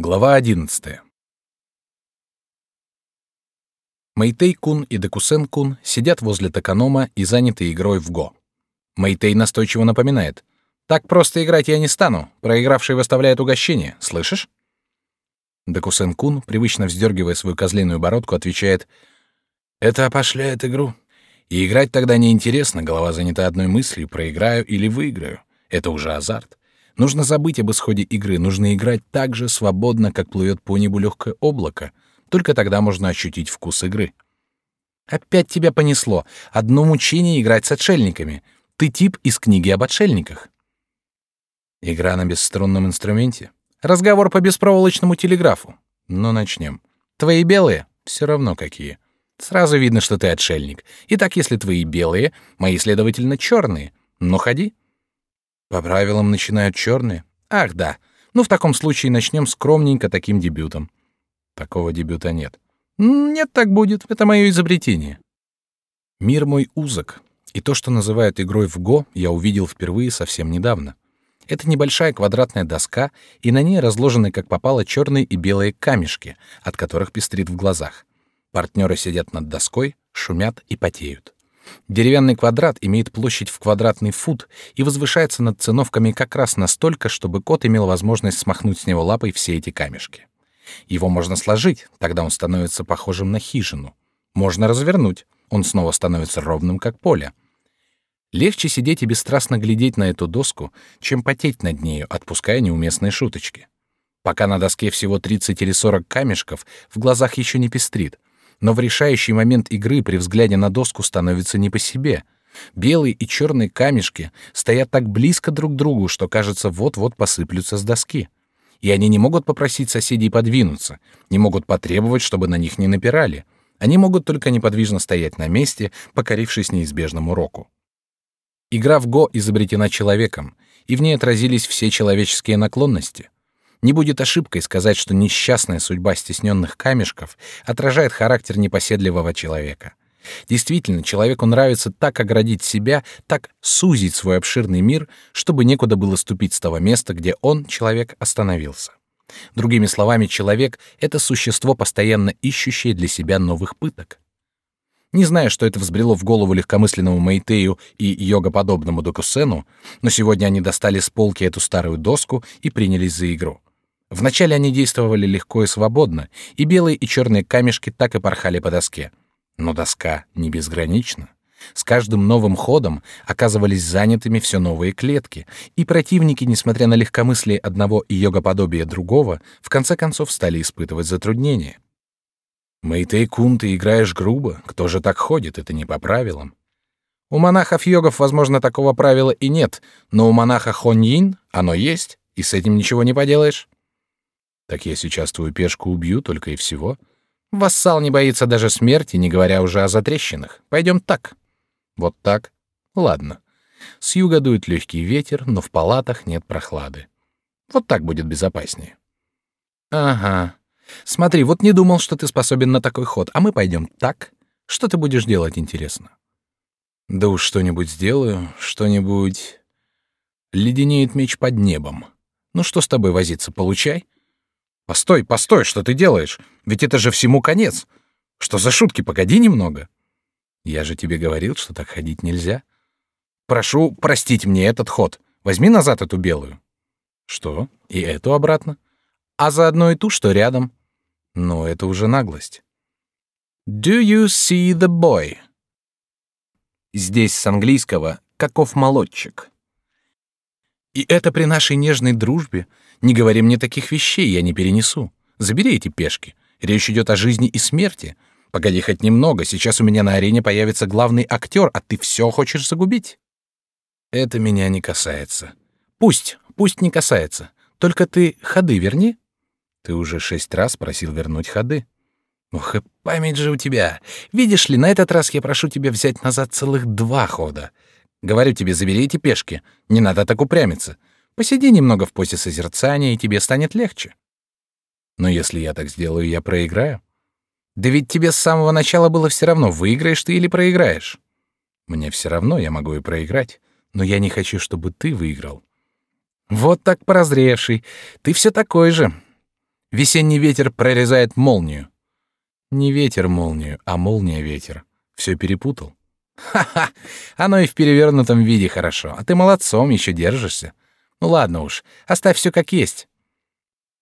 Глава 11. Мэйтей-кун и Декусен-кун сидят возле токанома и заняты игрой в го. Мэйтей настойчиво напоминает. «Так просто играть я не стану. Проигравший выставляет угощение. Слышишь?» Декусен-кун, привычно вздергивая свою козлиную бородку, отвечает. «Это опошляет игру. И играть тогда неинтересно, голова занята одной мыслью, проиграю или выиграю. Это уже азарт. Нужно забыть об исходе игры, нужно играть так же свободно, как плывет по небу легкое облако. Только тогда можно ощутить вкус игры. Опять тебя понесло. Одно мучение играть с отшельниками. Ты тип из книги об отшельниках. Игра на бесструнном инструменте. Разговор по беспроволочному телеграфу. Ну, начнем. Твои белые? Все равно какие. Сразу видно, что ты отшельник. Итак, если твои белые, мои, следовательно, черные. Ну, ходи. По правилам начинают черные. Ах, да. Ну, в таком случае начнем скромненько таким дебютом. Такого дебюта нет. Нет, так будет. Это мое изобретение. Мир мой узок, и то, что называют игрой в го, я увидел впервые совсем недавно. Это небольшая квадратная доска, и на ней разложены, как попало, черные и белые камешки, от которых пестрит в глазах. Партнеры сидят над доской, шумят и потеют. Деревянный квадрат имеет площадь в квадратный фут и возвышается над циновками как раз настолько, чтобы кот имел возможность смахнуть с него лапой все эти камешки. Его можно сложить, тогда он становится похожим на хижину. Можно развернуть, он снова становится ровным, как поле. Легче сидеть и бесстрастно глядеть на эту доску, чем потеть над нею, отпуская неуместные шуточки. Пока на доске всего 30 или 40 камешков, в глазах еще не пестрит, но в решающий момент игры при взгляде на доску становится не по себе. Белые и черные камешки стоят так близко друг к другу, что, кажется, вот-вот посыплются с доски. И они не могут попросить соседей подвинуться, не могут потребовать, чтобы на них не напирали. Они могут только неподвижно стоять на месте, покорившись неизбежному року. Игра в го изобретена человеком, и в ней отразились все человеческие наклонности — не будет ошибкой сказать, что несчастная судьба стесненных камешков отражает характер непоседливого человека. Действительно, человеку нравится так оградить себя, так сузить свой обширный мир, чтобы некуда было ступить с того места, где он, человек, остановился. Другими словами, человек — это существо, постоянно ищущее для себя новых пыток. Не знаю, что это взбрело в голову легкомысленному Мэйтею и йогоподобному Докусену, но сегодня они достали с полки эту старую доску и принялись за игру. Вначале они действовали легко и свободно, и белые и черные камешки так и порхали по доске. Но доска не безгранична. С каждым новым ходом оказывались занятыми все новые клетки, и противники, несмотря на легкомыслие одного и йогоподобие другого, в конце концов стали испытывать затруднения. Мэйтэй-кун, ты играешь грубо, кто же так ходит, это не по правилам. У монахов-йогов, возможно, такого правила и нет, но у монаха Хоньин оно есть, и с этим ничего не поделаешь. Так я сейчас твою пешку убью только и всего. Вассал не боится даже смерти, не говоря уже о затрещинах. Пойдем так. Вот так. Ладно. С юга дует легкий ветер, но в палатах нет прохлады. Вот так будет безопаснее. Ага. Смотри, вот не думал, что ты способен на такой ход, а мы пойдем так. Что ты будешь делать, интересно? Да уж что-нибудь сделаю, что-нибудь... Леденеет меч под небом. Ну что с тобой возиться, получай. Постой, постой, что ты делаешь? Ведь это же всему конец. Что за шутки? Погоди немного. Я же тебе говорил, что так ходить нельзя. Прошу простить мне этот ход. Возьми назад эту белую. Что? И эту обратно? А заодно и ту, что рядом. Но это уже наглость. Do you see the boy? Здесь с английского «каков молодчик». И это при нашей нежной дружбе. Не говори мне таких вещей, я не перенесу. Забери эти пешки. Речь идет о жизни и смерти. Погоди хоть немного, сейчас у меня на арене появится главный актер, а ты все хочешь загубить. Это меня не касается. Пусть, пусть не касается. Только ты ходы верни. Ты уже шесть раз просил вернуть ходы. Ох, и память же у тебя. Видишь ли, на этот раз я прошу тебя взять назад целых два хода. Говорю тебе, забери эти пешки. Не надо так упрямиться. Посиди немного в позе созерцания, и тебе станет легче. Но если я так сделаю, я проиграю. Да ведь тебе с самого начала было все равно, выиграешь ты или проиграешь. Мне все равно, я могу и проиграть, но я не хочу, чтобы ты выиграл. Вот так прозревший. Ты все такой же. Весенний ветер прорезает молнию. Не ветер молнию, а молния ветер. Все перепутал. Ха-ха, оно и в перевернутом виде хорошо, а ты молодцом еще держишься. Ну ладно уж, оставь все как есть.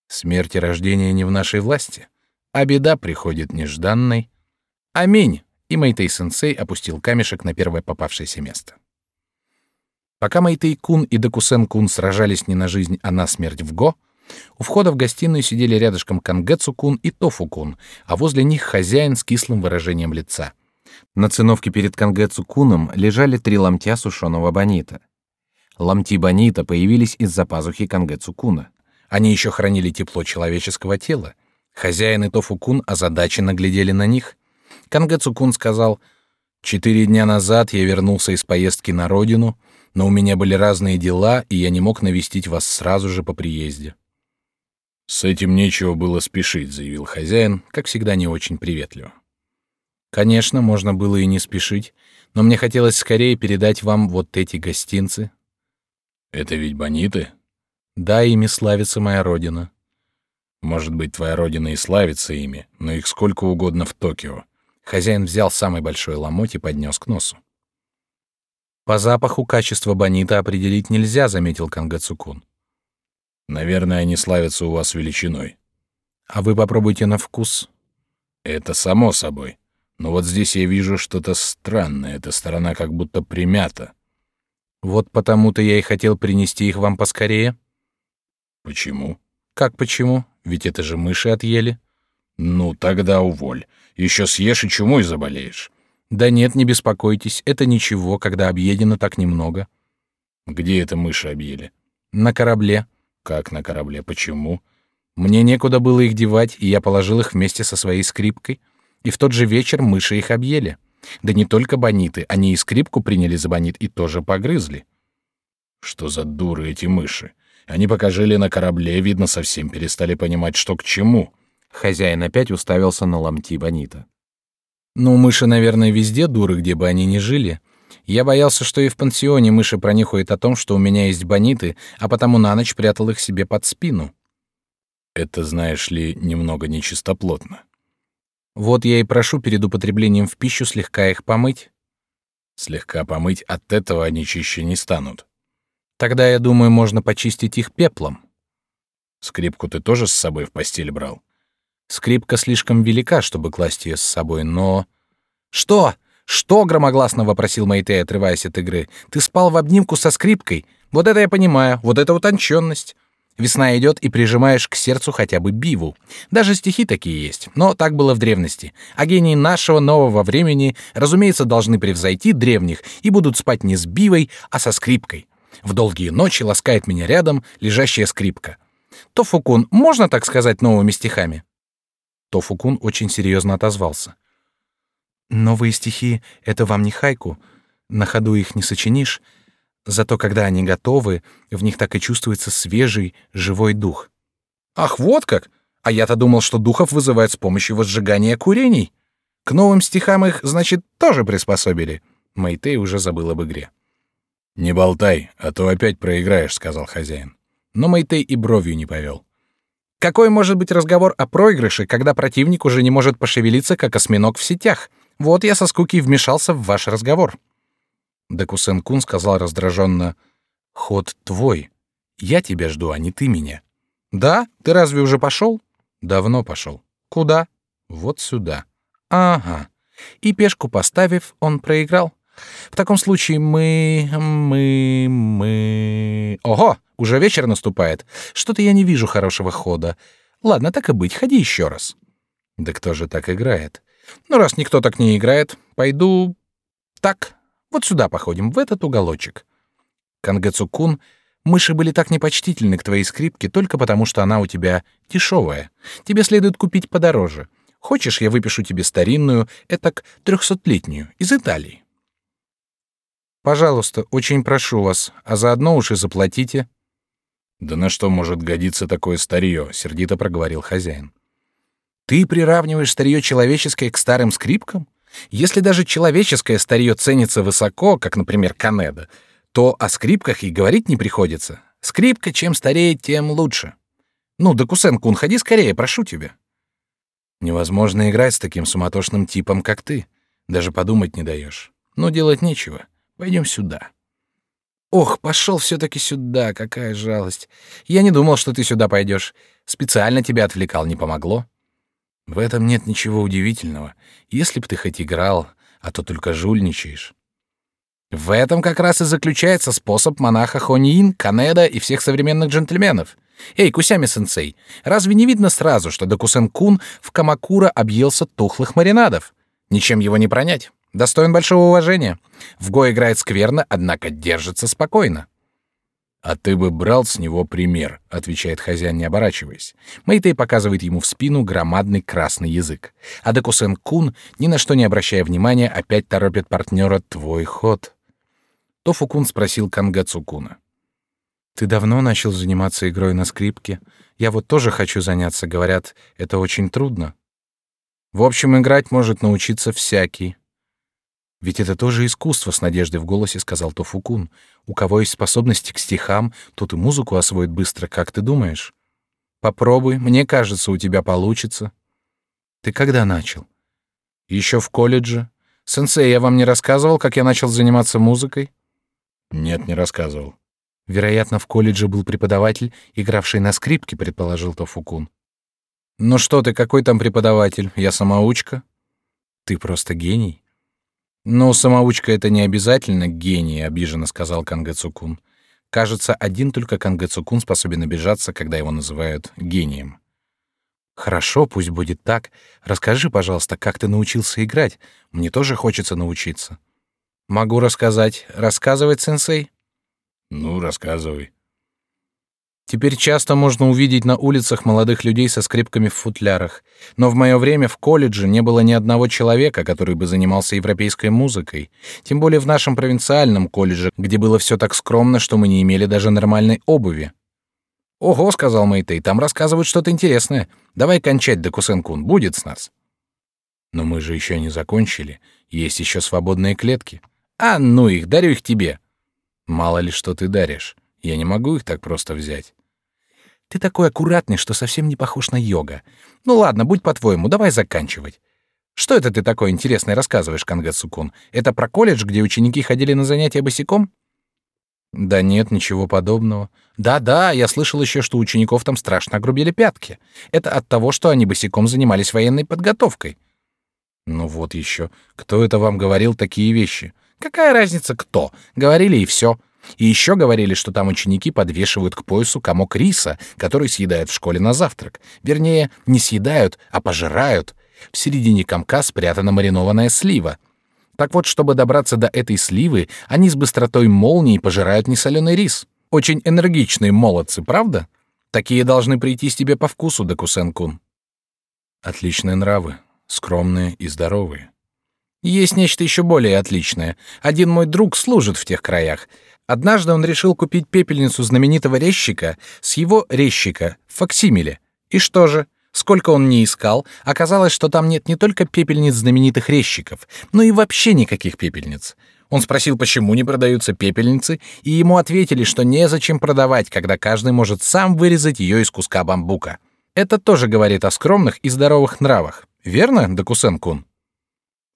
Смерть и рождение не в нашей власти, а беда приходит нежданной. Аминь. И Мэйтэй-сенсей опустил камешек на первое попавшееся место. Пока Мэйтэй-кун и Докусен-кун сражались не на жизнь, а на смерть в Го, у входа в гостиную сидели рядышком Кангэцу-кун и Тофу-кун, а возле них хозяин с кислым выражением лица. На циновке перед Кангэцу-куном лежали три ломтя сушеного бонита. Ломти бонита появились из-за пазухи Кангэцу-куна. Они еще хранили тепло человеческого тела. Хозяин и Тофу-кун озадаченно глядели на них. Кангэцу-кун сказал, «Четыре дня назад я вернулся из поездки на родину, но у меня были разные дела, и я не мог навестить вас сразу же по приезде». «С этим нечего было спешить», — заявил хозяин, как всегда не очень приветливо. «Конечно, можно было и не спешить, но мне хотелось скорее передать вам вот эти гостинцы». «Это ведь бониты?» Да, ими славится моя родина. Может быть, твоя родина и славится ими, но их сколько угодно в Токио. Хозяин взял самый большой ломоть и поднес к носу. По запаху качество бонита определить нельзя, заметил Кангацукун. Наверное, они славятся у вас величиной. А вы попробуйте на вкус. Это само собой. Но вот здесь я вижу что-то странное. Эта сторона как будто примята. Вот потому-то я и хотел принести их вам поскорее. Почему? Как почему? Ведь это же мыши отъели. Ну, тогда уволь. Еще съешь и чумой заболеешь. Да нет, не беспокойтесь, это ничего, когда объедено так немного. Где это мыши объели? На корабле. Как на корабле? Почему? Мне некуда было их девать, и я положил их вместе со своей скрипкой. И в тот же вечер мыши их объели. Да не только бониты, они и скрипку приняли за бонит и тоже погрызли. Что за дуры эти мыши? Они пока жили на корабле, видно, совсем перестали понимать, что к чему. Хозяин опять уставился на ломти бонита. Ну, мыши, наверное, везде дуры, где бы они ни жили. Я боялся, что и в пансионе мыши пронюхают о том, что у меня есть бониты, а потому на ночь прятал их себе под спину. Это, знаешь ли, немного нечистоплотно. Вот я и прошу перед употреблением в пищу слегка их помыть. Слегка помыть, от этого они чище не станут. Тогда, я думаю, можно почистить их пеплом. Скрипку ты тоже с собой в постель брал? Скрипка слишком велика, чтобы класть ее с собой, но... Что? Что? громогласно вопросил Мэйтей, отрываясь от игры. Ты спал в обнимку со скрипкой? Вот это я понимаю, вот это утонченность. Весна идет и прижимаешь к сердцу хотя бы биву. Даже стихи такие есть, но так было в древности. А гении нашего нового времени, разумеется, должны превзойти древних и будут спать не с бивой, а со скрипкой. В долгие ночи ласкает меня рядом лежащая скрипка. Тофукун, можно так сказать новыми стихами? Тофукун очень серьезно отозвался. Новые стихи — это вам не хайку. На ходу их не сочинишь. Зато когда они готовы, в них так и чувствуется свежий, живой дух. Ах, вот как! А я-то думал, что духов вызывают с помощью возжигания курений. К новым стихам их, значит, тоже приспособили. Мэйтей уже забыл об игре. «Не болтай, а то опять проиграешь», — сказал хозяин. Но Мэйтей и бровью не повел. «Какой может быть разговор о проигрыше, когда противник уже не может пошевелиться, как осьминог в сетях? Вот я со скуки вмешался в ваш разговор». Декусен Кун сказал раздраженно, «Ход твой. Я тебя жду, а не ты меня». «Да? Ты разве уже пошел?» «Давно пошел». «Куда?» «Вот сюда». «Ага». И пешку поставив, он проиграл. В таком случае мы... мы... мы... Ого, уже вечер наступает. Что-то я не вижу хорошего хода. Ладно, так и быть, ходи еще раз. Да кто же так играет? Ну, раз никто так не играет, пойду... Так, вот сюда походим, в этот уголочек. Кангэцукун, мыши были так непочтительны к твоей скрипке только потому, что она у тебя дешевая. Тебе следует купить подороже. Хочешь, я выпишу тебе старинную, этак трехсотлетнюю, из Италии. Пожалуйста, очень прошу вас, а заодно уж и заплатите. Да на что может годиться такое старье? сердито проговорил хозяин. Ты приравниваешь старье человеческое к старым скрипкам? Если даже человеческое старье ценится высоко, как, например, Канеда, то о скрипках и говорить не приходится. Скрипка чем старее, тем лучше. Ну, Докусен-кун, ходи скорее, прошу тебя. Невозможно играть с таким суматошным типом, как ты. Даже подумать не даешь. Но делать нечего. Пойдем сюда. Ох, пошел все-таки сюда, какая жалость. Я не думал, что ты сюда пойдешь. Специально тебя отвлекал, не помогло. В этом нет ничего удивительного. Если б ты хоть играл, а то только жульничаешь. В этом как раз и заключается способ монаха Хониин, Канеда и всех современных джентльменов. Эй, Кусями-сенсей, разве не видно сразу, что Докусен-кун в Камакура объелся тухлых маринадов? Ничем его не пронять. Достоин большого уважения. В го играет скверно, однако держится спокойно. «А ты бы брал с него пример», — отвечает хозяин, не оборачиваясь. Мэйтэй показывает ему в спину громадный красный язык. А Декусен-кун, ни на что не обращая внимания, опять торопит партнера «твой ход». Тофу-кун спросил Кангацу-куна. «Ты давно начал заниматься игрой на скрипке? Я вот тоже хочу заняться, говорят, это очень трудно». «В общем, играть может научиться всякий», ведь это тоже искусство, с надеждой в голосе сказал Тофукун. У кого есть способности к стихам, тот и музыку освоит быстро, как ты думаешь? Попробуй, мне кажется, у тебя получится. Ты когда начал? Еще в колледже. Сенсей, я вам не рассказывал, как я начал заниматься музыкой? Нет, не рассказывал. Вероятно, в колледже был преподаватель, игравший на скрипке, предположил Тофукун. Ну что ты, какой там преподаватель? Я самоучка. Ты просто гений. «Но самоучка — это не обязательно гений», — обиженно сказал Кангэцукун. «Кажется, один только Кангэцукун способен обижаться, когда его называют гением». «Хорошо, пусть будет так. Расскажи, пожалуйста, как ты научился играть? Мне тоже хочется научиться». «Могу рассказать. Рассказывать, сенсей?» «Ну, рассказывай». Теперь часто можно увидеть на улицах молодых людей со скрипками в футлярах, но в мое время в колледже не было ни одного человека, который бы занимался европейской музыкой, тем более в нашем провинциальном колледже, где было все так скромно, что мы не имели даже нормальной обуви. «Ого», — сказал Мэйтэй, — «там рассказывают что-то интересное. Давай кончать, Докусен-кун, будет с нас». «Но мы же еще не закончили. Есть еще свободные клетки». «А, ну их, дарю их тебе». «Мало ли что ты даришь. Я не могу их так просто взять. Ты такой аккуратный, что совсем не похож на йога. Ну ладно, будь по-твоему, давай заканчивать. Что это ты такое интересное рассказываешь, Кангацукун? Это про колледж, где ученики ходили на занятия босиком? Да нет, ничего подобного. Да-да, я слышал еще, что учеников там страшно огрубили пятки. Это от того, что они босиком занимались военной подготовкой. Ну вот еще. Кто это вам говорил такие вещи? Какая разница, кто? Говорили и все. И еще говорили, что там ученики подвешивают к поясу комок риса, который съедают в школе на завтрак. Вернее, не съедают, а пожирают. В середине комка спрятана маринованная слива. Так вот, чтобы добраться до этой сливы, они с быстротой молнии пожирают несоленый рис. Очень энергичные молодцы, правда? Такие должны прийтись тебе по вкусу, Декусен-кун. Отличные нравы, скромные и здоровые. Есть нечто еще более отличное. Один мой друг служит в тех краях. Однажды он решил купить пепельницу знаменитого резчика с его резчика факсимиле. И что же? Сколько он не искал, оказалось, что там нет не только пепельниц знаменитых резчиков, но и вообще никаких пепельниц. Он спросил, почему не продаются пепельницы, и ему ответили, что незачем продавать, когда каждый может сам вырезать ее из куска бамбука. Это тоже говорит о скромных и здоровых нравах. Верно, Докусен-кун?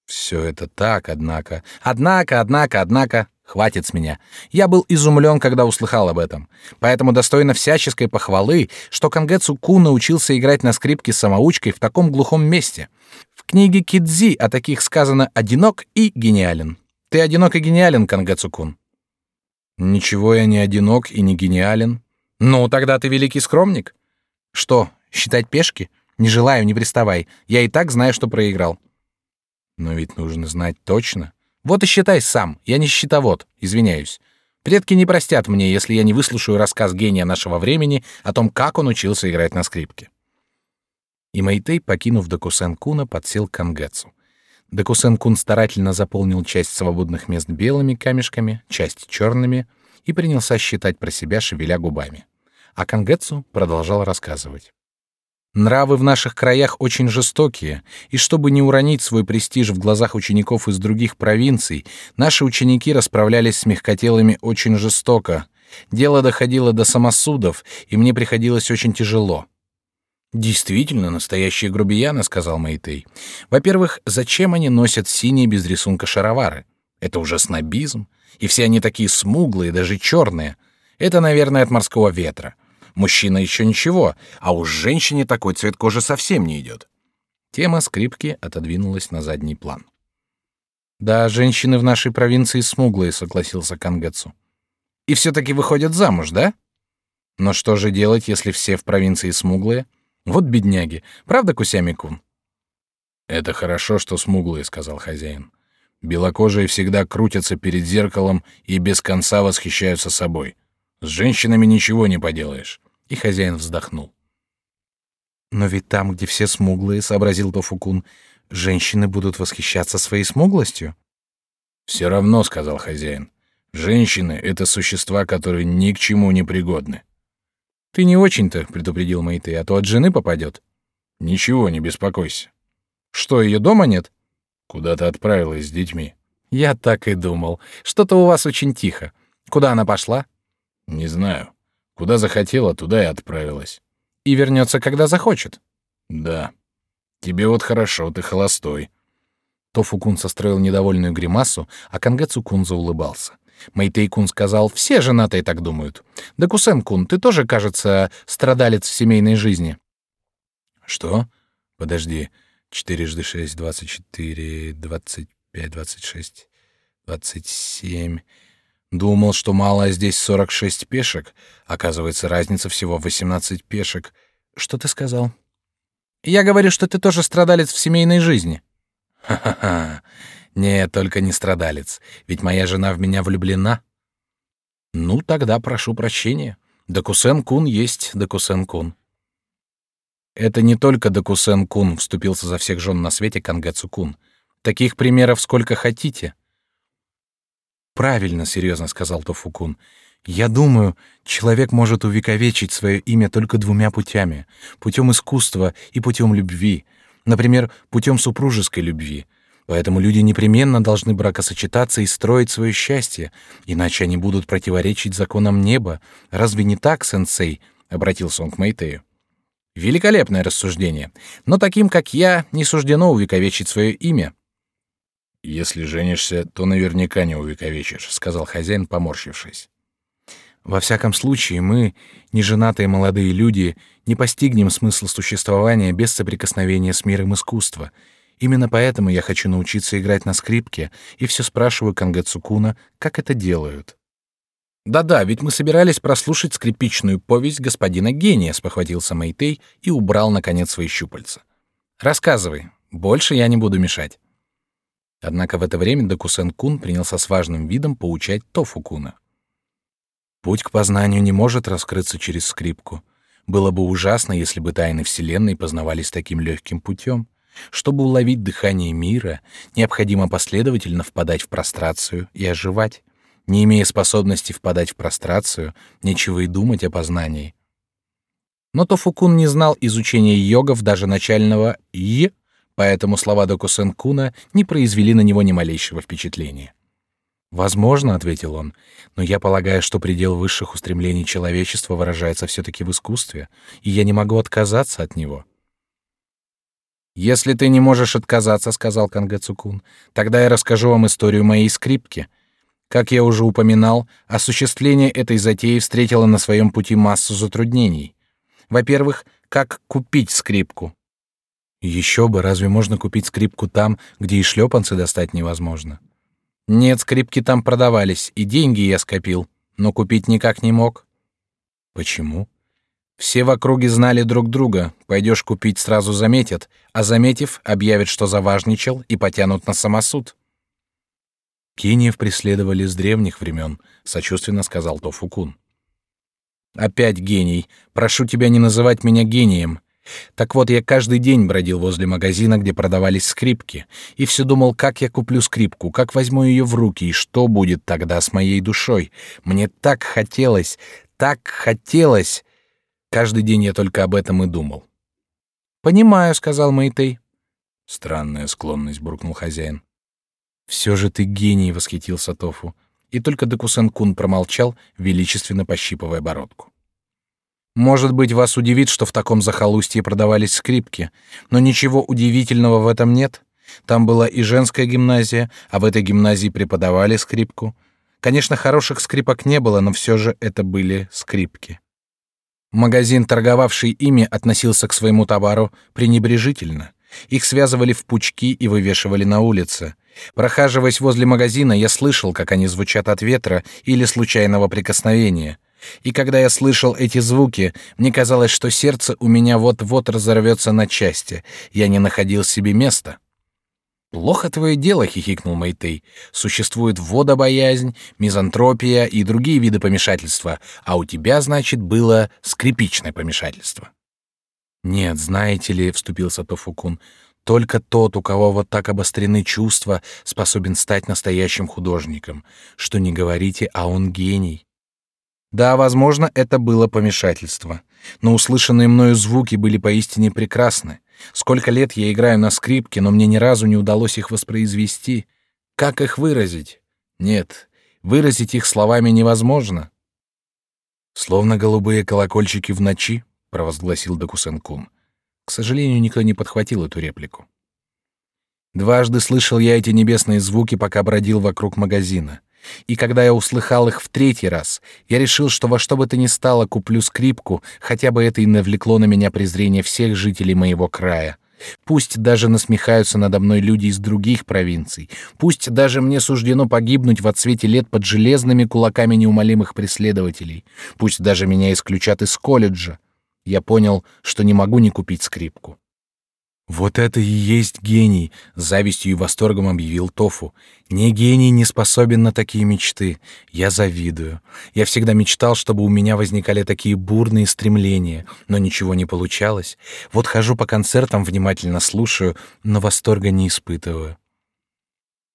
Все это так, однако. Однако, однако, однако. Хватит с меня. Я был изумлен, когда услыхал об этом. Поэтому достойно всяческой похвалы, что Кангэцу Ку научился играть на скрипке самоучкой в таком глухом месте. В книге Кидзи о таких сказано «одинок» и «гениален». Ты одинок и гениален, Кангэцу Кун. Ничего я не одинок и не гениален. Ну, тогда ты великий скромник. Что, считать пешки? Не желаю, не приставай. Я и так знаю, что проиграл. Но ведь нужно знать точно. Вот и считай сам, я не счетовод, извиняюсь. Предки не простят мне, если я не выслушаю рассказ гения нашего времени о том, как он учился играть на скрипке. И Мэйтэй, покинув Докусен-куна, подсел к Ангетсу. Докусен-кун старательно заполнил часть свободных мест белыми камешками, часть черными, и принялся считать про себя, шевеля губами. А Кангетсу продолжал рассказывать. Нравы в наших краях очень жестокие, и чтобы не уронить свой престиж в глазах учеников из других провинций, наши ученики расправлялись с мягкотелыми очень жестоко. Дело доходило до самосудов, и мне приходилось очень тяжело. Действительно, настоящие грубияны, сказал Мэйтей. Во-первых, зачем они носят синие без рисунка шаровары? Это уже снобизм, и все они такие смуглые, даже черные. Это, наверное, от морского ветра. Мужчина еще ничего, а уж женщине такой цвет кожи совсем не идет. Тема скрипки отодвинулась на задний план. Да, женщины в нашей провинции смуглые, согласился Кангетсу. И все-таки выходят замуж, да? Но что же делать, если все в провинции смуглые? Вот бедняги, правда, Кусями-кун? Это хорошо, что смуглые, сказал хозяин. Белокожие всегда крутятся перед зеркалом и без конца восхищаются собой. С женщинами ничего не поделаешь. И хозяин вздохнул. Но ведь там, где все смуглые, сообразил Тофукун, женщины будут восхищаться своей смуглостью. Все равно, сказал хозяин. Женщины — это существа, которые ни к чему не пригодны. Ты не очень-то, предупредил Мэйты, а то от жены попадет. Ничего, не беспокойся. Что, ее дома нет? Куда-то отправилась с детьми. Я так и думал. Что-то у вас очень тихо. Куда она пошла? Не знаю. Куда захотела, туда и отправилась. И вернется, когда захочет. Да. Тебе вот хорошо, ты холостой. Тофу-кун состроил недовольную гримасу, а Кангэцу-кун заулыбался. Мэйтей-кун сказал, все женатые так думают. Да Кусен-кун, ты тоже, кажется, страдалец в семейной жизни. Что? Подожди. Четырежды шесть, двадцать четыре, двадцать пять, двадцать шесть, двадцать семь. Думал, что мало, здесь сорок шесть пешек. Оказывается, разница всего восемнадцать пешек. Что ты сказал? Я говорю, что ты тоже страдалец в семейной жизни. Ха-ха-ха. Нет, только не страдалец, ведь моя жена в меня влюблена. Ну, тогда прошу прощения. Докусен-кун есть Докусен-кун. Это не только Докусен-кун вступился за всех жен на свете Кангэцу-кун. Таких примеров сколько хотите. Правильно, серьезно сказал Тофукун. Я думаю, человек может увековечить свое имя только двумя путями: путем искусства и путем любви. Например, путем супружеской любви. Поэтому люди непременно должны бракосочетаться и строить свое счастье, иначе они будут противоречить законам неба. Разве не так, сенсей? обратился он к Мэйтею. Великолепное рассуждение, но таким, как я, не суждено увековечить свое имя. Если женишься, то наверняка не увековечишь, сказал хозяин, поморщившись. Во всяком случае, мы, неженатые молодые люди, не постигнем смысла существования без соприкосновения с миром искусства Именно поэтому я хочу научиться играть на скрипке и все спрашиваю Кангэцукуна, как это делают. Да-да, ведь мы собирались прослушать скрипичную повесть господина гения, спохватился Мэйтей и убрал наконец свои щупальца. Рассказывай, больше я не буду мешать. Однако в это время Докусен-кун принялся с важным видом поучать Тофу-куна. Путь к познанию не может раскрыться через скрипку. Было бы ужасно, если бы тайны Вселенной познавались таким легким путем. Чтобы уловить дыхание мира, необходимо последовательно впадать в прострацию и оживать. Не имея способности впадать в прострацию, нечего и думать о познании. Но Тофукун не знал изучения йогов даже начального «и», поэтому слова Докусен-куна не произвели на него ни малейшего впечатления. «Возможно», — ответил он, — «но я полагаю, что предел высших устремлений человечества выражается все-таки в искусстве, и я не могу отказаться от него». Если ты не можешь отказаться, сказал Кангэцукун, тогда я расскажу вам историю моей скрипки. Как я уже упоминал, осуществление этой затеи встретило на своем пути массу затруднений. Во-первых, как купить скрипку? Еще бы, разве можно купить скрипку там, где и шлепанцы достать невозможно? Нет, скрипки там продавались, и деньги я скопил, но купить никак не мог. Почему? Все в округе знали друг друга. Пойдешь купить, сразу заметят, а заметив, объявят, что заважничал, и потянут на самосуд. Киниев преследовали с древних времен, сочувственно сказал Тофукун. Опять гений. Прошу тебя не называть меня гением. Так вот, я каждый день бродил возле магазина, где продавались скрипки, и все думал, как я куплю скрипку, как возьму ее в руки, и что будет тогда с моей душой. Мне так хотелось, так хотелось. Каждый день я только об этом и думал. Понимаю, сказал Мэйтэй. Странная склонность, буркнул хозяин. Все же ты гений, восхитился Тофу. и только Декусен-кун промолчал, величественно пощипывая бородку. Может быть, вас удивит, что в таком захолустье продавались скрипки, но ничего удивительного в этом нет. Там была и женская гимназия, а в этой гимназии преподавали скрипку. Конечно, хороших скрипок не было, но все же это были скрипки. Магазин, торговавший ими, относился к своему товару пренебрежительно. Их связывали в пучки и вывешивали на улице. Прохаживаясь возле магазина, я слышал, как они звучат от ветра или случайного прикосновения. И когда я слышал эти звуки, мне казалось, что сердце у меня вот-вот разорвется на части. Я не находил себе места. Плохо твое дело, хихикнул Мэйтей. Существует водобоязнь, мизантропия и другие виды помешательства, а у тебя, значит, было скрипичное помешательство. Нет, знаете ли, вступился Тофукун, только тот, у кого вот так обострены чувства, способен стать настоящим художником. Что не говорите, а он гений. Да, возможно, это было помешательство, но услышанные мною звуки были поистине прекрасны. Сколько лет я играю на скрипке, но мне ни разу не удалось их воспроизвести. Как их выразить? Нет, выразить их словами невозможно. Словно голубые колокольчики в ночи, провозгласил Докусен-кун. К сожалению, никто не подхватил эту реплику. Дважды слышал я эти небесные звуки, пока бродил вокруг магазина. И когда я услыхал их в третий раз, я решил, что во что бы то ни стало куплю скрипку, хотя бы это и навлекло на меня презрение всех жителей моего края. Пусть даже насмехаются надо мной люди из других провинций, пусть даже мне суждено погибнуть в отсвете лет под железными кулаками неумолимых преследователей, пусть даже меня исключат из колледжа. Я понял, что не могу не купить скрипку. Вот это и есть гений, завистью и восторгом объявил Тофу. Не гений не способен на такие мечты. Я завидую. Я всегда мечтал, чтобы у меня возникали такие бурные стремления, но ничего не получалось. Вот хожу по концертам, внимательно слушаю, но восторга не испытываю.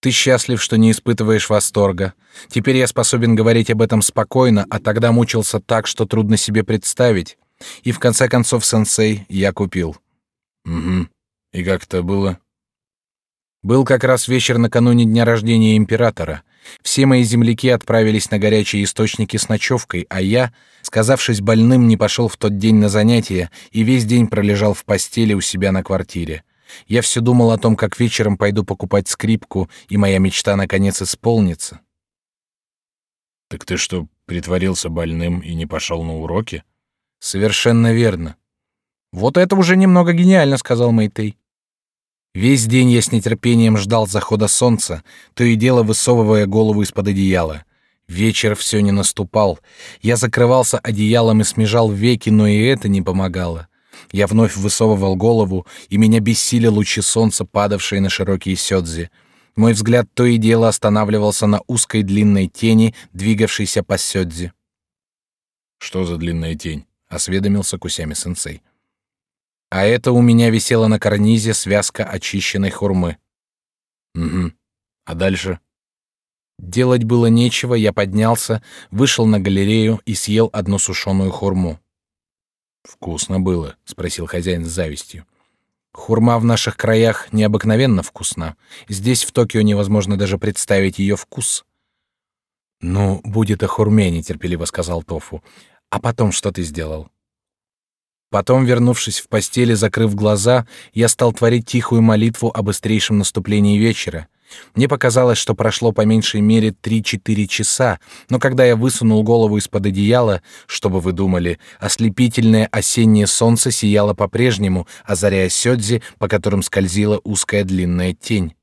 Ты счастлив, что не испытываешь восторга. Теперь я способен говорить об этом спокойно, а тогда мучился так, что трудно себе представить. И в конце концов, сенсей, я купил. Угу. И как это было? Был как раз вечер накануне дня рождения императора. Все мои земляки отправились на горячие источники с ночевкой, а я, сказавшись больным, не пошел в тот день на занятия и весь день пролежал в постели у себя на квартире. Я все думал о том, как вечером пойду покупать скрипку, и моя мечта наконец исполнится. Так ты что, притворился больным и не пошел на уроки? Совершенно верно. Вот это уже немного гениально, сказал Мэйтей. Весь день я с нетерпением ждал захода солнца, то и дело высовывая голову из-под одеяла. Вечер все не наступал. Я закрывался одеялом и смежал веки, но и это не помогало. Я вновь высовывал голову, и меня бессили лучи солнца, падавшие на широкие сёдзи. Мой взгляд то и дело останавливался на узкой длинной тени, двигавшейся по сёдзи. «Что за длинная тень?» — осведомился Кусями-сенсей. А это у меня висела на карнизе связка очищенной хурмы. Угу. А дальше? Делать было нечего, я поднялся, вышел на галерею и съел одну сушеную хурму. Вкусно было, спросил хозяин с завистью. Хурма в наших краях необыкновенно вкусна. Здесь в Токио невозможно даже представить ее вкус. Ну, будет о хурме, нетерпеливо сказал Тофу. А потом что ты сделал? Потом, вернувшись в постели, закрыв глаза, я стал творить тихую молитву о быстрейшем наступлении вечера. Мне показалось, что прошло по меньшей мере три-четыре часа, но когда я высунул голову из-под одеяла, чтобы вы думали, ослепительное осеннее солнце сияло по-прежнему, озаряя сёдзи, по которым скользила узкая длинная тень.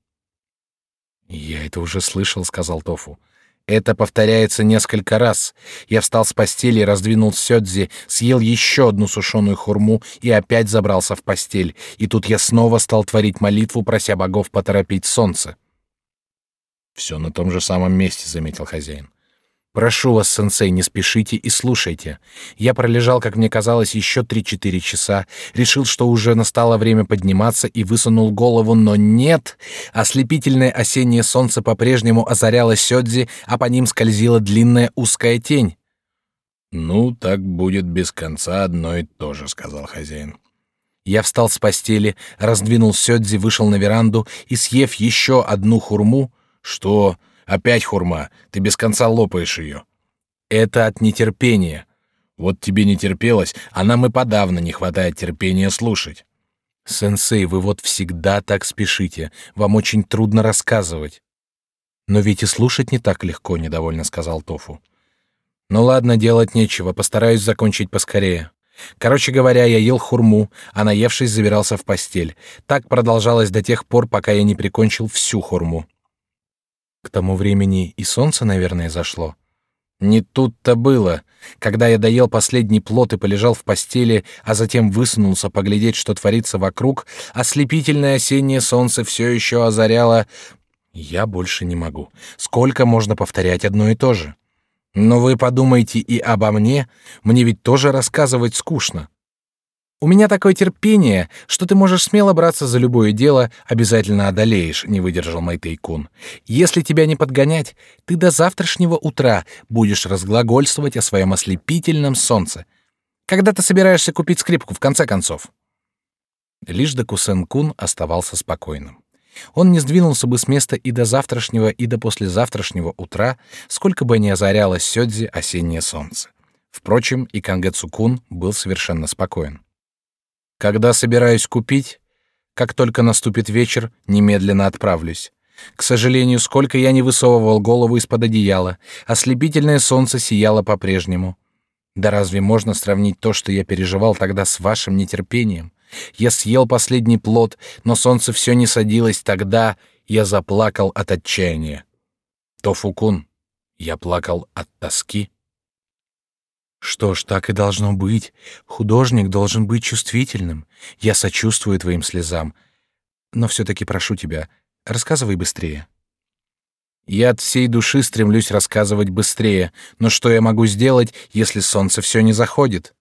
«Я это уже слышал», — сказал Тофу. Это повторяется несколько раз. Я встал с постели, раздвинул сёдзи, съел еще одну сушеную хурму и опять забрался в постель. И тут я снова стал творить молитву, прося богов поторопить солнце. Все на том же самом месте, заметил хозяин. Прошу вас, сенсей, не спешите и слушайте. Я пролежал, как мне казалось, еще три-четыре часа, решил, что уже настало время подниматься и высунул голову, но нет. Ослепительное осеннее солнце по-прежнему озаряло сёдзи, а по ним скользила длинная узкая тень. Ну, так будет без конца одно и то же, сказал хозяин. Я встал с постели, раздвинул сёдзи, вышел на веранду и съев еще одну хурму, что Опять хурма. Ты без конца лопаешь ее. Это от нетерпения. Вот тебе не терпелось, а нам и подавно не хватает терпения слушать. Сенсей, вы вот всегда так спешите. Вам очень трудно рассказывать. Но ведь и слушать не так легко, недовольно сказал Тофу. Ну ладно, делать нечего, постараюсь закончить поскорее. Короче говоря, я ел хурму, а наевшись забирался в постель. Так продолжалось до тех пор, пока я не прикончил всю хурму. К тому времени и солнце, наверное, зашло. Не тут-то было. Когда я доел последний плод и полежал в постели, а затем высунулся поглядеть, что творится вокруг, ослепительное осеннее солнце все еще озаряло... Я больше не могу. Сколько можно повторять одно и то же? Но вы подумайте и обо мне, мне ведь тоже рассказывать скучно. У меня такое терпение, что ты можешь смело браться за любое дело, обязательно одолеешь, не выдержал Майтей-кун. Если тебя не подгонять, ты до завтрашнего утра будешь разглагольствовать о своем ослепительном солнце. Когда ты собираешься купить скрипку в конце концов? Лишь Докусен-кун оставался спокойным. Он не сдвинулся бы с места и до завтрашнего, и до послезавтрашнего утра, сколько бы ни озарялось Сёдзи осеннее солнце. Впрочем, и Кангэцукун был совершенно спокоен. Когда собираюсь купить, как только наступит вечер, немедленно отправлюсь. К сожалению, сколько я не высовывал голову из-под одеяла, ослепительное солнце сияло по-прежнему. Да разве можно сравнить то, что я переживал тогда с вашим нетерпением? Я съел последний плод, но солнце все не садилось. Тогда я заплакал от отчаяния. Тофукун, я плакал от тоски. Что ж, так и должно быть. Художник должен быть чувствительным. Я сочувствую твоим слезам. Но все-таки прошу тебя, рассказывай быстрее. Я от всей души стремлюсь рассказывать быстрее, но что я могу сделать, если солнце все не заходит?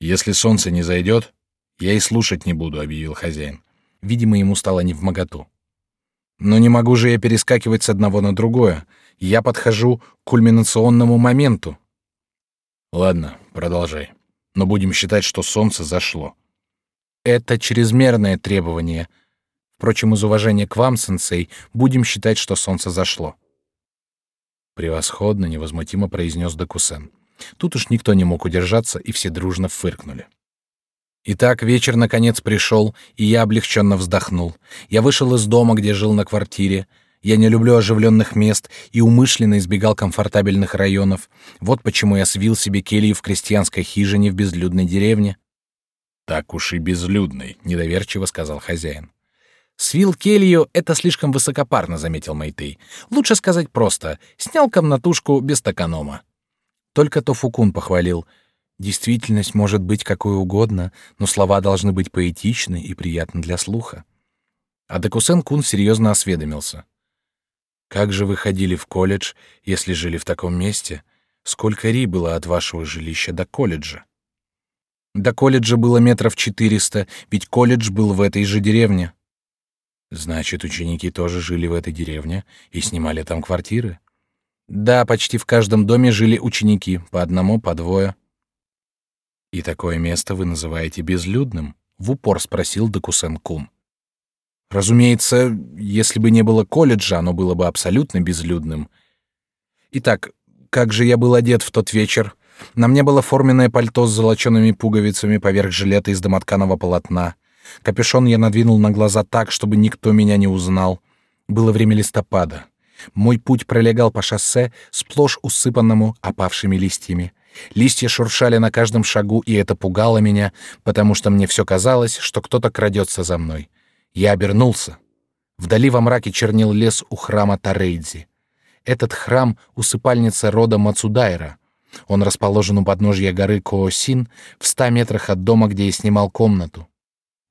Если солнце не зайдет, я и слушать не буду, объявил хозяин. Видимо, ему стало невмоготу. Но не могу же я перескакивать с одного на другое. Я подхожу к кульминационному моменту. Ладно, продолжай. Но будем считать, что солнце зашло. Это чрезмерное требование. Впрочем, из уважения к вам, сенсей, будем считать, что солнце зашло. Превосходно, невозмутимо произнес Докусен. Тут уж никто не мог удержаться, и все дружно фыркнули. Итак, вечер наконец пришел, и я облегченно вздохнул. Я вышел из дома, где жил на квартире. Я не люблю оживленных мест и умышленно избегал комфортабельных районов. Вот почему я свил себе келью в крестьянской хижине в безлюдной деревне. Так уж и безлюдной, недоверчиво сказал хозяин. Свил келью — это слишком высокопарно, заметил Мэйтей. Лучше сказать просто: снял комнатушку без токанома. Только Тофукун похвалил. Действительность может быть какой угодно, но слова должны быть поэтичны и приятны для слуха. А Декусен-кун серьезно осведомился. «Как же вы ходили в колледж, если жили в таком месте? Сколько ри было от вашего жилища до колледжа?» «До колледжа было метров четыреста, ведь колледж был в этой же деревне». «Значит, ученики тоже жили в этой деревне и снимали там квартиры?» «Да, почти в каждом доме жили ученики, по одному, по двое». И такое место вы называете безлюдным? В упор спросил Докусен-кун. Разумеется, если бы не было колледжа, оно было бы абсолютно безлюдным. Итак, как же я был одет в тот вечер? На мне было форменное пальто с золочеными пуговицами поверх жилета из домотканого полотна. Капюшон я надвинул на глаза так, чтобы никто меня не узнал. Было время листопада. Мой путь пролегал по шоссе, сплошь усыпанному опавшими листьями. Листья шуршали на каждом шагу, и это пугало меня, потому что мне все казалось, что кто-то крадется за мной. Я обернулся. Вдали во мраке чернил лес у храма Тарейдзи. Этот храм — усыпальница рода Мацудайра. Он расположен у подножья горы Коосин, в ста метрах от дома, где я снимал комнату.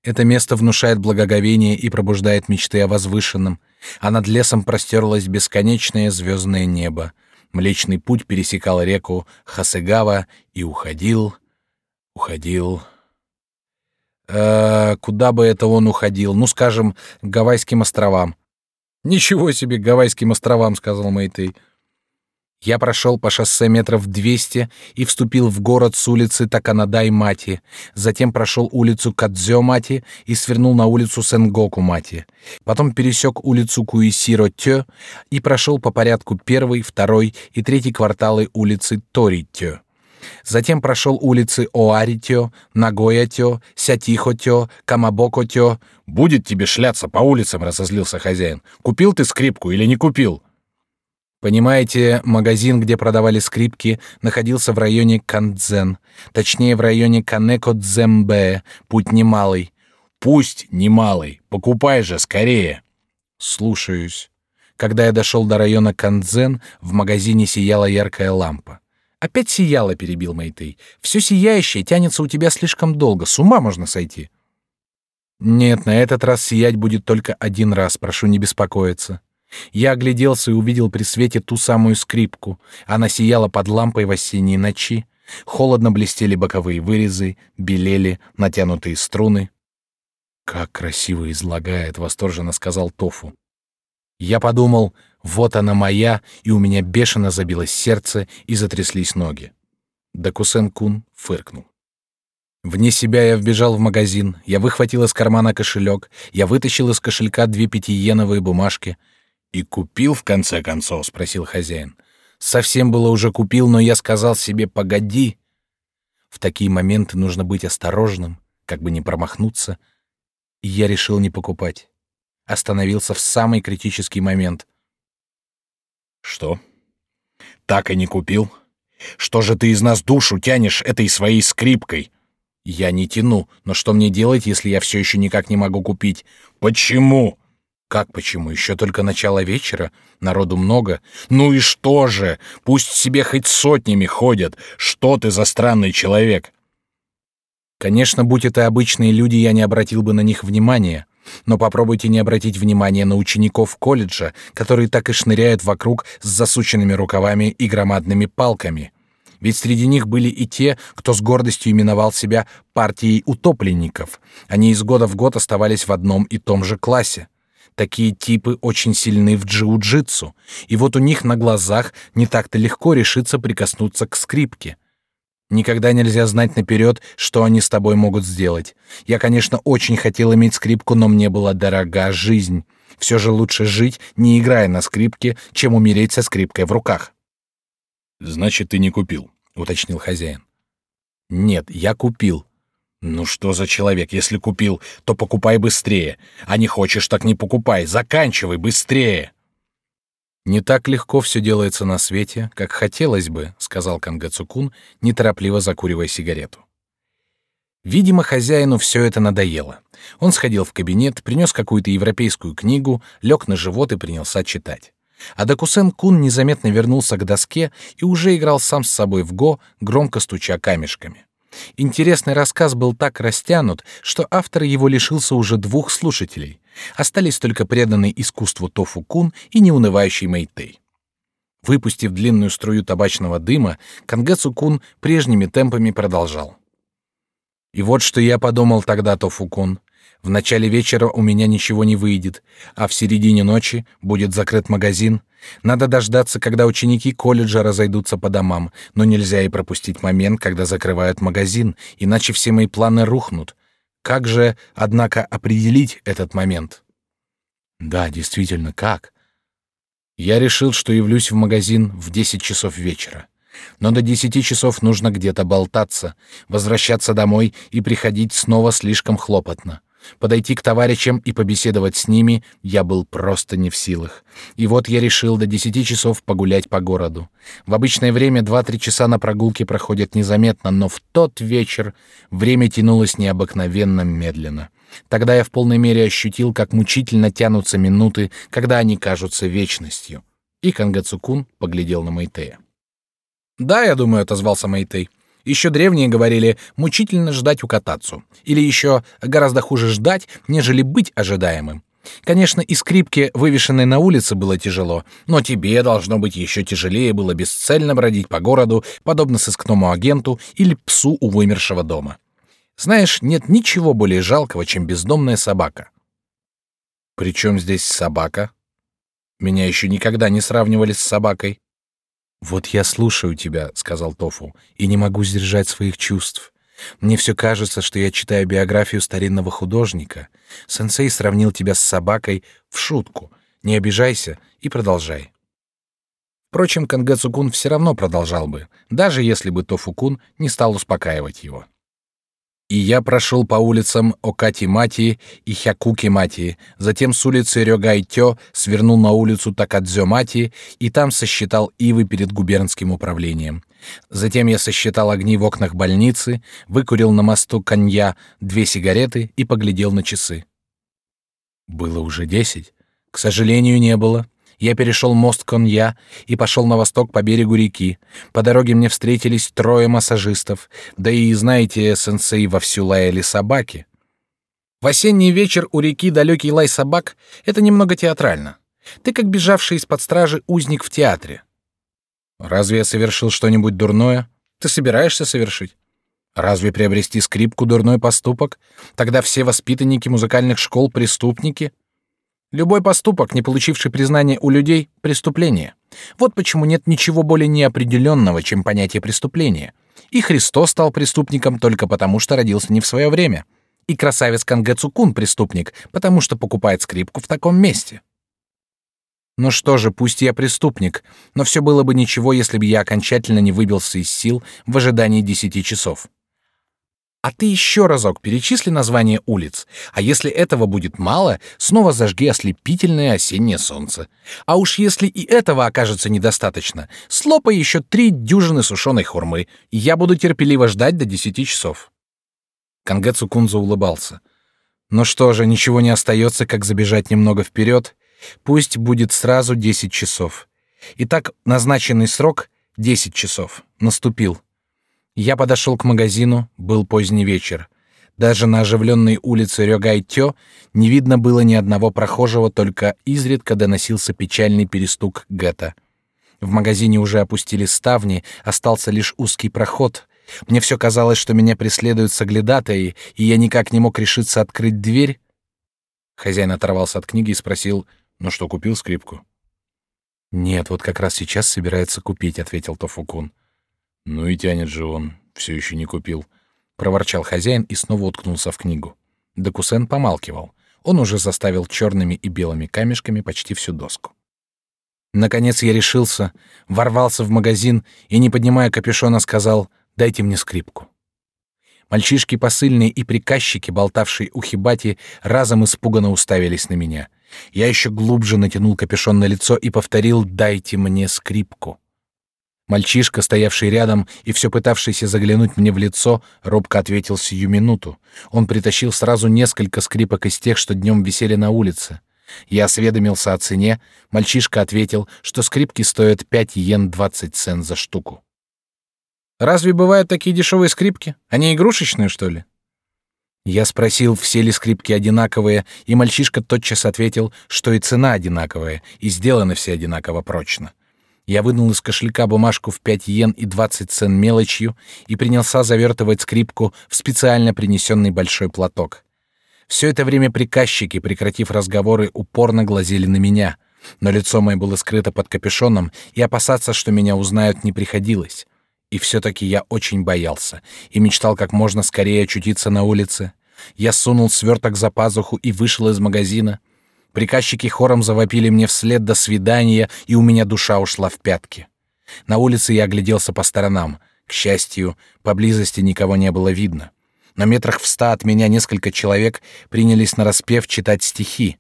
Это место внушает благоговение и пробуждает мечты о возвышенном, а над лесом простерлось бесконечное звездное небо — Млечный путь пересекал реку Хасегава и уходил, уходил. Э, куда бы это он уходил? Ну, скажем, к Гавайским островам. Ничего себе, Гавайским островам, сказал Мэйтэй. Я прошел по шоссе метров двести и вступил в город с улицы Таканадай-Мати, затем прошел улицу Кадзё-Мати и свернул на улицу Сенгоку-Мати, потом пересек улицу Куисиро-Тё и прошел по порядку первый, второй и третий кварталы улицы Тори-Тё. Затем прошел улицы Оаритё, Нагоя-Тё, Сятихо-Тё, Камабоко-Тё. «Будет тебе шляться по улицам», — разозлился хозяин. «Купил ты скрипку или не купил?» Понимаете, магазин, где продавали скрипки, находился в районе Кандзен, точнее в районе Канеко-Дзембе, путь немалый. Пусть немалый, покупай же скорее. Слушаюсь. Когда я дошел до района Кандзен, в магазине сияла яркая лампа. Опять сияла, перебил Мэйтэй. Все сияющее тянется у тебя слишком долго, с ума можно сойти. Нет, на этот раз сиять будет только один раз, прошу не беспокоиться. Я огляделся и увидел при свете ту самую скрипку. Она сияла под лампой в осенней ночи. Холодно блестели боковые вырезы, белели натянутые струны. Как красиво излагает, восторженно сказал Тофу. Я подумал, вот она моя, и у меня бешено забилось сердце и затряслись ноги. Дакусен-кун фыркнул. Вне себя я вбежал в магазин, я выхватил из кармана кошелек, я вытащил из кошелька две пятиеновые бумажки — «И купил, в конце концов?» — спросил хозяин. «Совсем было уже купил, но я сказал себе, погоди». В такие моменты нужно быть осторожным, как бы не промахнуться. И я решил не покупать. Остановился в самый критический момент. «Что? Так и не купил? Что же ты из нас душу тянешь этой своей скрипкой?» «Я не тяну, но что мне делать, если я все еще никак не могу купить?» «Почему?» Как почему? Еще только начало вечера, народу много. Ну и что же? Пусть себе хоть сотнями ходят. Что ты за странный человек? Конечно, будь это обычные люди, я не обратил бы на них внимания. Но попробуйте не обратить внимания на учеников колледжа, которые так и шныряют вокруг с засученными рукавами и громадными палками. Ведь среди них были и те, кто с гордостью именовал себя партией утопленников. Они из года в год оставались в одном и том же классе. Такие типы очень сильны в джиу-джитсу, и вот у них на глазах не так-то легко решиться прикоснуться к скрипке. Никогда нельзя знать наперед, что они с тобой могут сделать. Я, конечно, очень хотел иметь скрипку, но мне была дорога жизнь. Все же лучше жить, не играя на скрипке, чем умереть со скрипкой в руках. Значит, ты не купил, уточнил хозяин. Нет, я купил, ну что за человек? Если купил, то покупай быстрее. А не хочешь, так не покупай. Заканчивай быстрее. Не так легко все делается на свете, как хотелось бы, сказал Кангацукун, неторопливо закуривая сигарету. Видимо, хозяину все это надоело. Он сходил в кабинет, принес какую-то европейскую книгу, лег на живот и принялся читать. А Дакусен Кун незаметно вернулся к доске и уже играл сам с собой в го, громко стуча камешками. Интересный рассказ был так растянут, что автор его лишился уже двух слушателей. Остались только преданный искусству Тофу Кун и неунывающий Мэйтэй. Выпустив длинную струю табачного дыма, Кангацу Кун прежними темпами продолжал. И вот что я подумал тогда, Тофу Кун. В начале вечера у меня ничего не выйдет, а в середине ночи будет закрыт магазин. Надо дождаться, когда ученики колледжа разойдутся по домам, но нельзя и пропустить момент, когда закрывают магазин, иначе все мои планы рухнут. Как же, однако, определить этот момент? Да, действительно, как? Я решил, что явлюсь в магазин в 10 часов вечера. Но до десяти часов нужно где-то болтаться, возвращаться домой и приходить снова слишком хлопотно. Подойти к товарищам и побеседовать с ними я был просто не в силах. И вот я решил до десяти часов погулять по городу. В обычное время два-три часа на прогулке проходят незаметно, но в тот вечер время тянулось необыкновенно медленно. Тогда я в полной мере ощутил, как мучительно тянутся минуты, когда они кажутся вечностью. И Кангацукун поглядел на Мэйтея. «Да, я думаю», — отозвался Мэйтей. Еще древние говорили «мучительно ждать у катацу». Или еще «гораздо хуже ждать, нежели быть ожидаемым». Конечно, и скрипке, вывешенной на улице, было тяжело, но тебе, должно быть, еще тяжелее было бесцельно бродить по городу, подобно сыскному агенту или псу у вымершего дома. Знаешь, нет ничего более жалкого, чем бездомная собака. Причем здесь собака? Меня еще никогда не сравнивали с собакой. Вот я слушаю тебя, сказал Тофу, и не могу сдержать своих чувств. Мне все кажется, что я читаю биографию старинного художника. Сенсей сравнил тебя с собакой в шутку. Не обижайся и продолжай. Впрочем, Кангэцукун все равно продолжал бы, даже если бы Тофукун не стал успокаивать его. И я прошел по улицам Окати-Мати и Хякуки-Мати, затем с улицы Рёгай-Тё свернул на улицу Такадзё-Мати и там сосчитал ивы перед губернским управлением. Затем я сосчитал огни в окнах больницы, выкурил на мосту Канья две сигареты и поглядел на часы. Было уже десять. К сожалению, не было я перешел мост Конья и пошел на восток по берегу реки. По дороге мне встретились трое массажистов, да и, знаете, сенсей вовсю лаяли собаки. В осенний вечер у реки далекий лай собак — это немного театрально. Ты как бежавший из-под стражи узник в театре. Разве я совершил что-нибудь дурное? Ты собираешься совершить? Разве приобрести скрипку дурной поступок? Тогда все воспитанники музыкальных школ преступники — Любой поступок, не получивший признания у людей, преступление. Вот почему нет ничего более неопределенного, чем понятие преступления. И Христос стал преступником только потому, что родился не в свое время. И красавец Кангэ Цукун преступник, потому что покупает скрипку в таком месте. Ну что же, пусть я преступник, но все было бы ничего, если бы я окончательно не выбился из сил в ожидании десяти часов. А ты еще разок перечисли названия улиц, а если этого будет мало, снова зажги ослепительное осеннее солнце. А уж если и этого окажется недостаточно, слопай еще три дюжины сушеной хурмы, и я буду терпеливо ждать до десяти часов. Кангэцу Кунзо улыбался. Ну что же, ничего не остается, как забежать немного вперед. Пусть будет сразу десять часов. Итак, назначенный срок — десять часов. Наступил. Я подошел к магазину, был поздний вечер. Даже на оживленной улице Рёгай-Тё не видно было ни одного прохожего, только изредка доносился печальный перестук гэта. В магазине уже опустили ставни, остался лишь узкий проход. Мне все казалось, что меня преследуют соглядатаи, и я никак не мог решиться открыть дверь. Хозяин оторвался от книги и спросил, «Ну что, купил скрипку?» «Нет, вот как раз сейчас собирается купить», — ответил Тофукун. Ну и тянет же он, все еще не купил, проворчал хозяин и снова уткнулся в книгу. Декусен помалкивал. Он уже заставил черными и белыми камешками почти всю доску. Наконец я решился, ворвался в магазин и, не поднимая капюшона, сказал «Дайте мне скрипку». Мальчишки посыльные и приказчики, болтавшие у хибати, разом испуганно уставились на меня. Я еще глубже натянул капюшон на лицо и повторил «Дайте мне скрипку». Мальчишка, стоявший рядом и все пытавшийся заглянуть мне в лицо, робко ответил сию минуту. Он притащил сразу несколько скрипок из тех, что днем висели на улице. Я осведомился о цене. Мальчишка ответил, что скрипки стоят 5 йен 20 цен за штуку. Разве бывают такие дешевые скрипки? Они игрушечные, что ли? Я спросил, все ли скрипки одинаковые, и мальчишка тотчас ответил, что и цена одинаковая, и сделаны все одинаково прочно. Я вынул из кошелька бумажку в 5 йен и 20 цен мелочью и принялся завертывать скрипку в специально принесенный большой платок. Все это время приказчики, прекратив разговоры, упорно глазели на меня, но лицо мое было скрыто под капюшоном, и опасаться, что меня узнают, не приходилось. И все-таки я очень боялся и мечтал как можно скорее очутиться на улице. Я сунул сверток за пазуху и вышел из магазина — Приказчики хором завопили мне вслед «до свидания», и у меня душа ушла в пятки. На улице я огляделся по сторонам. К счастью, поблизости никого не было видно. На метрах в ста от меня несколько человек принялись нараспев читать стихи.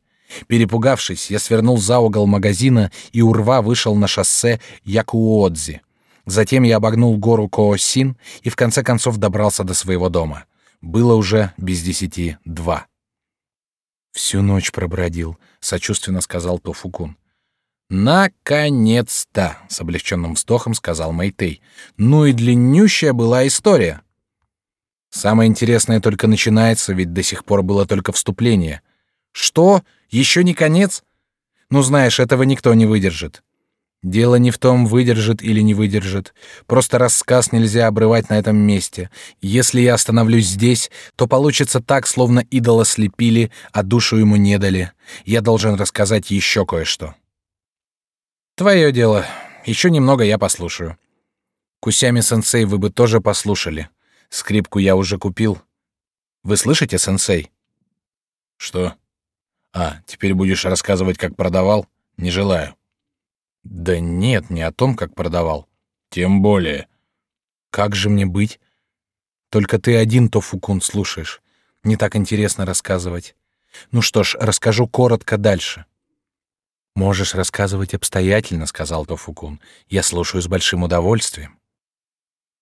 Перепугавшись, я свернул за угол магазина и урва вышел на шоссе Якуодзи. Затем я обогнул гору Коосин и в конце концов добрался до своего дома. Было уже без десяти два. Всю ночь пробродил, сочувственно сказал Тофукун. Наконец-то, с облегченным вздохом сказал Мэйтей. Ну и длиннющая была история. Самое интересное только начинается, ведь до сих пор было только вступление. Что? Еще не конец? Ну знаешь, этого никто не выдержит. Дело не в том, выдержит или не выдержит. Просто рассказ нельзя обрывать на этом месте. Если я остановлюсь здесь, то получится так, словно идола слепили, а душу ему не дали. Я должен рассказать еще кое-что. Твое дело. Еще немного я послушаю. Кусями-сенсей вы бы тоже послушали. Скрипку я уже купил. Вы слышите, сенсей? Что? А, теперь будешь рассказывать, как продавал? Не желаю. Да нет, не о том, как продавал. Тем более. Как же мне быть? Только ты один Тофукун слушаешь. Не так интересно рассказывать. Ну что ж, расскажу коротко дальше. Можешь рассказывать обстоятельно, сказал Тофукун. Я слушаю с большим удовольствием.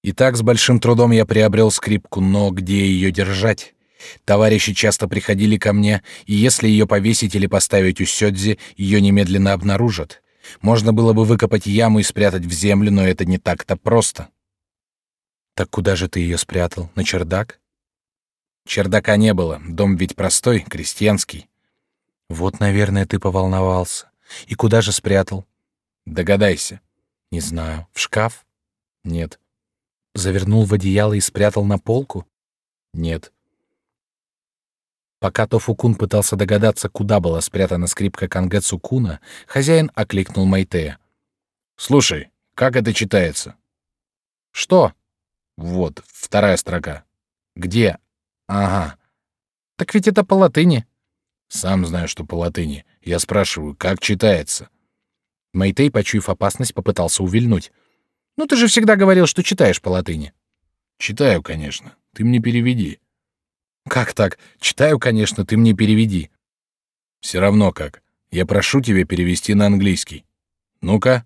И так с большим трудом я приобрел скрипку, но где ее держать? Товарищи часто приходили ко мне, и если ее повесить или поставить у сёдзи, ее немедленно обнаружат. Можно было бы выкопать яму и спрятать в землю, но это не так-то просто. Так куда же ты ее спрятал? На чердак? Чердака не было, дом ведь простой, крестьянский. Вот, наверное, ты поволновался. И куда же спрятал? Догадайся. Не знаю. В шкаф? Нет. Завернул в одеяло и спрятал на полку? Нет. Пока Тофукун пытался догадаться, куда была спрятана скрипка Кангэцу Куна, хозяин окликнул Майтея. «Слушай, как это читается?» «Что?» «Вот, вторая строка». «Где?» «Ага». «Так ведь это по латыни». «Сам знаю, что по латыни. Я спрашиваю, как читается?» Майтей, почуяв опасность, попытался увильнуть. Ну ты же всегда говорил, что читаешь по латыни. Читаю, конечно. Ты мне переведи. Как так? Читаю, конечно, ты мне переведи. Все равно как. Я прошу тебя перевести на английский. Ну-ка.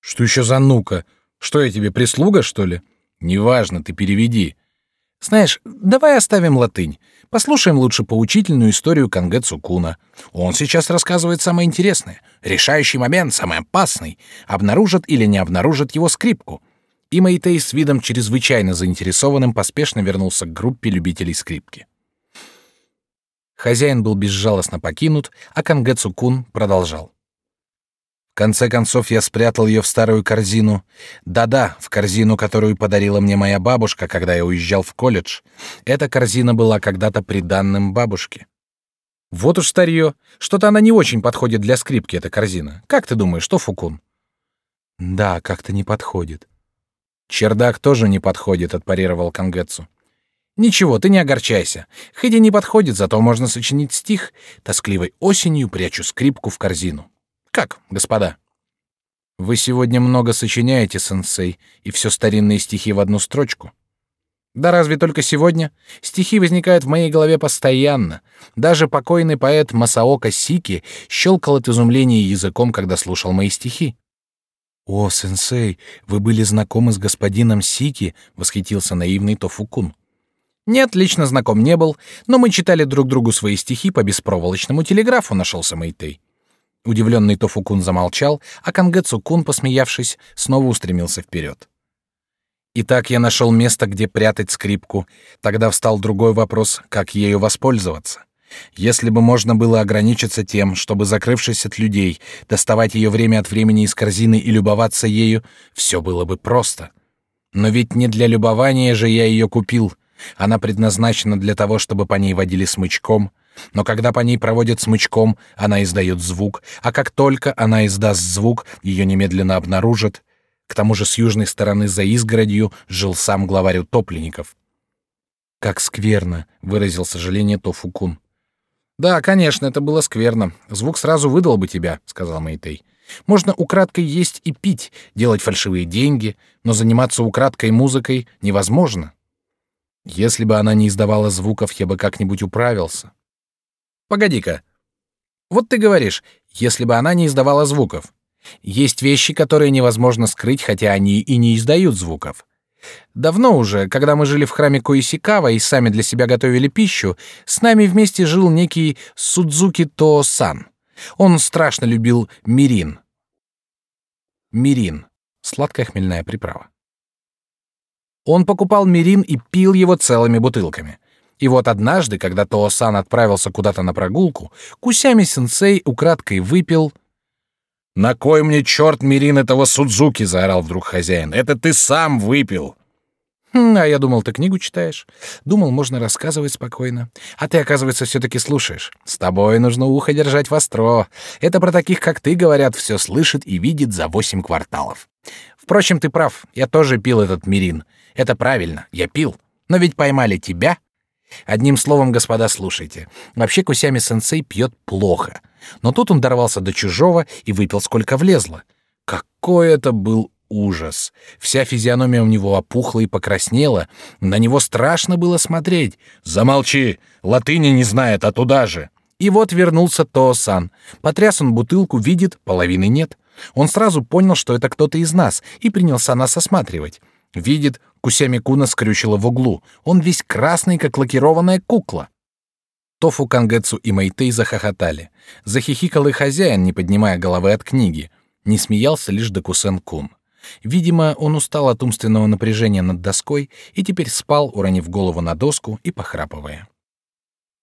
Что еще за ну-ка? Что я тебе прислуга, что ли? Неважно, ты переведи. Знаешь, давай оставим латынь. Послушаем лучше поучительную историю Кангэ Цукуна. Он сейчас рассказывает самое интересное. Решающий момент, самый опасный. Обнаружат или не обнаружат его скрипку. И Мэйтей с видом чрезвычайно заинтересованным поспешно вернулся к группе любителей скрипки. Хозяин был безжалостно покинут, а Кангэ Цукун продолжал. В конце концов я спрятал ее в старую корзину. Да-да, в корзину, которую подарила мне моя бабушка, когда я уезжал в колледж. Эта корзина была когда-то приданным бабушке. Вот уж старье. Что-то она не очень подходит для скрипки, эта корзина. Как ты думаешь, что Фукун? Да, как-то не подходит. Чердак тоже не подходит, отпарировал Кангетсу. Ничего, ты не огорчайся. Хоть и не подходит, зато можно сочинить стих. Тоскливой осенью прячу скрипку в корзину. Как, господа? Вы сегодня много сочиняете, сенсей, и все старинные стихи в одну строчку. Да разве только сегодня? Стихи возникают в моей голове постоянно. Даже покойный поэт Масаока Сики щелкал от изумления языком, когда слушал мои стихи. «О, сенсей, вы были знакомы с господином Сики?» — восхитился наивный Тофукун. «Нет, лично знаком не был, но мы читали друг другу свои стихи по беспроволочному телеграфу», — нашелся Мэйтей. Удивленный Тофукун замолчал, а Кангэцу-кун, посмеявшись, снова устремился вперед. Итак, я нашел место, где прятать скрипку. Тогда встал другой вопрос, как ею воспользоваться. Если бы можно было ограничиться тем, чтобы, закрывшись от людей, доставать ее время от времени из корзины и любоваться ею, все было бы просто. Но ведь не для любования же я ее купил. Она предназначена для того, чтобы по ней водили смычком — но когда по ней проводят смычком, она издает звук, а как только она издаст звук, ее немедленно обнаружат. К тому же с южной стороны за изгородью жил сам главарь утопленников. «Как скверно», — выразил сожаление Тофукун. «Да, конечно, это было скверно. Звук сразу выдал бы тебя», — сказал Мэйтей. «Можно украдкой есть и пить, делать фальшивые деньги, но заниматься украдкой музыкой невозможно. Если бы она не издавала звуков, я бы как-нибудь управился». Погоди-ка. Вот ты говоришь, если бы она не издавала звуков. Есть вещи, которые невозможно скрыть, хотя они и не издают звуков. Давно уже, когда мы жили в храме Коисикава и сами для себя готовили пищу, с нами вместе жил некий Судзуки Тоо-сан. Он страшно любил мирин. Мирин — сладкая хмельная приправа. Он покупал мирин и пил его целыми бутылками. И вот однажды, когда Тоосан отправился куда-то на прогулку, Кусями-сенсей украдкой выпил... «На кой мне черт Мирин этого Судзуки?» — заорал вдруг хозяин. «Это ты сам выпил!» Хм, а я думал, ты книгу читаешь. Думал, можно рассказывать спокойно. А ты, оказывается, все-таки слушаешь. С тобой нужно ухо держать востро. Это про таких, как ты, говорят, все слышит и видит за восемь кварталов. Впрочем, ты прав. Я тоже пил этот мирин. Это правильно. Я пил. Но ведь поймали тебя. Одним словом, господа, слушайте. Вообще Кусями-сенсей пьет плохо. Но тут он дорвался до чужого и выпил сколько влезло. Какой это был ужас. Вся физиономия у него опухла и покраснела. На него страшно было смотреть. «Замолчи! Латыни не знает, а туда же!» И вот вернулся Тоосан. Потряс он бутылку, видит, половины нет. Он сразу понял, что это кто-то из нас, и принялся нас осматривать. Видит, Кусями Куна скрючила в углу. Он весь красный, как лакированная кукла. Тофу Кангетсу и Мэйтей захохотали. Захихикал и хозяин, не поднимая головы от книги. Не смеялся лишь Докусен Кун. Видимо, он устал от умственного напряжения над доской и теперь спал, уронив голову на доску и похрапывая.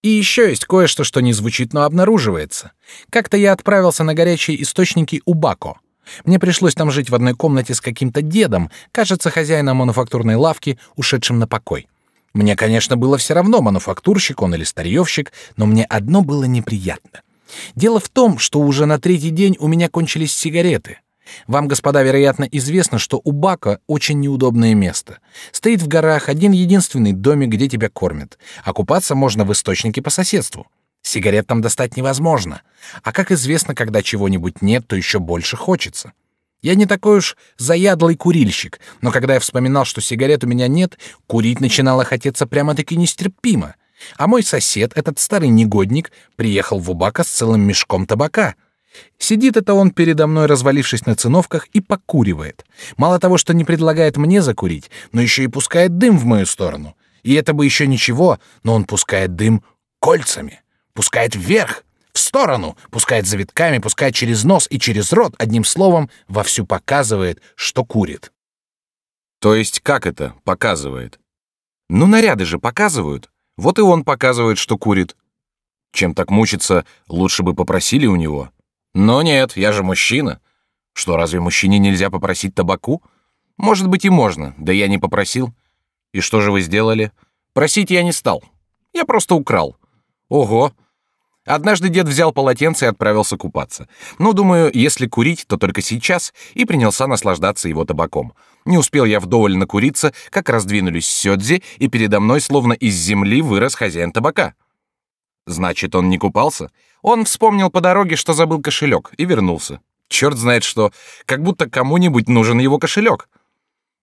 И еще есть кое-что, что не звучит, но обнаруживается. Как-то я отправился на горячие источники у Бако. Мне пришлось там жить в одной комнате с каким-то дедом, кажется, хозяином мануфактурной лавки, ушедшим на покой. Мне, конечно, было все равно, мануфактурщик он или старьевщик, но мне одно было неприятно. Дело в том, что уже на третий день у меня кончились сигареты. Вам, господа, вероятно, известно, что у Бака очень неудобное место. Стоит в горах один единственный домик, где тебя кормят. А купаться можно в источнике по соседству. Сигарет там достать невозможно. А как известно, когда чего-нибудь нет, то еще больше хочется. Я не такой уж заядлый курильщик, но когда я вспоминал, что сигарет у меня нет, курить начинало хотеться прямо-таки нестерпимо. А мой сосед, этот старый негодник, приехал в Убака с целым мешком табака — Сидит это он передо мной, развалившись на циновках, и покуривает. Мало того, что не предлагает мне закурить, но еще и пускает дым в мою сторону. И это бы еще ничего, но он пускает дым кольцами, пускает вверх, в сторону, пускает завитками, пускает через нос и через рот, одним словом, вовсю показывает, что курит. То есть как это показывает? Ну, наряды же показывают. Вот и он показывает, что курит. Чем так мучиться, лучше бы попросили у него. Но нет, я же мужчина. Что, разве мужчине нельзя попросить табаку? Может быть и можно, да я не попросил. И что же вы сделали? Просить я не стал. Я просто украл. Ого. Однажды дед взял полотенце и отправился купаться. Ну, думаю, если курить, то только сейчас, и принялся наслаждаться его табаком. Не успел я вдоволь накуриться, как раздвинулись сёдзи, и передо мной словно из земли вырос хозяин табака. Значит, он не купался? Он вспомнил по дороге, что забыл кошелек, и вернулся. Черт знает что, как будто кому-нибудь нужен его кошелек.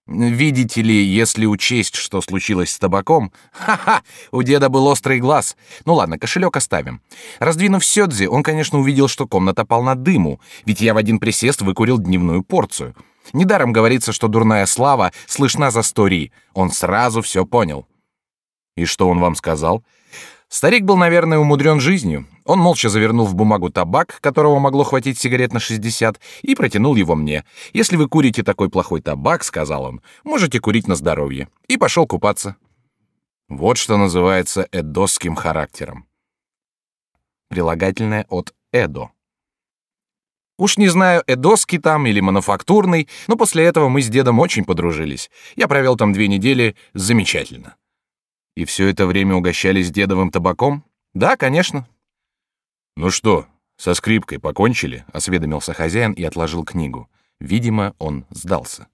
Видите ли, если учесть, что случилось с табаком... Ха-ха! У деда был острый глаз. Ну ладно, кошелек оставим. Раздвинув сёдзи, он, конечно, увидел, что комната полна дыму, ведь я в один присест выкурил дневную порцию. Недаром говорится, что дурная слава слышна за сто Он сразу все понял. И что он вам сказал? Старик был, наверное, умудрен жизнью. Он молча завернул в бумагу табак, которого могло хватить сигарет на 60, и протянул его мне. «Если вы курите такой плохой табак, — сказал он, — можете курить на здоровье». И пошел купаться. Вот что называется эдосским характером. Прилагательное от «эдо». Уж не знаю, эдоский там или мануфактурный, но после этого мы с дедом очень подружились. Я провел там две недели замечательно. И все это время угощались дедовым табаком? Да, конечно. Ну что, со скрипкой покончили? осведомился хозяин и отложил книгу. Видимо, он сдался.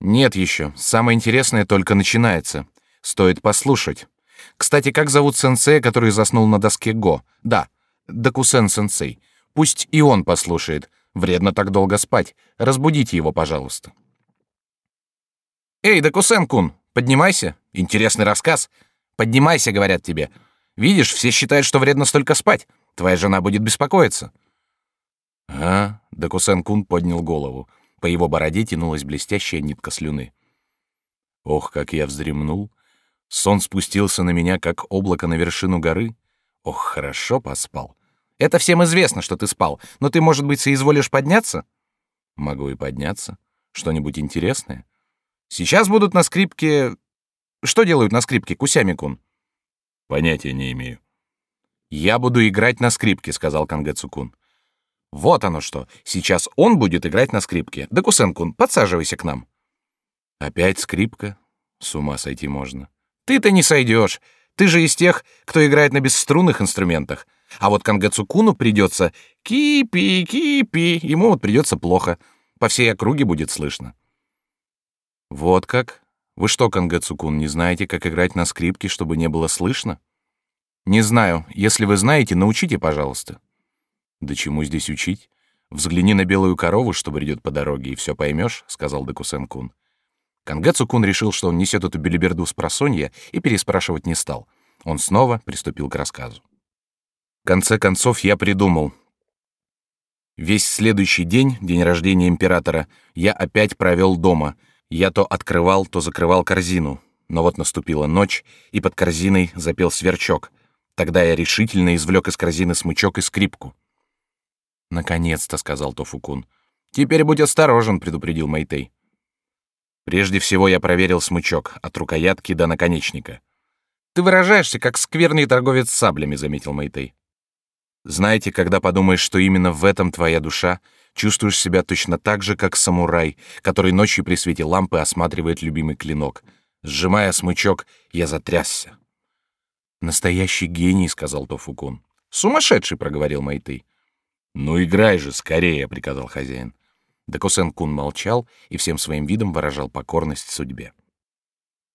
Нет еще. Самое интересное только начинается. Стоит послушать. Кстати, как зовут сенсея, который заснул на доске го? Да, Докусен сенсей. Пусть и он послушает. Вредно так долго спать. Разбудите его, пожалуйста. Эй, Докусен-кун, Поднимайся. Интересный рассказ. Поднимайся, говорят тебе. Видишь, все считают, что вредно столько спать. Твоя жена будет беспокоиться. А, Докусен-кун поднял голову. По его бороде тянулась блестящая нитка слюны. Ох, как я вздремнул. Сон спустился на меня, как облако на вершину горы. Ох, хорошо поспал. Это всем известно, что ты спал, но ты, может быть, соизволишь подняться? Могу и подняться. Что-нибудь интересное? Сейчас будут на скрипке... Что делают на скрипке, Кусями-кун? Понятия не имею. Я буду играть на скрипке, сказал Кангэцу-кун. Вот оно что. Сейчас он будет играть на скрипке. Да, Кусен-кун, подсаживайся к нам. Опять скрипка? С ума сойти можно. Ты-то не сойдешь. Ты же из тех, кто играет на бесструнных инструментах. А вот Кангацукуну придется кипи, кипи, ему вот придется плохо. По всей округе будет слышно. Вот как? Вы что, Кангацукун, не знаете, как играть на скрипке, чтобы не было слышно? Не знаю. Если вы знаете, научите, пожалуйста. Да чему здесь учить? Взгляни на белую корову, что бредет по дороге, и все поймешь, сказал Декусен-кун. Кангацукун решил, что он несет эту белиберду с просонья, и переспрашивать не стал. Он снова приступил к рассказу. В конце концов, я придумал. Весь следующий день, день рождения императора, я опять провел дома. Я то открывал, то закрывал корзину. Но вот наступила ночь, и под корзиной запел сверчок. Тогда я решительно извлек из корзины смычок и скрипку. «Наконец-то», — сказал Тофукун. «Теперь будь осторожен», — предупредил Мэйтей. Прежде всего я проверил смычок от рукоятки до наконечника. Ты выражаешься как скверный торговец саблями, заметил Мэйтей. Знаете, когда подумаешь, что именно в этом твоя душа, чувствуешь себя точно так же, как самурай, который ночью при свете лампы осматривает любимый клинок. Сжимая смычок, я затрясся. Настоящий гений, сказал Тофукун. Сумасшедший, проговорил Мэйтей. Ну играй же скорее, приказал хозяин. Дакусен-кун молчал и всем своим видом выражал покорность судьбе.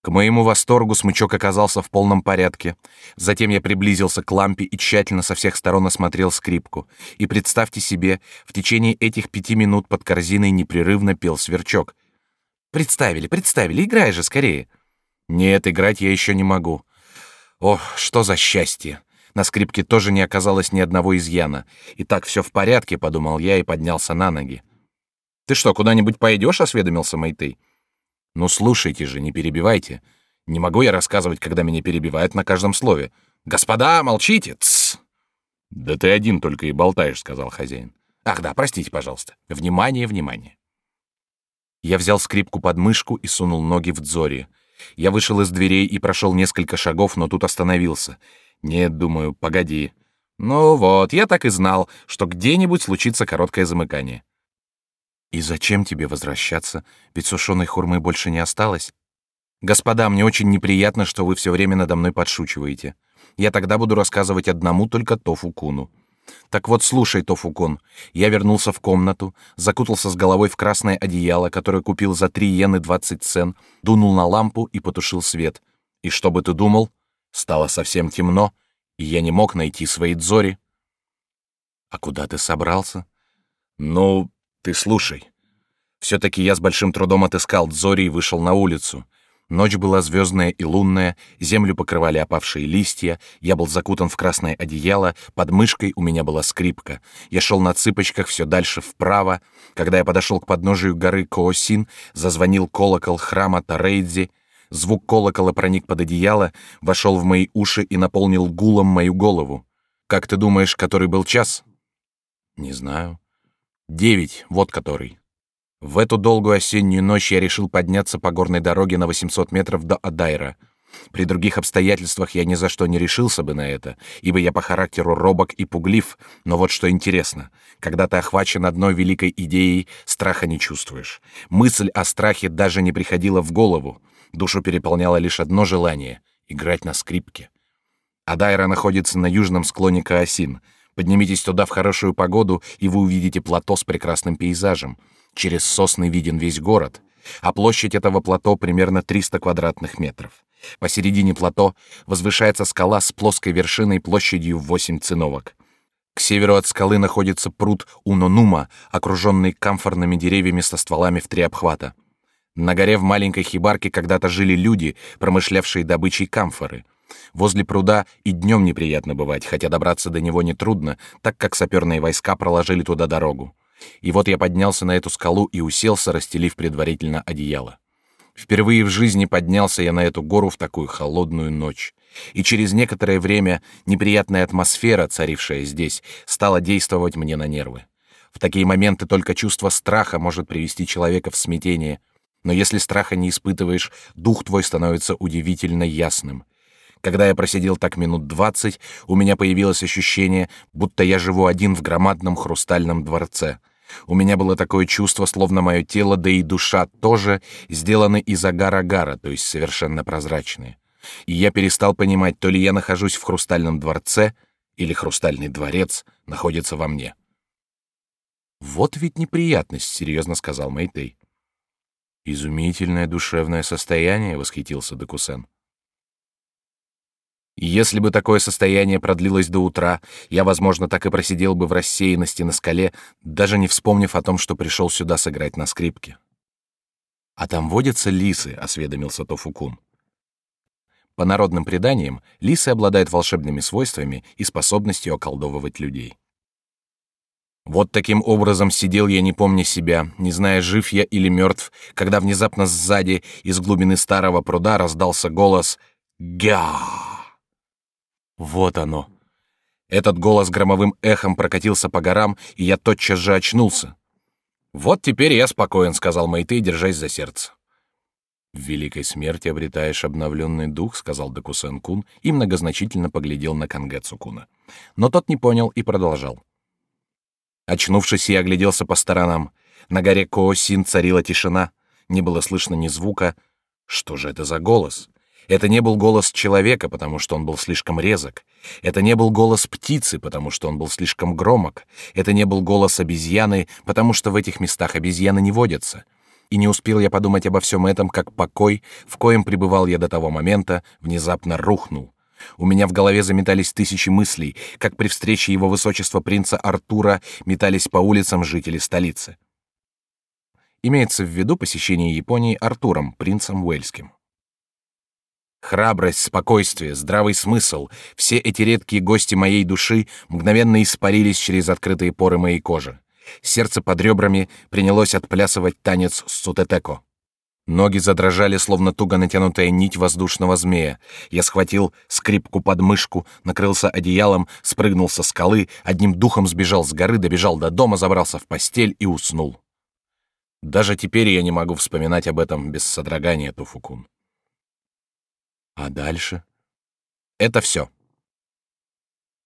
К моему восторгу смычок оказался в полном порядке. Затем я приблизился к лампе и тщательно со всех сторон осмотрел скрипку. И представьте себе, в течение этих пяти минут под корзиной непрерывно пел сверчок. Представили, представили, играй же скорее. Нет, играть я еще не могу. Ох, что за счастье! На скрипке тоже не оказалось ни одного изъяна. И так все в порядке, подумал я и поднялся на ноги. Ты что, куда-нибудь пойдешь? осведомился Мэйтей. Ну слушайте же, не перебивайте. Не могу я рассказывать, когда меня перебивают на каждом слове. Господа, молчите. Тс. Да ты один только и болтаешь, сказал хозяин. Ах да, простите, пожалуйста. Внимание, внимание. Я взял скрипку под мышку и сунул ноги в дзори. Я вышел из дверей и прошел несколько шагов, но тут остановился. Нет, думаю, погоди. Ну вот, я так и знал, что где-нибудь случится короткое замыкание. И зачем тебе возвращаться? Ведь сушеной хурмы больше не осталось. Господа, мне очень неприятно, что вы все время надо мной подшучиваете. Я тогда буду рассказывать одному только Тофукуну. Так вот, слушай, Тофукун. Я вернулся в комнату, закутался с головой в красное одеяло, которое купил за три йены двадцать цен, дунул на лампу и потушил свет. И что бы ты думал? Стало совсем темно, и я не мог найти свои дзори. А куда ты собрался? Ну, ты слушай. Все-таки я с большим трудом отыскал Дзори и вышел на улицу. Ночь была звездная и лунная, землю покрывали опавшие листья, я был закутан в красное одеяло, под мышкой у меня была скрипка. Я шел на цыпочках все дальше вправо. Когда я подошел к подножию горы Коосин, зазвонил колокол храма Тарейдзи. Звук колокола проник под одеяло, вошел в мои уши и наполнил гулом мою голову. Как ты думаешь, который был час? Не знаю. Девять, вот который. В эту долгую осеннюю ночь я решил подняться по горной дороге на 800 метров до Адайра. При других обстоятельствах я ни за что не решился бы на это, ибо я по характеру робок и пуглив, но вот что интересно, когда ты охвачен одной великой идеей, страха не чувствуешь. Мысль о страхе даже не приходила в голову. Душу переполняло лишь одно желание — играть на скрипке. Адайра находится на южном склоне Каосин — Поднимитесь туда в хорошую погоду, и вы увидите плато с прекрасным пейзажем. Через сосны виден весь город, а площадь этого плато примерно 300 квадратных метров. Посередине плато возвышается скала с плоской вершиной площадью в 8 циновок. К северу от скалы находится пруд Унонума, окруженный камфорными деревьями со стволами в три обхвата. На горе в маленькой хибарке когда-то жили люди, промышлявшие добычей камфоры. Возле пруда и днем неприятно бывать, хотя добраться до него нетрудно, так как саперные войска проложили туда дорогу. И вот я поднялся на эту скалу и уселся, расстелив предварительно одеяло. Впервые в жизни поднялся я на эту гору в такую холодную ночь. И через некоторое время неприятная атмосфера, царившая здесь, стала действовать мне на нервы. В такие моменты только чувство страха может привести человека в смятение. Но если страха не испытываешь, дух твой становится удивительно ясным. Когда я просидел так минут двадцать, у меня появилось ощущение, будто я живу один в громадном хрустальном дворце. У меня было такое чувство, словно мое тело, да и душа тоже сделаны из агар-агара, то есть совершенно прозрачные. И я перестал понимать, то ли я нахожусь в хрустальном дворце, или хрустальный дворец находится во мне. Вот ведь неприятность, серьезно сказал Мэйтэй. Изумительное душевное состояние, восхитился Декусен. Если бы такое состояние продлилось до утра, я, возможно, так и просидел бы в рассеянности на скале, даже не вспомнив о том, что пришел сюда сыграть на скрипке. А там водятся лисы, осведомился Тофукун. По народным преданиям, лисы обладают волшебными свойствами и способностью околдовывать людей. Вот таким образом сидел я, не помня себя, не зная, жив я или мертв, когда внезапно сзади, из глубины старого пруда, раздался голос «Гя!». Вот оно. Этот голос громовым эхом прокатился по горам, и я тотчас же очнулся. «Вот теперь я спокоен», — сказал Мэйтэй, держась за сердце. «В великой смерти обретаешь обновленный дух», — сказал Докусен-кун и многозначительно поглядел на Кангэцу-куна. Но тот не понял и продолжал. Очнувшись, я огляделся по сторонам. На горе Коосин царила тишина, не было слышно ни звука. Что же это за голос? Это не был голос человека, потому что он был слишком резок. Это не был голос птицы, потому что он был слишком громок. Это не был голос обезьяны, потому что в этих местах обезьяны не водятся и не успел я подумать обо всем этом, как покой, в коем пребывал я до того момента, внезапно рухнул. У меня в голове заметались тысячи мыслей, как при встрече его высочества принца Артура метались по улицам жители столицы. Имеется в виду посещение Японии Артуром, принцем Уэльским. Храбрость, спокойствие, здравый смысл — все эти редкие гости моей души мгновенно испарились через открытые поры моей кожи. Сердце под ребрами принялось отплясывать танец сутетеко. Ноги задрожали, словно туго натянутая нить воздушного змея. Я схватил скрипку под мышку, накрылся одеялом, спрыгнул со скалы, одним духом сбежал с горы, добежал до дома, забрался в постель и уснул. Даже теперь я не могу вспоминать об этом без содрогания, Туфукун. А дальше? Это все.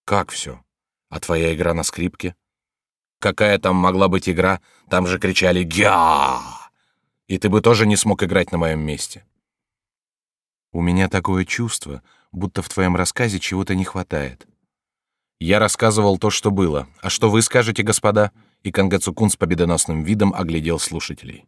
Как все? А твоя игра на скрипке? Какая там могла быть игра? Там же кричали «Гя!» И ты бы тоже не смог играть на моем месте. У меня такое чувство, будто в твоем рассказе чего-то не хватает. Я рассказывал то, что было. А что вы скажете, господа? И Кангацукун с победоносным видом оглядел слушателей.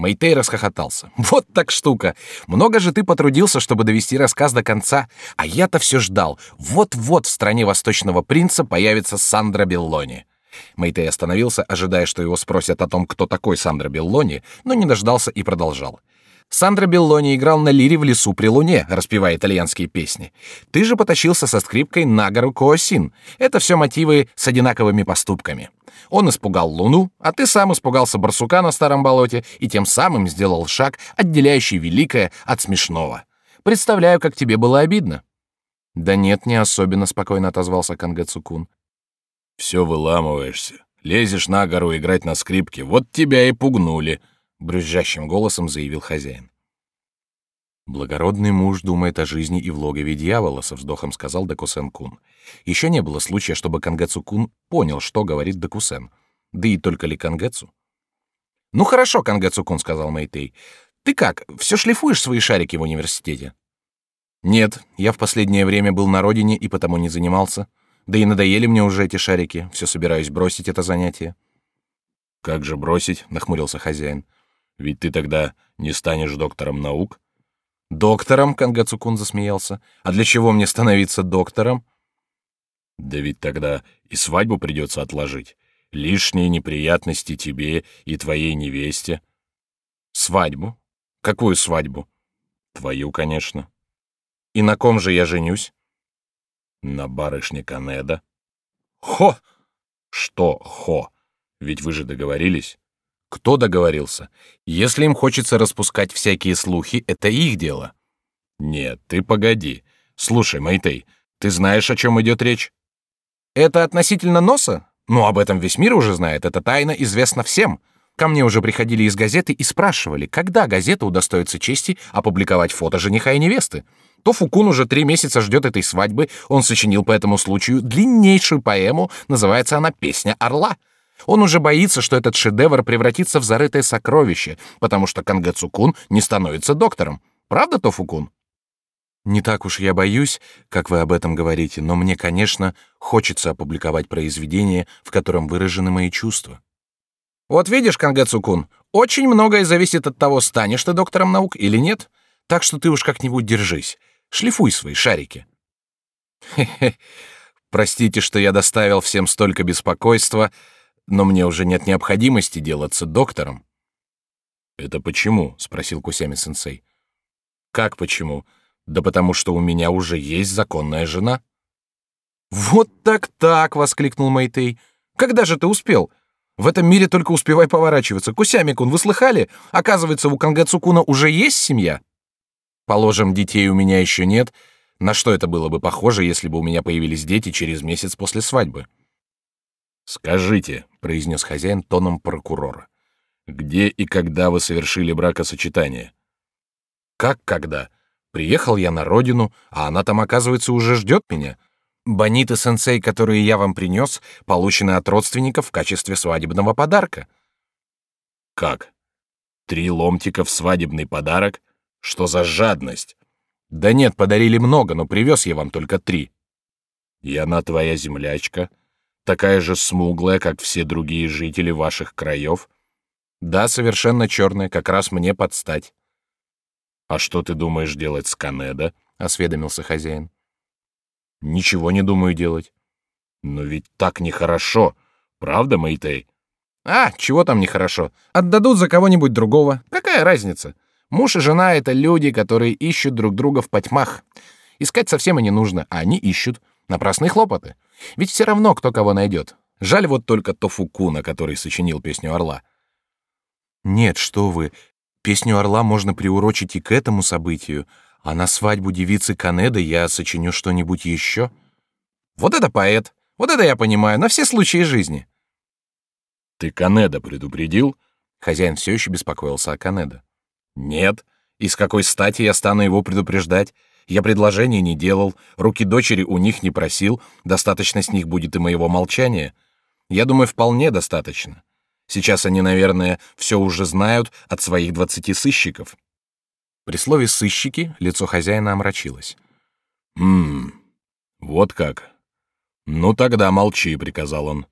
Мэйтей расхохотался. Вот так штука. Много же ты потрудился, чтобы довести рассказ до конца, а я-то все ждал. Вот-вот в стране Восточного принца появится Сандра Беллони. Мэйтэй остановился, ожидая, что его спросят о том, кто такой Сандра Беллони, но не дождался и продолжал. Сандра Беллони играл на лире в лесу при луне, распевая итальянские песни. Ты же потащился со скрипкой на гору Коосин. Это все мотивы с одинаковыми поступками. Он испугал луну, а ты сам испугался барсука на старом болоте и тем самым сделал шаг, отделяющий великое от смешного. Представляю, как тебе было обидно. Да нет, не особенно, спокойно отозвался Кангэцукун. Все выламываешься, лезешь на гору играть на скрипке, вот тебя и пугнули, брюзжащим голосом заявил хозяин. Благородный муж думает о жизни и в логове дьявола, со вздохом сказал Дакусен Кун. Еще не было случая, чтобы Кангетсу Кун понял, что говорит Дакусен. Да и только ли Кангетсу? Ну хорошо, Кангетсу Кун сказал Мэйтей. Ты как, все шлифуешь свои шарики в университете? Нет, я в последнее время был на родине и потому не занимался. Да и надоели мне уже эти шарики, все собираюсь бросить это занятие. Как же бросить? нахмурился хозяин. Ведь ты тогда не станешь доктором наук. Доктором, Кангацукун засмеялся. А для чего мне становиться доктором? Да ведь тогда и свадьбу придется отложить. Лишние неприятности тебе и твоей невесте. Свадьбу? Какую свадьбу? Твою, конечно. И на ком же я женюсь? На барышне Канеда. Хо! Что хо? Ведь вы же договорились. Кто договорился? Если им хочется распускать всякие слухи, это их дело. Нет, ты погоди. Слушай, Мэйтей, ты знаешь, о чем идет речь? Это относительно носа? Ну, об этом весь мир уже знает, это тайна известна всем. Ко мне уже приходили из газеты и спрашивали, когда газета удостоится чести опубликовать фото жениха и невесты. То Фукун уже три месяца ждет этой свадьбы, он сочинил по этому случаю длиннейшую поэму, называется она «Песня орла». Он уже боится, что этот шедевр превратится в зарытое сокровище, потому что Кангэцукун не становится доктором. Правда, Тофукун? Не так уж я боюсь, как вы об этом говорите, но мне, конечно, хочется опубликовать произведение, в котором выражены мои чувства. Вот видишь, Кангэцукун, очень многое зависит от того, станешь ты доктором наук или нет. Так что ты уж как-нибудь держись. Шлифуй свои шарики. Хе-хе. Простите, что я доставил всем столько беспокойства, но мне уже нет необходимости делаться доктором. Это почему? спросил Кусями-сенсей. Как почему? Да потому что у меня уже есть законная жена. Вот так-так, воскликнул Мэйтей. Когда же ты успел? В этом мире только успевай поворачиваться. Кусями-кун, вы слыхали? Оказывается, у Кангацукуна уже есть семья. Положим, детей у меня еще нет. На что это было бы похоже, если бы у меня появились дети через месяц после свадьбы? Скажите, произнес хозяин тоном прокурора, где и когда вы совершили бракосочетание? Как когда? Приехал я на родину, а она там, оказывается, уже ждет меня. Бониты сенсей, которые я вам принес, получены от родственников в качестве свадебного подарка. Как? Три ломтика в свадебный подарок? Что за жадность? Да нет, подарили много, но привез я вам только три. И она твоя землячка, такая же смуглая, как все другие жители ваших краев. Да, совершенно черная, как раз мне подстать. А что ты думаешь делать с Канеда? осведомился хозяин. Ничего не думаю делать. Но ведь так нехорошо, правда, Мэйтей? А, чего там нехорошо? Отдадут за кого-нибудь другого. Какая разница? Муж и жена — это люди, которые ищут друг друга в потьмах. Искать совсем и не нужно, а они ищут. Напрасные хлопоты. Ведь все равно, кто кого найдет. Жаль вот только Тофукуна, который сочинил песню «Орла». Нет, что вы, Песню «Орла» можно приурочить и к этому событию, а на свадьбу девицы Канеды я сочиню что-нибудь еще. Вот это поэт! Вот это я понимаю, на все случаи жизни. Ты Канеда предупредил? Хозяин все еще беспокоился о Канеда. Нет. И с какой стати я стану его предупреждать? Я предложений не делал, руки дочери у них не просил, достаточно с них будет и моего молчания. Я думаю, вполне достаточно. Сейчас они, наверное, все уже знают от своих двадцати сыщиков. При слове сыщики лицо хозяина омрачилось. Хм, вот как. Ну тогда молчи, приказал он.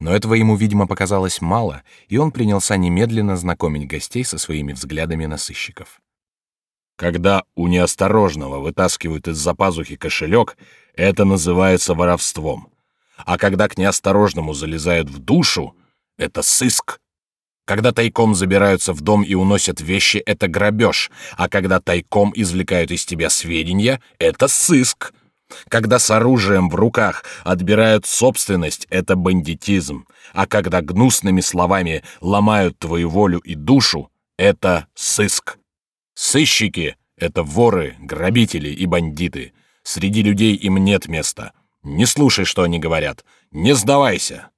Но этого ему, видимо, показалось мало, и он принялся немедленно знакомить гостей со своими взглядами на сыщиков. Когда у неосторожного вытаскивают из-за пазухи кошелек, это называется воровством. А когда к неосторожному залезают в душу, это сыск. Когда тайком забираются в дом и уносят вещи, это грабеж, а когда тайком извлекают из тебя сведения, это сыск. Когда с оружием в руках отбирают собственность, это бандитизм, а когда гнусными словами ломают твою волю и душу, это сыск. Сыщики — это воры, грабители и бандиты. Среди людей им нет места. Не слушай, что они говорят. Не сдавайся.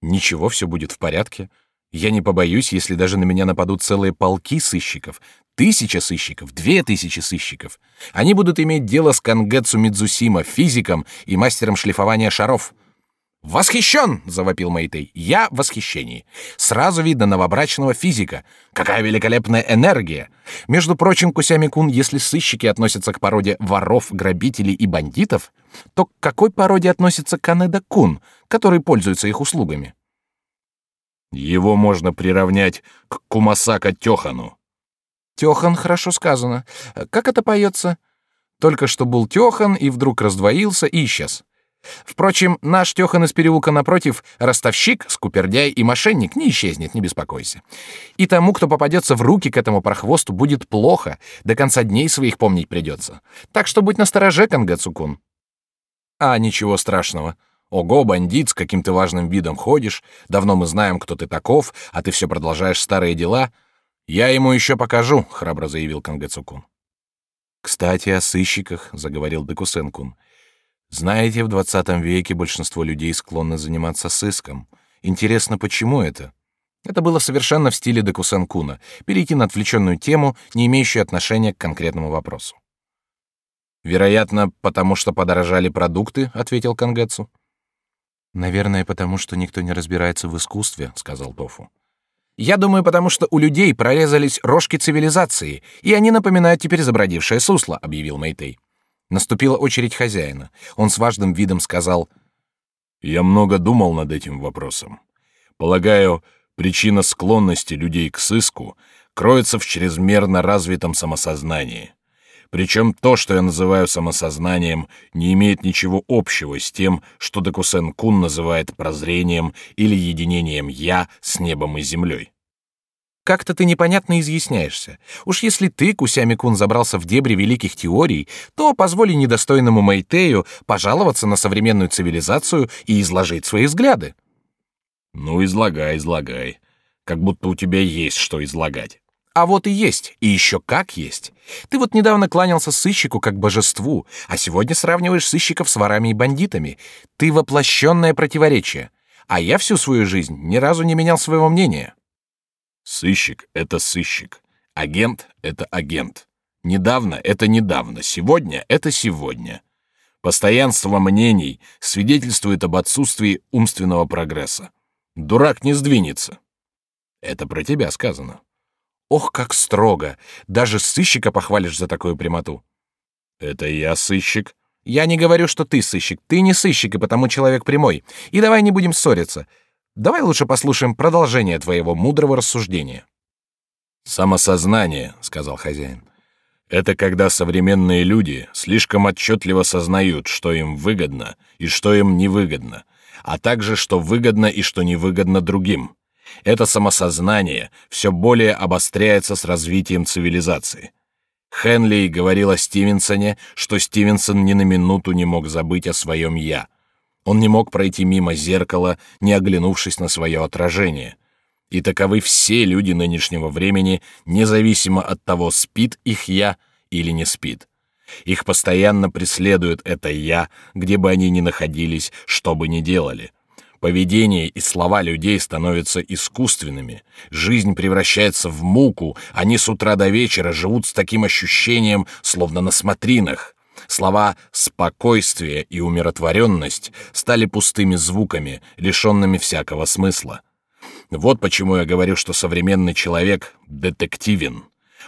Ничего, все будет в порядке. Я не побоюсь, если даже на меня нападут целые полки сыщиков, тысяча сыщиков, две тысячи сыщиков. Они будут иметь дело с Кангэцу Мидзусима, физиком и мастером шлифования шаров. «Восхищен!» — завопил Мэйтей. «Я в восхищении. Сразу видно новобрачного физика. Какая великолепная энергия! Между прочим, Кусями-кун, если сыщики относятся к породе воров, грабителей и бандитов, то к какой породе относится Канеда-кун, который пользуется их услугами?» «Его можно приравнять к Кумасака Тёхану». «Тёхан, хорошо сказано. Как это поется?» «Только что был Тёхан и вдруг раздвоился и исчез». Впрочем, наш Тёхан из переулка напротив, ростовщик, скупердяй и мошенник, не исчезнет, не беспокойся. И тому, кто попадется в руки к этому прохвосту, будет плохо, до конца дней своих помнить придется. Так что будь настороже, Кангэцукун. А, ничего страшного. Ого, бандит, с каким ты важным видом ходишь, давно мы знаем, кто ты таков, а ты все продолжаешь старые дела. Я ему еще покажу, храбро заявил Кангэцукун. Кстати, о сыщиках, заговорил Декусенкун. Знаете, в 20 веке большинство людей склонны заниматься сыском. Интересно, почему это? Это было совершенно в стиле Декусен-куна — перейти на отвлеченную тему, не имеющую отношения к конкретному вопросу. «Вероятно, потому что подорожали продукты», — ответил Кангетсу. Наверное, потому что никто не разбирается в искусстве, сказал Тофу. Я думаю, потому что у людей прорезались рожки цивилизации, и они напоминают теперь забродившее сусло, объявил Мэйтэй. Наступила очередь хозяина. Он с важным видом сказал: "Я много думал над этим вопросом. Полагаю, причина склонности людей к сыску кроется в чрезмерно развитом самосознании. Причем то, что я называю самосознанием, не имеет ничего общего с тем, что Декусен Кун называет прозрением или единением «я» с небом и землей. Как-то ты непонятно изъясняешься. Уж если ты, Кусями Кун, забрался в дебри великих теорий, то позволи недостойному Мэйтею пожаловаться на современную цивилизацию и изложить свои взгляды. Ну, излагай, излагай. Как будто у тебя есть что излагать. А вот и есть, и еще как есть. Ты вот недавно кланялся сыщику как божеству, а сегодня сравниваешь сыщиков с ворами и бандитами. Ты воплощенное противоречие. А я всю свою жизнь ни разу не менял своего мнения. Сыщик — это сыщик. Агент — это агент. Недавно — это недавно. Сегодня — это сегодня. Постоянство мнений свидетельствует об отсутствии умственного прогресса. Дурак не сдвинется. Это про тебя сказано. Ох, как строго! Даже сыщика похвалишь за такую прямоту. Это я сыщик. Я не говорю, что ты сыщик. Ты не сыщик, и потому человек прямой. И давай не будем ссориться. Давай лучше послушаем продолжение твоего мудрого рассуждения. Самосознание, сказал хозяин. Это когда современные люди слишком отчетливо сознают, что им выгодно и что им невыгодно, а также что выгодно и что невыгодно другим. Это самосознание все более обостряется с развитием цивилизации. Хенли говорил о Стивенсоне, что Стивенсон ни на минуту не мог забыть о своем «я». Он не мог пройти мимо зеркала, не оглянувшись на свое отражение. И таковы все люди нынешнего времени, независимо от того, спит их «я» или не спит. Их постоянно преследует это «я», где бы они ни находились, что бы ни делали — Поведение и слова людей становятся искусственными. Жизнь превращается в муку. Они с утра до вечера живут с таким ощущением, словно на смотринах. Слова «спокойствие» и «умиротворенность» стали пустыми звуками, лишенными всякого смысла. Вот почему я говорю, что современный человек детективен.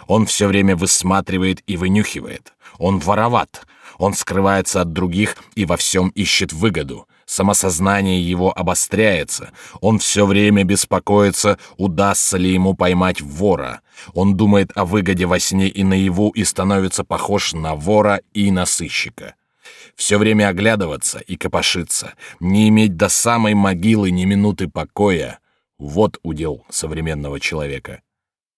Он все время высматривает и вынюхивает. Он вороват. Он скрывается от других и во всем ищет выгоду. Самосознание его обостряется. Он все время беспокоится, удастся ли ему поймать вора. Он думает о выгоде во сне и наяву и становится похож на вора и на сыщика. Все время оглядываться и копошиться, не иметь до самой могилы ни минуты покоя — вот удел современного человека.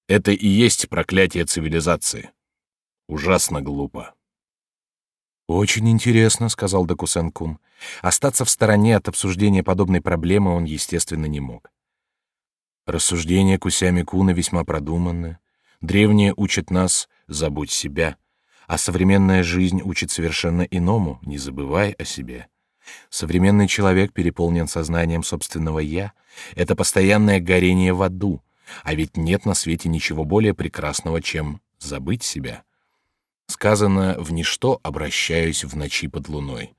Это и есть проклятие цивилизации. Ужасно глупо. Очень интересно, сказал Докусен-кун. Остаться в стороне от обсуждения подобной проблемы он, естественно, не мог. Рассуждения Кусями-куна весьма продуманны. Древние учат нас «забудь себя», а современная жизнь учит совершенно иному «не забывай о себе». Современный человек переполнен сознанием собственного «я». Это постоянное горение в аду. А ведь нет на свете ничего более прекрасного, чем забыть себя. Сказано «в ничто обращаюсь в ночи под луной».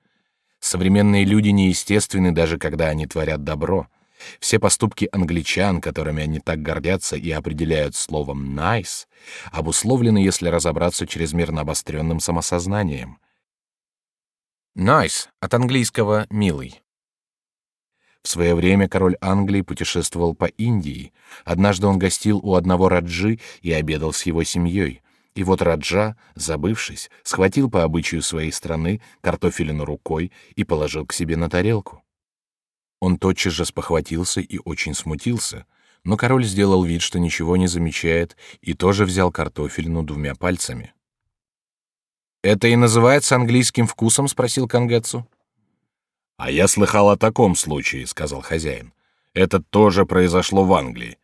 Современные люди неестественны, даже когда они творят добро. Все поступки англичан, которыми они так гордятся и определяют словом «nice», обусловлены, если разобраться, чрезмерно обостренным самосознанием. Nice от английского «милый». В свое время король Англии путешествовал по Индии. Однажды он гостил у одного раджи и обедал с его семьей. И вот Раджа, забывшись, схватил по обычаю своей страны картофелину рукой и положил к себе на тарелку. Он тотчас же спохватился и очень смутился, но король сделал вид, что ничего не замечает, и тоже взял картофелину двумя пальцами. «Это и называется английским вкусом?» — спросил Кангетсу. «А я слыхал о таком случае», — сказал хозяин. «Это тоже произошло в Англии.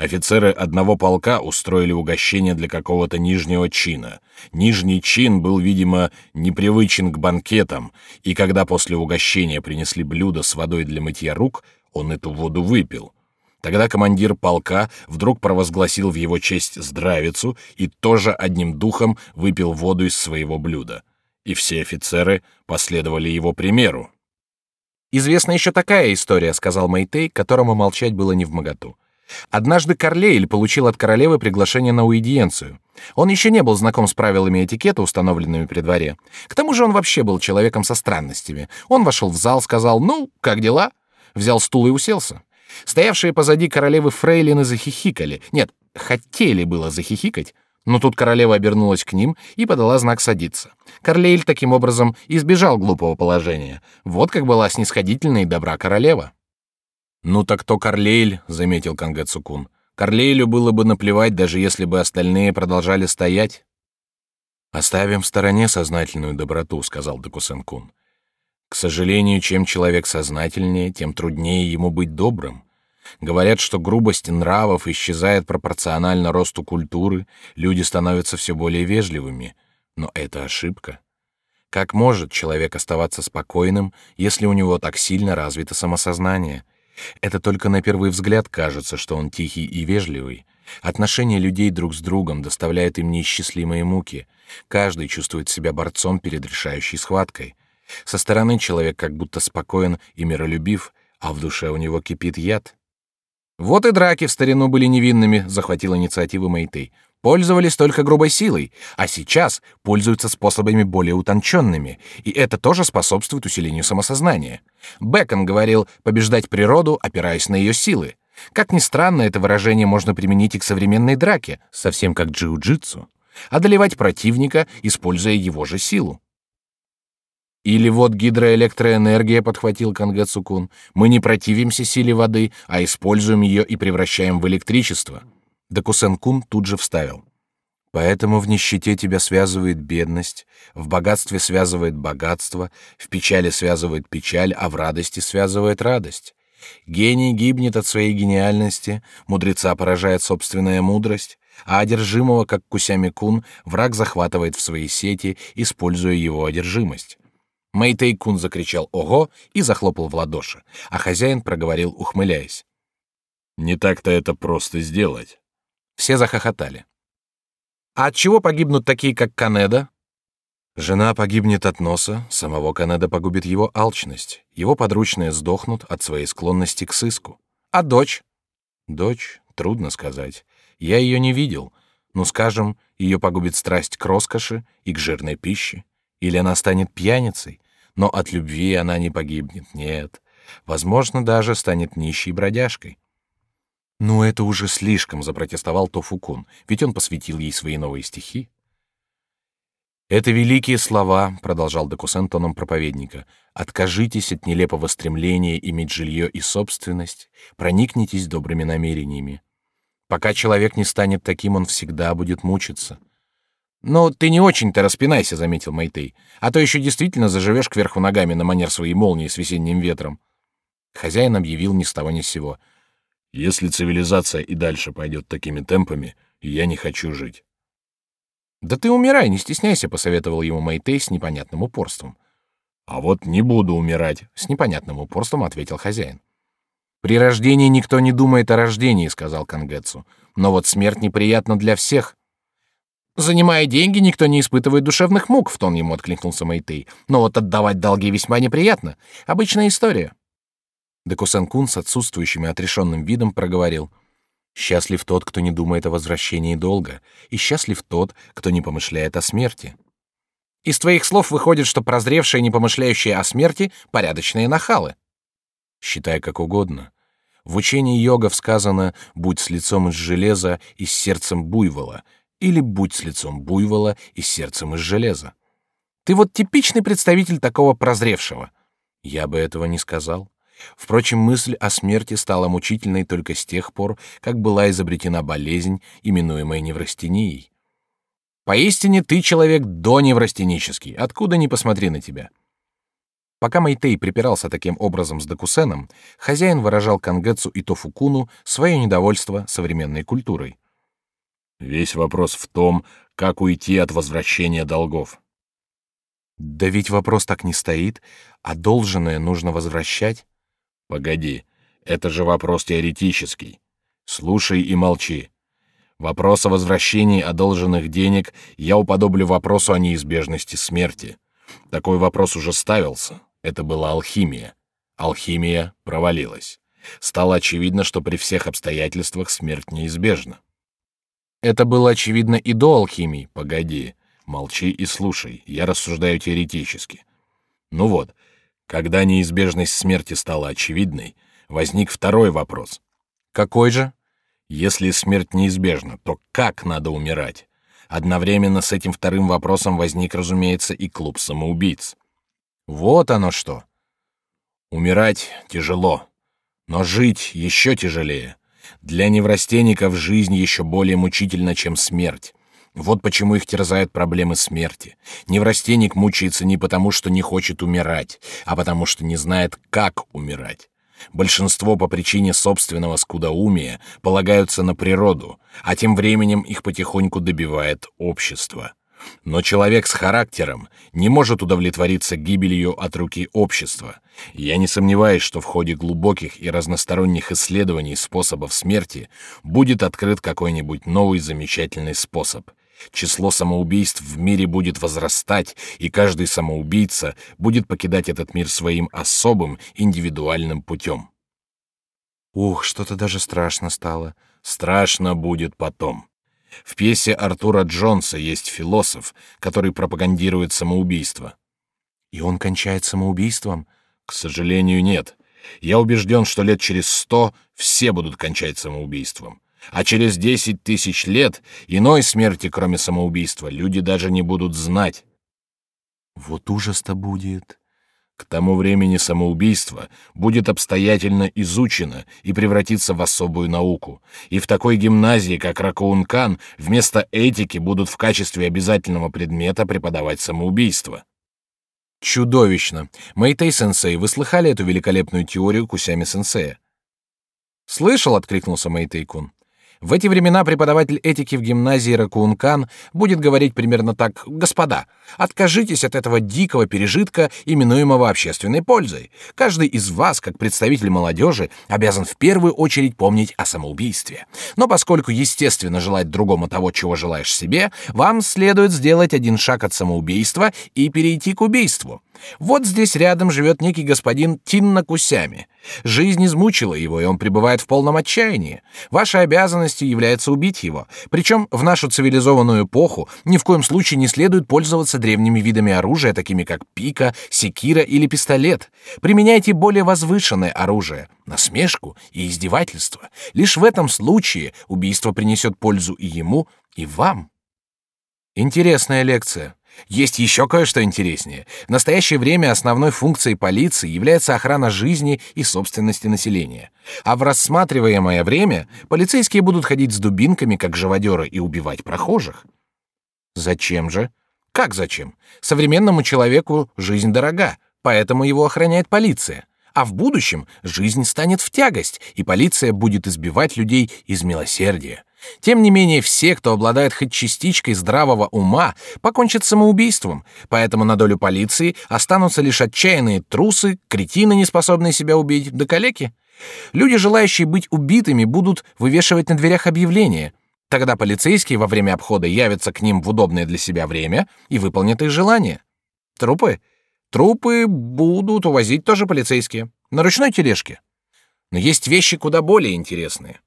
Офицеры одного полка устроили угощение для какого-то нижнего чина. Нижний чин был, видимо, непривычен к банкетам, и когда после угощения принесли блюдо с водой для мытья рук, он эту воду выпил. Тогда командир полка вдруг провозгласил в его честь здравицу и тоже одним духом выпил воду из своего блюда. И все офицеры последовали его примеру. Известна еще такая история, сказал Мэйтей, которому молчать было не в моготу. Однажды Карлейль получил от королевы приглашение на уидиенцию. Он еще не был знаком с правилами этикета, установленными при дворе. К тому же он вообще был человеком со странностями. Он вошел в зал, сказал «Ну, как дела?» Взял стул и уселся. Стоявшие позади королевы фрейлины захихикали. Нет, хотели было захихикать, но тут королева обернулась к ним и подала знак садиться. Карлейль таким образом избежал глупого положения. Вот как была снисходительна и добра королева. «Ну так то Карлейль», — заметил Кангэцукун. «Карлейлю было бы наплевать, даже если бы остальные продолжали стоять». «Оставим в стороне сознательную доброту», — сказал Докусен-кун. «К сожалению, чем человек сознательнее, тем труднее ему быть добрым. Говорят, что грубость нравов исчезает пропорционально росту культуры, люди становятся все более вежливыми. Но это ошибка. Как может человек оставаться спокойным, если у него так сильно развито самосознание? Это только на первый взгляд кажется, что он тихий и вежливый. Отношения людей друг с другом доставляют им неисчислимые муки. Каждый чувствует себя борцом перед решающей схваткой. Со стороны человек как будто спокоен и миролюбив, а в душе у него кипит яд. Вот и драки в старину были невинными, захватил инициативу Мэйтэй. Пользовались только грубой силой, а сейчас пользуются способами более утонченными, и это тоже способствует усилению самосознания. Бэкон говорил побеждать природу, опираясь на ее силы. Как ни странно, это выражение можно применить и к современной драке, совсем как джиу-джитсу. Одолевать противника, используя его же силу. Или вот гидроэлектроэнергия, подхватил Кангэцукун. Мы не противимся силе воды, а используем ее и превращаем в электричество. Докусен-кун тут же вставил. Поэтому в нищете тебя связывает бедность, в богатстве связывает богатство, в печали связывает печаль, а в радости связывает радость. Гений гибнет от своей гениальности, мудреца поражает собственная мудрость, а одержимого, как Кусями-кун, враг захватывает в свои сети, используя его одержимость. Мэйтэй-кун закричал «Ого!» и захлопал в ладоши, а хозяин проговорил, ухмыляясь. «Не так-то это просто сделать». Все захохотали. «А от чего погибнут такие, как Канеда?» Жена погибнет от носа, самого Канеда погубит его алчность, его подручные сдохнут от своей склонности к сыску. А дочь? Дочь, трудно сказать. Я ее не видел. Ну, скажем, ее погубит страсть к роскоши и к жирной пище. Или она станет пьяницей, но от любви она не погибнет, нет. Возможно, даже станет нищей бродяжкой. «Ну, это уже слишком», — запротестовал Тофукун, ведь он посвятил ей свои новые стихи. «Это великие слова», — продолжал Докусен тоном проповедника. «Откажитесь от нелепого стремления иметь жилье и собственность, проникнитесь добрыми намерениями. Пока человек не станет таким, он всегда будет мучиться. «Ну, ты не очень-то распинайся», — заметил Майтей. «А то еще действительно заживешь кверху ногами на манер своей молнии с весенним ветром». Хозяин объявил ни с того ни с сего. «Если цивилизация и дальше пойдет такими темпами, я не хочу жить». «Да ты умирай, не стесняйся», — посоветовал ему Майтей с непонятным упорством. «А вот не буду умирать», — с непонятным упорством ответил хозяин. «При рождении никто не думает о рождении», — сказал Кангетсу. «Но вот смерть неприятна для всех, Занимая деньги, никто не испытывает душевных мук, в тон ему откликнулся Мэйтэй. Но вот отдавать долги весьма неприятно. Обычная история. Декусен-кун с отсутствующим и отрешенным видом проговорил. «Счастлив тот, кто не думает о возвращении долга, и счастлив тот, кто не помышляет о смерти». «Из твоих слов выходит, что прозревшие, не помышляющие о смерти, порядочные нахалы». «Считай как угодно. В учении йогов сказано «будь с лицом из железа и с сердцем буйвола», или будь с лицом буйвола и сердцем из железа. Ты вот типичный представитель такого прозревшего. Я бы этого не сказал. Впрочем, мысль о смерти стала мучительной только с тех пор, как была изобретена болезнь, именуемая неврастенией. Поистине ты человек доневрастенический, откуда ни посмотри на тебя. Пока Мэйтей припирался таким образом с Докусеном, хозяин выражал Кангетсу и Тофукуну свое недовольство современной культурой. Весь вопрос в том, как уйти от возвращения долгов. Да ведь вопрос так не стоит, а должное нужно возвращать. Погоди, это же вопрос теоретический. Слушай и молчи. Вопрос о возвращении одолженных денег я уподоблю вопросу о неизбежности смерти. Такой вопрос уже ставился. Это была алхимия. Алхимия провалилась. Стало очевидно, что при всех обстоятельствах смерть неизбежна. Это было очевидно и до алхимии. Погоди, молчи и слушай, я рассуждаю теоретически. Ну вот, когда неизбежность смерти стала очевидной, возник второй вопрос. Какой же? Если смерть неизбежна, то как надо умирать? Одновременно с этим вторым вопросом возник, разумеется, и клуб самоубийц. Вот оно что. Умирать тяжело, но жить еще тяжелее. Для неврастенников жизнь еще более мучительна, чем смерть. Вот почему их терзают проблемы смерти. Неврастенник мучается не потому, что не хочет умирать, а потому что не знает, как умирать. Большинство по причине собственного скудоумия полагаются на природу, а тем временем их потихоньку добивает общество. Но человек с характером не может удовлетвориться гибелью от руки общества. Я не сомневаюсь, что в ходе глубоких и разносторонних исследований способов смерти будет открыт какой-нибудь новый замечательный способ. Число самоубийств в мире будет возрастать, и каждый самоубийца будет покидать этот мир своим особым индивидуальным путем. Ух, что-то даже страшно стало. Страшно будет потом. В пьесе Артура Джонса есть философ, который пропагандирует самоубийство. И он кончает самоубийством? К сожалению, нет. Я убежден, что лет через сто все будут кончать самоубийством. А через десять тысяч лет иной смерти, кроме самоубийства, люди даже не будут знать. Вот ужас-то будет. К тому времени самоубийство будет обстоятельно изучено и превратится в особую науку. И в такой гимназии, как Ракуункан, вместо этики будут в качестве обязательного предмета преподавать самоубийство. Чудовищно. Мэйтэй-сенсей, вы слыхали эту великолепную теорию Кусями-сенсея? Слышал, откликнулся Мэйтэй-кун. В эти времена преподаватель этики в гимназии Ракуункан будет говорить примерно так: "Господа, откажитесь от этого дикого пережитка, именуемого общественной пользой. Каждый из вас, как представитель молодежи, обязан в первую очередь помнить о самоубийстве. Но поскольку естественно желать другому того, чего желаешь себе, вам следует сделать один шаг от самоубийства и перейти к убийству. Вот здесь рядом живет некий господин Тинна Кусями. Жизнь измучила его, и он пребывает в полном отчаянии. Вашей обязанностью является убить его. Причем в нашу цивилизованную эпоху ни в коем случае не следует пользоваться древними видами оружия, такими как пика, секира или пистолет. Применяйте более возвышенное оружие, насмешку и издевательство. Лишь в этом случае убийство принесет пользу и ему, и вам. Интересная лекция. Есть еще кое-что интереснее. В настоящее время основной функцией полиции является охрана жизни и собственности населения. А в рассматриваемое время полицейские будут ходить с дубинками, как живодеры, и убивать прохожих. Зачем же? Как зачем? Современному человеку жизнь дорога, поэтому его охраняет полиция. А в будущем жизнь станет в тягость, и полиция будет избивать людей из милосердия. Тем не менее, все, кто обладает хоть частичкой здравого ума, покончат самоубийством, поэтому на долю полиции останутся лишь отчаянные трусы, кретины, не способные себя убить, да калеки. Люди, желающие быть убитыми, будут вывешивать на дверях объявления. Тогда полицейские во время обхода явятся к ним в удобное для себя время и выполнят их желание. Трупы? Трупы будут увозить тоже полицейские. На ручной тележке. Но есть вещи куда более интересные.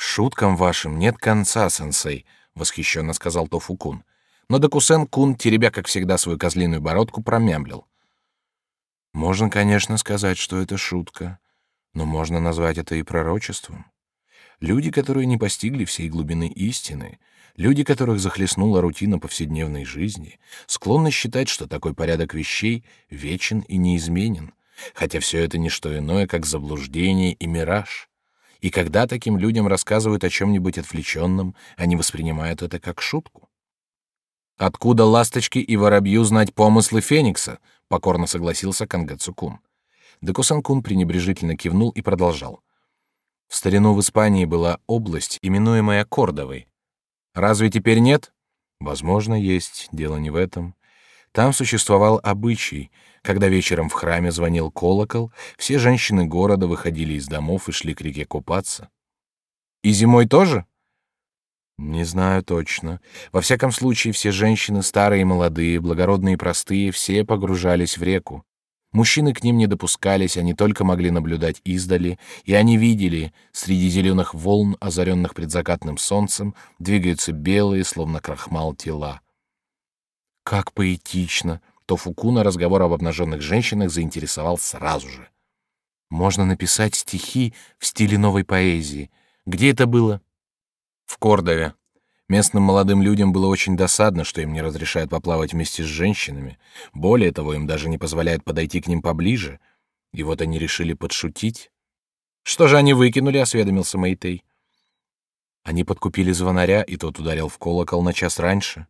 Шуткам вашим нет конца, сенсей, восхищенно сказал Тофукун. Но Докусен-кун, теребя как всегда свою козлиную бородку, промямлил: можно, конечно, сказать, что это шутка, но можно назвать это и пророчеством. Люди, которые не постигли всей глубины истины, люди, которых захлестнула рутина повседневной жизни, склонны считать, что такой порядок вещей вечен и неизменен, хотя все это не что иное, как заблуждение и мираж. И когда таким людям рассказывают о чем-нибудь отвлеченном, они воспринимают это как шутку. Откуда ласточки и воробью знать помыслы Феникса? покорно согласился Кангацукун. Декусан-кун пренебрежительно кивнул и продолжал. В старину в Испании была область, именуемая Кордовой. Разве теперь нет? Возможно, есть, дело не в этом. Там существовал обычай, когда вечером в храме звонил колокол, все женщины города выходили из домов и шли к реке купаться. И зимой тоже? Не знаю точно. Во всяком случае, все женщины, старые и молодые, благородные и простые, все погружались в реку. Мужчины к ним не допускались, они только могли наблюдать издали, и они видели, среди зеленых волн, озаренных предзакатным солнцем, двигаются белые, словно крахмал, тела. Как поэтично! То Фукуна разговор об обнаженных женщинах заинтересовал сразу же. Можно написать стихи в стиле новой поэзии. Где это было? В Кордове. Местным молодым людям было очень досадно, что им не разрешают поплавать вместе с женщинами. Более того, им даже не позволяют подойти к ним поближе. И вот они решили подшутить. Что же они выкинули, осведомился Мэйтей. Они подкупили звонаря, и тот ударил в колокол на час раньше.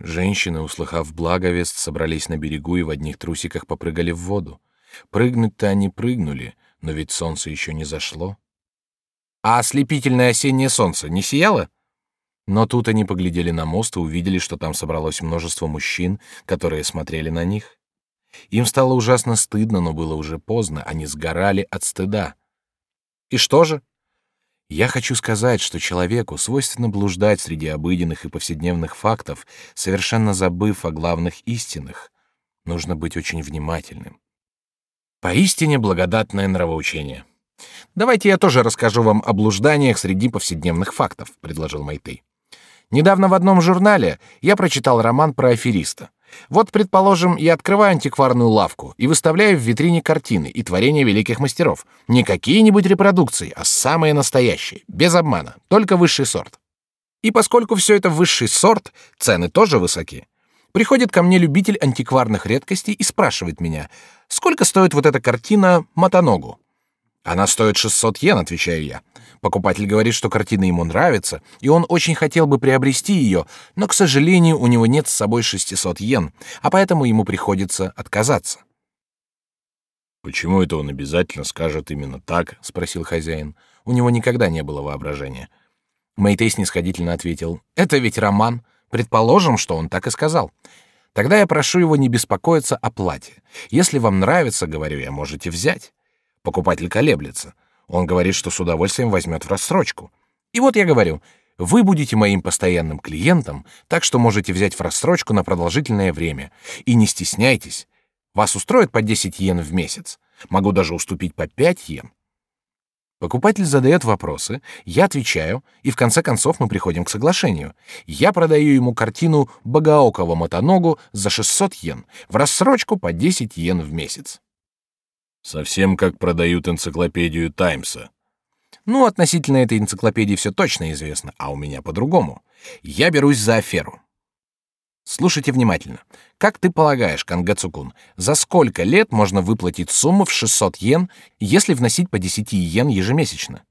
Женщины, услыхав благовест, собрались на берегу и в одних трусиках попрыгали в воду. Прыгнуть-то они прыгнули, но ведь солнце еще не зашло. А ослепительное осеннее солнце не сияло? Но тут они поглядели на мост и увидели, что там собралось множество мужчин, которые смотрели на них. Им стало ужасно стыдно, но было уже поздно, они сгорали от стыда. И что же? Я хочу сказать, что человеку свойственно блуждать среди обыденных и повседневных фактов, совершенно забыв о главных истинах. Нужно быть очень внимательным. Поистине благодатное нравоучение. Давайте я тоже расскажу вам о блужданиях среди повседневных фактов, предложил Майтей. Недавно в одном журнале я прочитал роман про афериста. Вот, предположим, я открываю антикварную лавку и выставляю в витрине картины и творения великих мастеров. Не какие-нибудь репродукции, а самые настоящие, без обмана, только высший сорт. И поскольку все это высший сорт, цены тоже высоки. Приходит ко мне любитель антикварных редкостей и спрашивает меня, сколько стоит вот эта картина «Матаногу». Она стоит 600 йен, отвечаю я. Покупатель говорит, что картина ему нравится, и он очень хотел бы приобрести ее, но, к сожалению, у него нет с собой 600 йен, а поэтому ему приходится отказаться. Почему это он обязательно скажет именно так? – спросил хозяин. У него никогда не было воображения. Мэйтей снисходительно ответил: "Это ведь роман. Предположим, что он так и сказал. Тогда я прошу его не беспокоиться о плате. Если вам нравится, говорю я, можете взять. Покупатель колеблется. Он говорит, что с удовольствием возьмет в рассрочку. И вот я говорю, вы будете моим постоянным клиентом, так что можете взять в рассрочку на продолжительное время. И не стесняйтесь. Вас устроит по 10 йен в месяц. Могу даже уступить по 5 йен. Покупатель задает вопросы, я отвечаю, и в конце концов мы приходим к соглашению. Я продаю ему картину Багаокова Мотоногу за 600 йен, в рассрочку по 10 йен в месяц. Совсем как продают энциклопедию Таймса. Ну, относительно этой энциклопедии все точно известно, а у меня по-другому. Я берусь за аферу. Слушайте внимательно. Как ты полагаешь, Кангацукун, за сколько лет можно выплатить сумму в 600 йен, если вносить по 10 йен ежемесячно?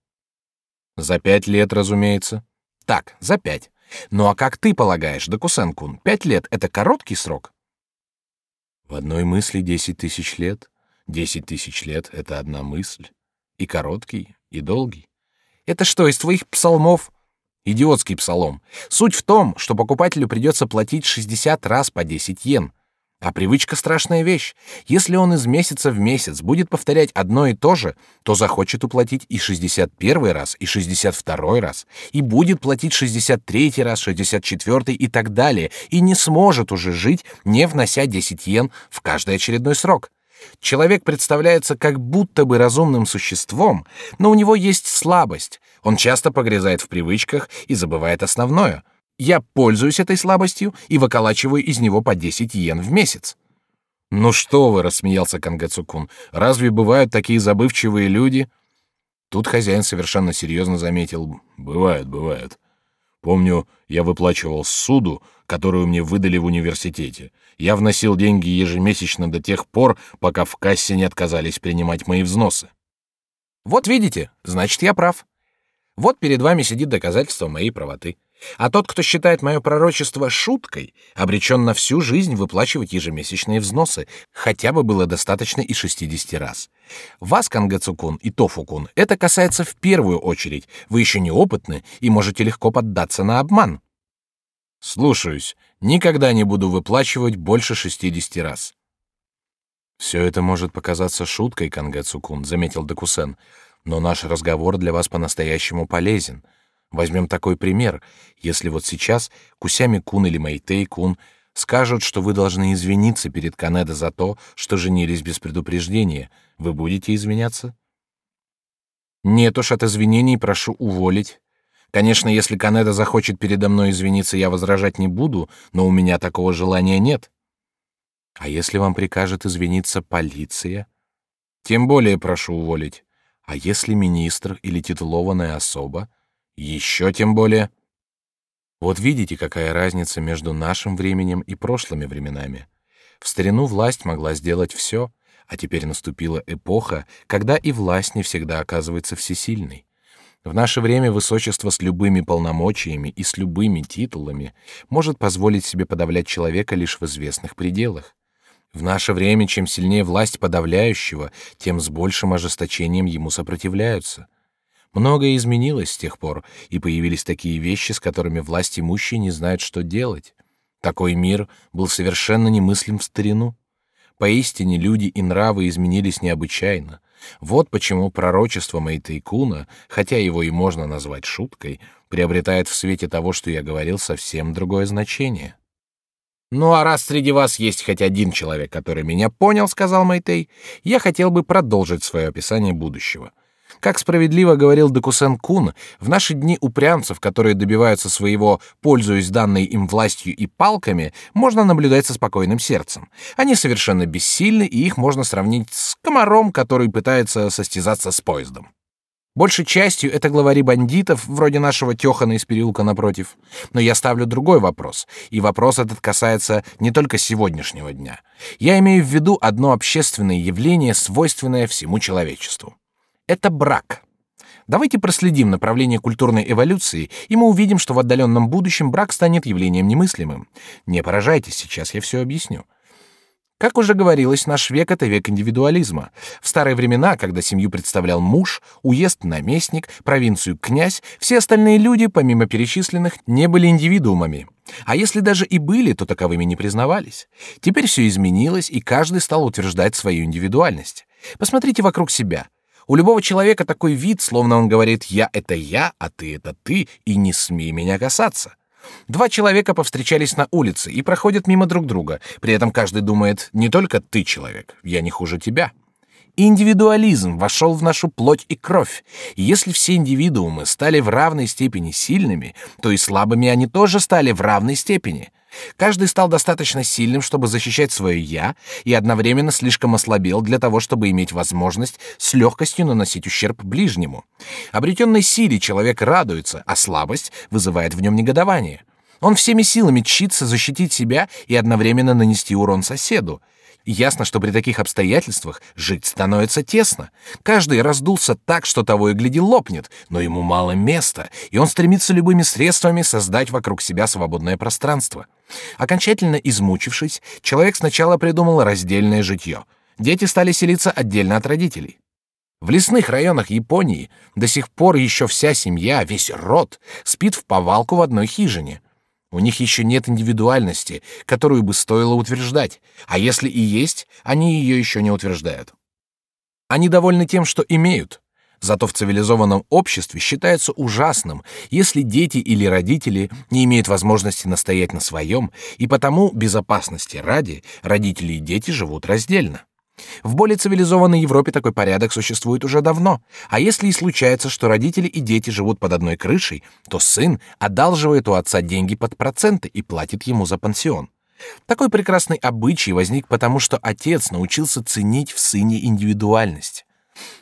За пять лет, разумеется. Так, за пять. Ну а как ты полагаешь, Докусен-кун, пять лет — это короткий срок? В одной мысли десять тысяч лет. Десять тысяч лет — это одна мысль. И короткий, и долгий. Это что, из твоих псалмов? Идиотский псалом. Суть в том, что покупателю придется платить 60 раз по 10 йен. А привычка — страшная вещь. Если он из месяца в месяц будет повторять одно и то же, то захочет уплатить и 61 раз, и 62 раз, и будет платить 63 раз, 64 и так далее, и не сможет уже жить, не внося 10 йен в каждый очередной срок. Человек представляется как будто бы разумным существом, но у него есть слабость. Он часто погрязает в привычках и забывает основное. Я пользуюсь этой слабостью и выколачиваю из него по 10 йен в месяц. Ну что вы, рассмеялся Кангацукун. Разве бывают такие забывчивые люди? Тут хозяин совершенно серьезно заметил: бывают, бывают. Помню, я выплачивал суду, которую мне выдали в университете. Я вносил деньги ежемесячно до тех пор, пока в кассе не отказались принимать мои взносы. Вот видите, значит, я прав. Вот перед вами сидит доказательство моей правоты. А тот, кто считает мое пророчество шуткой, обречен на всю жизнь выплачивать ежемесячные взносы, хотя бы было достаточно и 60 раз. Вас, Кангацукун и Тофукун, это касается в первую очередь. Вы еще неопытны и можете легко поддаться на обман. Слушаюсь. Никогда не буду выплачивать больше 60 раз. Все это может показаться шуткой, Кангацукун, заметил Докусен, но наш разговор для вас по-настоящему полезен. Возьмем такой пример. Если вот сейчас Кусями-кун или Мэйтей-кун Скажут, что вы должны извиниться перед Канедо за то, что женились без предупреждения. Вы будете извиняться? Нет уж, от извинений прошу уволить. Конечно, если Канеда захочет передо мной извиниться, я возражать не буду, но у меня такого желания нет. А если вам прикажет извиниться полиция? Тем более прошу уволить. А если министр или титулованная особа? Еще тем более. Вот видите, какая разница между нашим временем и прошлыми временами. В старину власть могла сделать все, а теперь наступила эпоха, когда и власть не всегда оказывается всесильной. В наше время высочество с любыми полномочиями и с любыми титулами может позволить себе подавлять человека лишь в известных пределах. В наше время чем сильнее власть подавляющего, тем с большим ожесточением ему сопротивляются. Многое изменилось с тех пор, и появились такие вещи, с которыми власть имущие не знают, что делать. Такой мир был совершенно немыслим в старину. Поистине люди и нравы изменились необычайно. Вот почему пророчество Мэйтейкуна, хотя его и можно назвать шуткой, приобретает в свете того, что я говорил, совсем другое значение. «Ну а раз среди вас есть хоть один человек, который меня понял, — сказал Мэйтей, — я хотел бы продолжить свое описание будущего. Как справедливо говорил Декусен Кун, в наши дни упрямцев, которые добиваются своего, пользуясь данной им властью и палками, можно наблюдать со спокойным сердцем. Они совершенно бессильны, и их можно сравнить с комаром, который пытается состязаться с поездом. Большей частью это главари бандитов, вроде нашего Тёхана из переулка напротив. Но я ставлю другой вопрос, и вопрос этот касается не только сегодняшнего дня. Я имею в виду одно общественное явление, свойственное всему человечеству это брак. Давайте проследим направление культурной эволюции, и мы увидим, что в отдаленном будущем брак станет явлением немыслимым. Не поражайтесь, сейчас я все объясню. Как уже говорилось, наш век — это век индивидуализма. В старые времена, когда семью представлял муж, уезд — наместник, провинцию — князь, все остальные люди, помимо перечисленных, не были индивидуумами. А если даже и были, то таковыми не признавались. Теперь все изменилось, и каждый стал утверждать свою индивидуальность. Посмотрите вокруг себя — у любого человека такой вид, словно он говорит «я — это я, а ты — это ты, и не смей меня касаться». Два человека повстречались на улице и проходят мимо друг друга, при этом каждый думает «не только ты человек, я не хуже тебя». Индивидуализм вошел в нашу плоть и кровь. И если все индивидуумы стали в равной степени сильными, то и слабыми они тоже стали в равной степени. Каждый стал достаточно сильным, чтобы защищать свое «я», и одновременно слишком ослабел для того, чтобы иметь возможность с легкостью наносить ущерб ближнему. Обретенной силе человек радуется, а слабость вызывает в нем негодование. Он всеми силами чится защитить себя и одновременно нанести урон соседу. Ясно, что при таких обстоятельствах жить становится тесно. Каждый раздулся так, что того и гляди лопнет, но ему мало места, и он стремится любыми средствами создать вокруг себя свободное пространство. Окончательно измучившись, человек сначала придумал раздельное житье. Дети стали селиться отдельно от родителей. В лесных районах Японии до сих пор еще вся семья, весь род спит в повалку в одной хижине. У них еще нет индивидуальности, которую бы стоило утверждать, а если и есть, они ее еще не утверждают. Они довольны тем, что имеют. Зато в цивилизованном обществе считается ужасным, если дети или родители не имеют возможности настоять на своем, и потому безопасности ради родители и дети живут раздельно. В более цивилизованной Европе такой порядок существует уже давно. А если и случается, что родители и дети живут под одной крышей, то сын одалживает у отца деньги под проценты и платит ему за пансион. Такой прекрасный обычай возник потому, что отец научился ценить в сыне индивидуальность.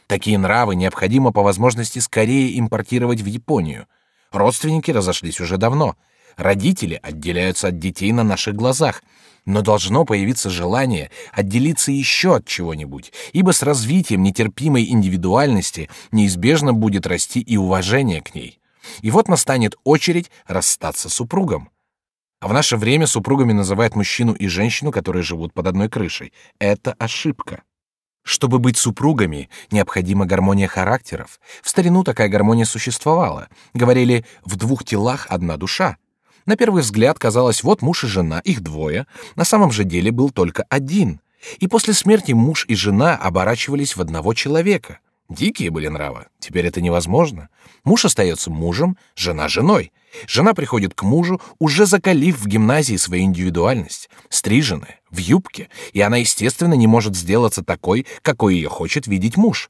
Такие нравы необходимо по возможности скорее импортировать в Японию. Родственники разошлись уже давно. Родители отделяются от детей на наших глазах, но должно появиться желание отделиться еще от чего-нибудь, ибо с развитием нетерпимой индивидуальности неизбежно будет расти и уважение к ней. И вот настанет очередь расстаться с супругом. А в наше время супругами называют мужчину и женщину, которые живут под одной крышей. Это ошибка. Чтобы быть супругами, необходима гармония характеров. В старину такая гармония существовала. Говорили «в двух телах одна душа». На первый взгляд казалось, вот муж и жена, их двое, на самом же деле был только один. И после смерти муж и жена оборачивались в одного человека. Дикие были нравы. Теперь это невозможно. Муж остается мужем, жена женой. Жена приходит к мужу, уже закалив в гимназии свою индивидуальность, стриженная, в юбке, и она, естественно, не может сделаться такой, какой ее хочет видеть муж.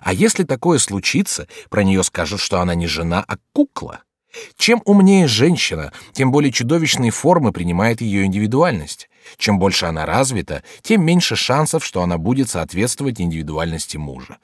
А если такое случится, про нее скажут, что она не жена, а кукла. Чем умнее женщина, тем более чудовищные формы принимает ее индивидуальность. Чем больше она развита, тем меньше шансов, что она будет соответствовать индивидуальности мужа.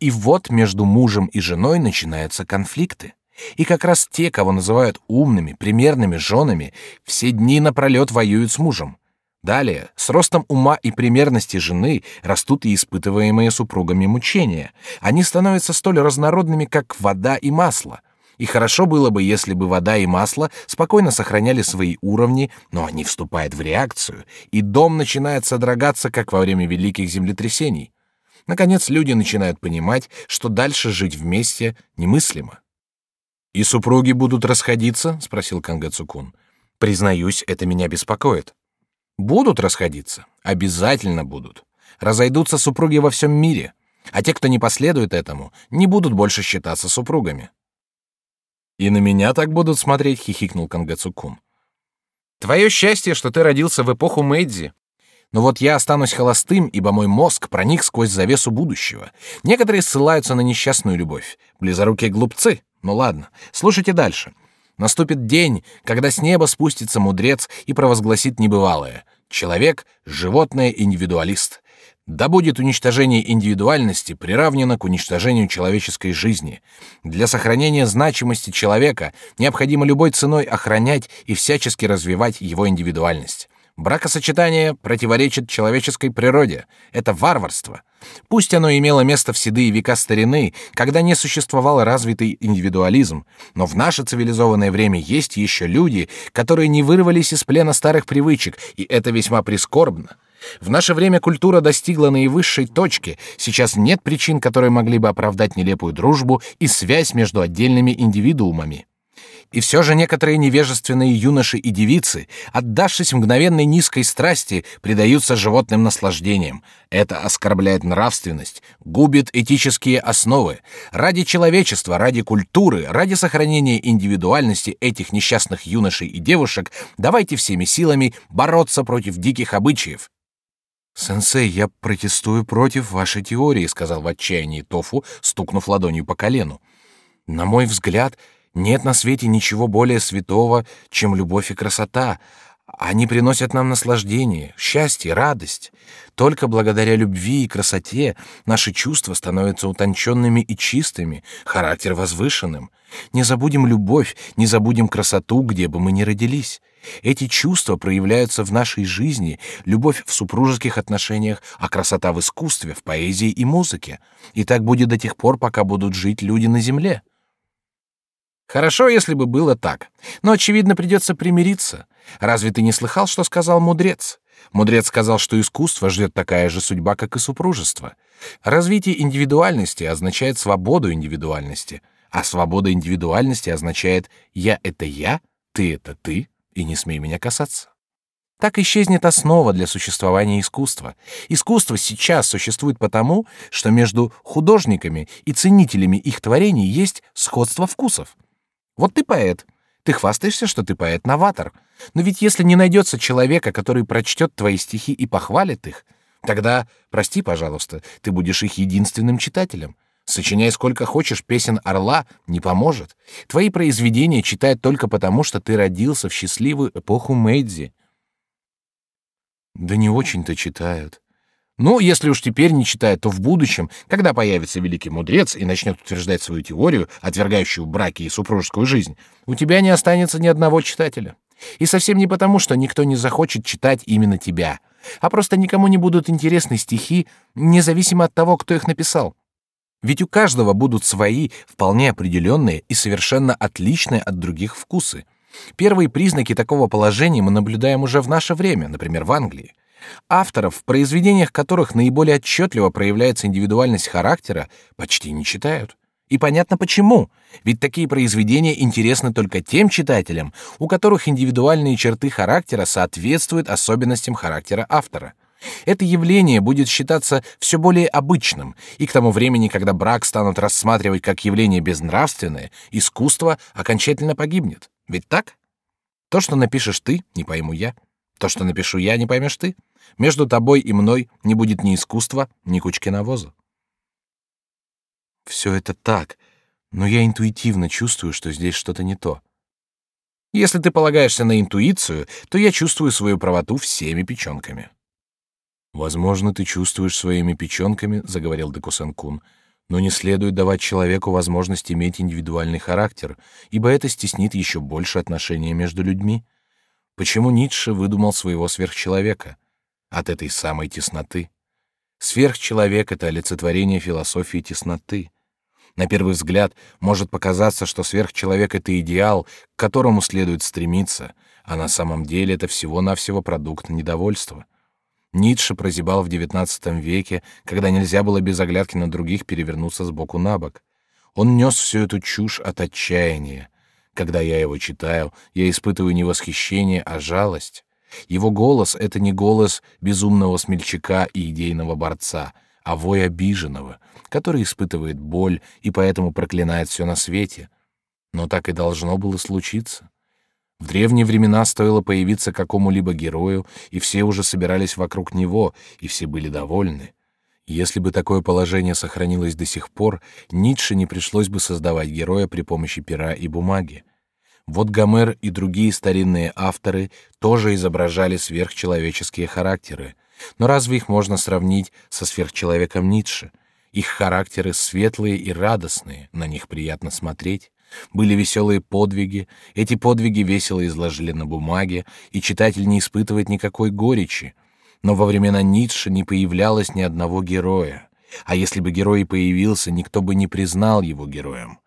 И вот между мужем и женой начинаются конфликты. И как раз те, кого называют умными, примерными женами, все дни напролет воюют с мужем. Далее, с ростом ума и примерности жены растут и испытываемые супругами мучения. Они становятся столь разнородными, как вода и масло — и хорошо было бы, если бы вода и масло спокойно сохраняли свои уровни, но они вступают в реакцию, и дом начинает содрогаться, как во время великих землетрясений. Наконец люди начинают понимать, что дальше жить вместе немыслимо. И супруги будут расходиться? – спросил Кангэ Цукун. Признаюсь, это меня беспокоит. Будут расходиться, обязательно будут. Разойдутся супруги во всем мире, а те, кто не последует этому, не будут больше считаться супругами. И на меня так будут смотреть, хихикнул Кангацукун. Твое счастье, что ты родился в эпоху Мэйдзи. Но вот я останусь холостым, ибо мой мозг проник сквозь завесу будущего. Некоторые ссылаются на несчастную любовь. Близорукие глупцы. Ну ладно, слушайте дальше. Наступит день, когда с неба спустится мудрец и провозгласит небывалое. Человек — животное-индивидуалист. Да будет уничтожение индивидуальности приравнено к уничтожению человеческой жизни. Для сохранения значимости человека необходимо любой ценой охранять и всячески развивать его индивидуальность. Бракосочетание противоречит человеческой природе. Это варварство. Пусть оно имело место в седые века старины, когда не существовал развитый индивидуализм, но в наше цивилизованное время есть еще люди, которые не вырвались из плена старых привычек, и это весьма прискорбно. В наше время культура достигла наивысшей точки. Сейчас нет причин, которые могли бы оправдать нелепую дружбу и связь между отдельными индивидуумами. И все же некоторые невежественные юноши и девицы, отдавшись мгновенной низкой страсти, предаются животным наслаждениям. Это оскорбляет нравственность, губит этические основы. Ради человечества, ради культуры, ради сохранения индивидуальности этих несчастных юношей и девушек давайте всеми силами бороться против диких обычаев. «Сенсей, я протестую против вашей теории», — сказал в отчаянии Тофу, стукнув ладонью по колену. «На мой взгляд, нет на свете ничего более святого, чем любовь и красота. Они приносят нам наслаждение, счастье, радость. Только благодаря любви и красоте наши чувства становятся утонченными и чистыми, характер возвышенным. Не забудем любовь, не забудем красоту, где бы мы ни родились. Эти чувства проявляются в нашей жизни, любовь в супружеских отношениях, а красота в искусстве, в поэзии и музыке. И так будет до тех пор, пока будут жить люди на земле. Хорошо, если бы было так, но очевидно придется примириться. Разве ты не слыхал, что сказал мудрец? Мудрец сказал, что искусство ждет такая же судьба, как и супружество. Развитие индивидуальности означает свободу индивидуальности, а свобода индивидуальности означает «я — это я, ты — это ты, и не смей меня касаться. Так исчезнет основа для существования искусства. Искусство сейчас существует потому, что между художниками и ценителями их творений есть сходство вкусов. Вот ты поэт. Ты хвастаешься, что ты поэт-новатор. Но ведь если не найдется человека, который прочтет твои стихи и похвалит их, тогда, прости, пожалуйста, ты будешь их единственным читателем. Сочиняй сколько хочешь песен орла, не поможет. Твои произведения читают только потому, что ты родился в счастливую эпоху Мэйдзи. Да не очень-то читают. Ну, если уж теперь не читают, то в будущем, когда появится великий мудрец и начнет утверждать свою теорию, отвергающую браки и супружескую жизнь, у тебя не останется ни одного читателя. И совсем не потому, что никто не захочет читать именно тебя, а просто никому не будут интересны стихи, независимо от того, кто их написал. Ведь у каждого будут свои, вполне определенные и совершенно отличные от других вкусы. Первые признаки такого положения мы наблюдаем уже в наше время, например, в Англии. Авторов, в произведениях которых наиболее отчетливо проявляется индивидуальность характера, почти не читают. И понятно почему. Ведь такие произведения интересны только тем читателям, у которых индивидуальные черты характера соответствуют особенностям характера автора. Это явление будет считаться все более обычным, и к тому времени, когда брак станут рассматривать как явление безнравственное, искусство окончательно погибнет. Ведь так? То, что напишешь ты, не пойму я. То, что напишу я, не поймешь ты. Между тобой и мной не будет ни искусства, ни кучки навоза. Все это так, но я интуитивно чувствую, что здесь что-то не то. Если ты полагаешься на интуицию, то я чувствую свою правоту всеми печенками. Возможно, ты чувствуешь своими печенками, заговорил Декусен-кун, но не следует давать человеку возможность иметь индивидуальный характер, ибо это стеснит еще больше отношения между людьми. Почему Ницше выдумал своего сверхчеловека? От этой самой тесноты. Сверхчеловек — это олицетворение философии тесноты. На первый взгляд может показаться, что сверхчеловек — это идеал, к которому следует стремиться, а на самом деле это всего-навсего продукт недовольства. Ницше прозябал в XIX веке, когда нельзя было без оглядки на других перевернуться с боку на бок. Он нес всю эту чушь от отчаяния. Когда я его читаю, я испытываю не восхищение, а жалость. Его голос — это не голос безумного смельчака и идейного борца, а вой обиженного, который испытывает боль и поэтому проклинает все на свете. Но так и должно было случиться. В древние времена стоило появиться какому-либо герою, и все уже собирались вокруг него, и все были довольны. Если бы такое положение сохранилось до сих пор, Ницше не пришлось бы создавать героя при помощи пера и бумаги. Вот Гомер и другие старинные авторы тоже изображали сверхчеловеческие характеры. Но разве их можно сравнить со сверхчеловеком Ницше? Их характеры светлые и радостные, на них приятно смотреть. Были веселые подвиги, эти подвиги весело изложили на бумаге, и читатель не испытывает никакой горечи. Но во времена Ницше не появлялось ни одного героя. А если бы герой появился, никто бы не признал его героем.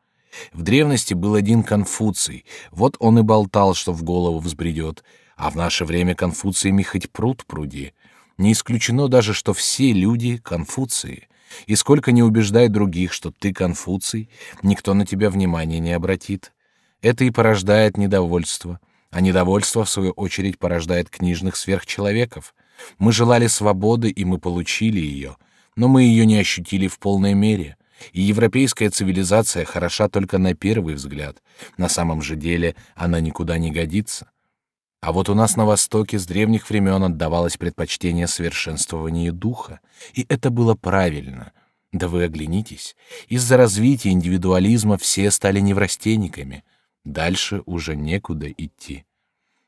В древности был один Конфуций, вот он и болтал, что в голову взбредет, а в наше время Конфуциями хоть пруд пруди. Не исключено даже, что все люди — Конфуции — и сколько не убеждай других, что ты Конфуций, никто на тебя внимания не обратит. Это и порождает недовольство, а недовольство, в свою очередь, порождает книжных сверхчеловеков. Мы желали свободы, и мы получили ее, но мы ее не ощутили в полной мере. И европейская цивилизация хороша только на первый взгляд. На самом же деле она никуда не годится. А вот у нас на Востоке с древних времен отдавалось предпочтение совершенствованию духа, и это было правильно. Да вы оглянитесь, из-за развития индивидуализма все стали неврастенниками. Дальше уже некуда идти.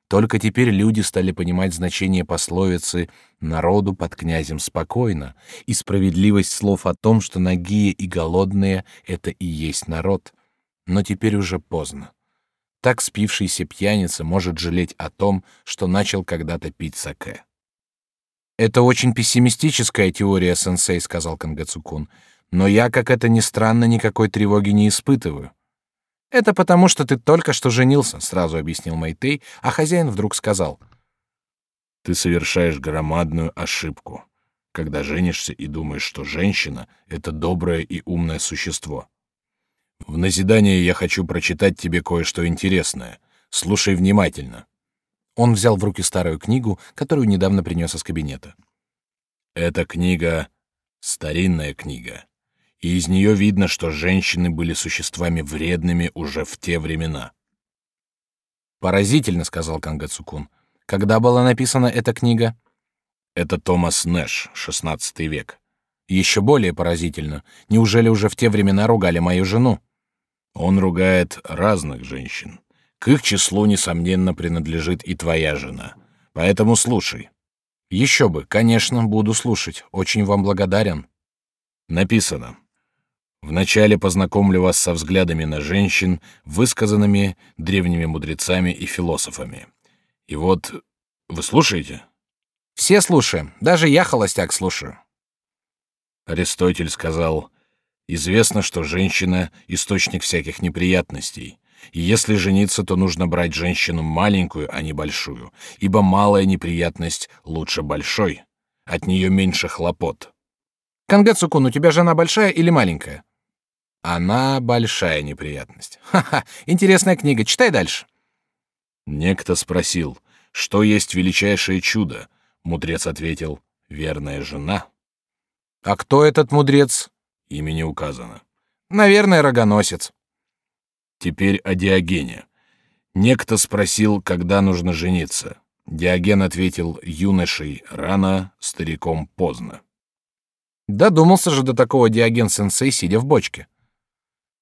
Только теперь люди стали понимать значение пословицы «народу под князем спокойно» и справедливость слов о том, что нагие и голодные — это и есть народ. Но теперь уже поздно. Так спившийся пьяница может жалеть о том, что начал когда-то пить саке. «Это очень пессимистическая теория, сенсей», — сказал Кангацукун. «Но я, как это ни странно, никакой тревоги не испытываю». «Это потому, что ты только что женился», — сразу объяснил Мэйтей, а хозяин вдруг сказал. «Ты совершаешь громадную ошибку, когда женишься и думаешь, что женщина — это доброе и умное существо. В назидание я хочу прочитать тебе кое-что интересное. Слушай внимательно. Он взял в руки старую книгу, которую недавно принес из кабинета. Эта книга — старинная книга, и из нее видно, что женщины были существами вредными уже в те времена. «Поразительно», — сказал Кангацукун. «Когда была написана эта книга?» «Это Томас Нэш, XVI век». «Еще более поразительно. Неужели уже в те времена ругали мою жену?» Он ругает разных женщин. К их числу, несомненно, принадлежит и твоя жена. Поэтому слушай. Еще бы, конечно, буду слушать. Очень вам благодарен. Написано. Вначале познакомлю вас со взглядами на женщин, высказанными древними мудрецами и философами. И вот вы слушаете? Все слушаем, даже я холостяк слушаю. Аристотель сказал: Известно, что женщина — источник всяких неприятностей. И если жениться, то нужно брать женщину маленькую, а не большую, ибо малая неприятность лучше большой. От нее меньше хлопот. Кангэцукун, у тебя жена большая или маленькая? Она большая неприятность. Ха-ха, интересная книга, читай дальше. Некто спросил, что есть величайшее чудо. Мудрец ответил, Верная жена. А кто этот мудрец? Имя не указано. Наверное, рогоносец. Теперь о Диогене. Некто спросил, когда нужно жениться. Диоген ответил юношей рано, стариком поздно. Додумался же до такого Диоген-сенсей, сидя в бочке.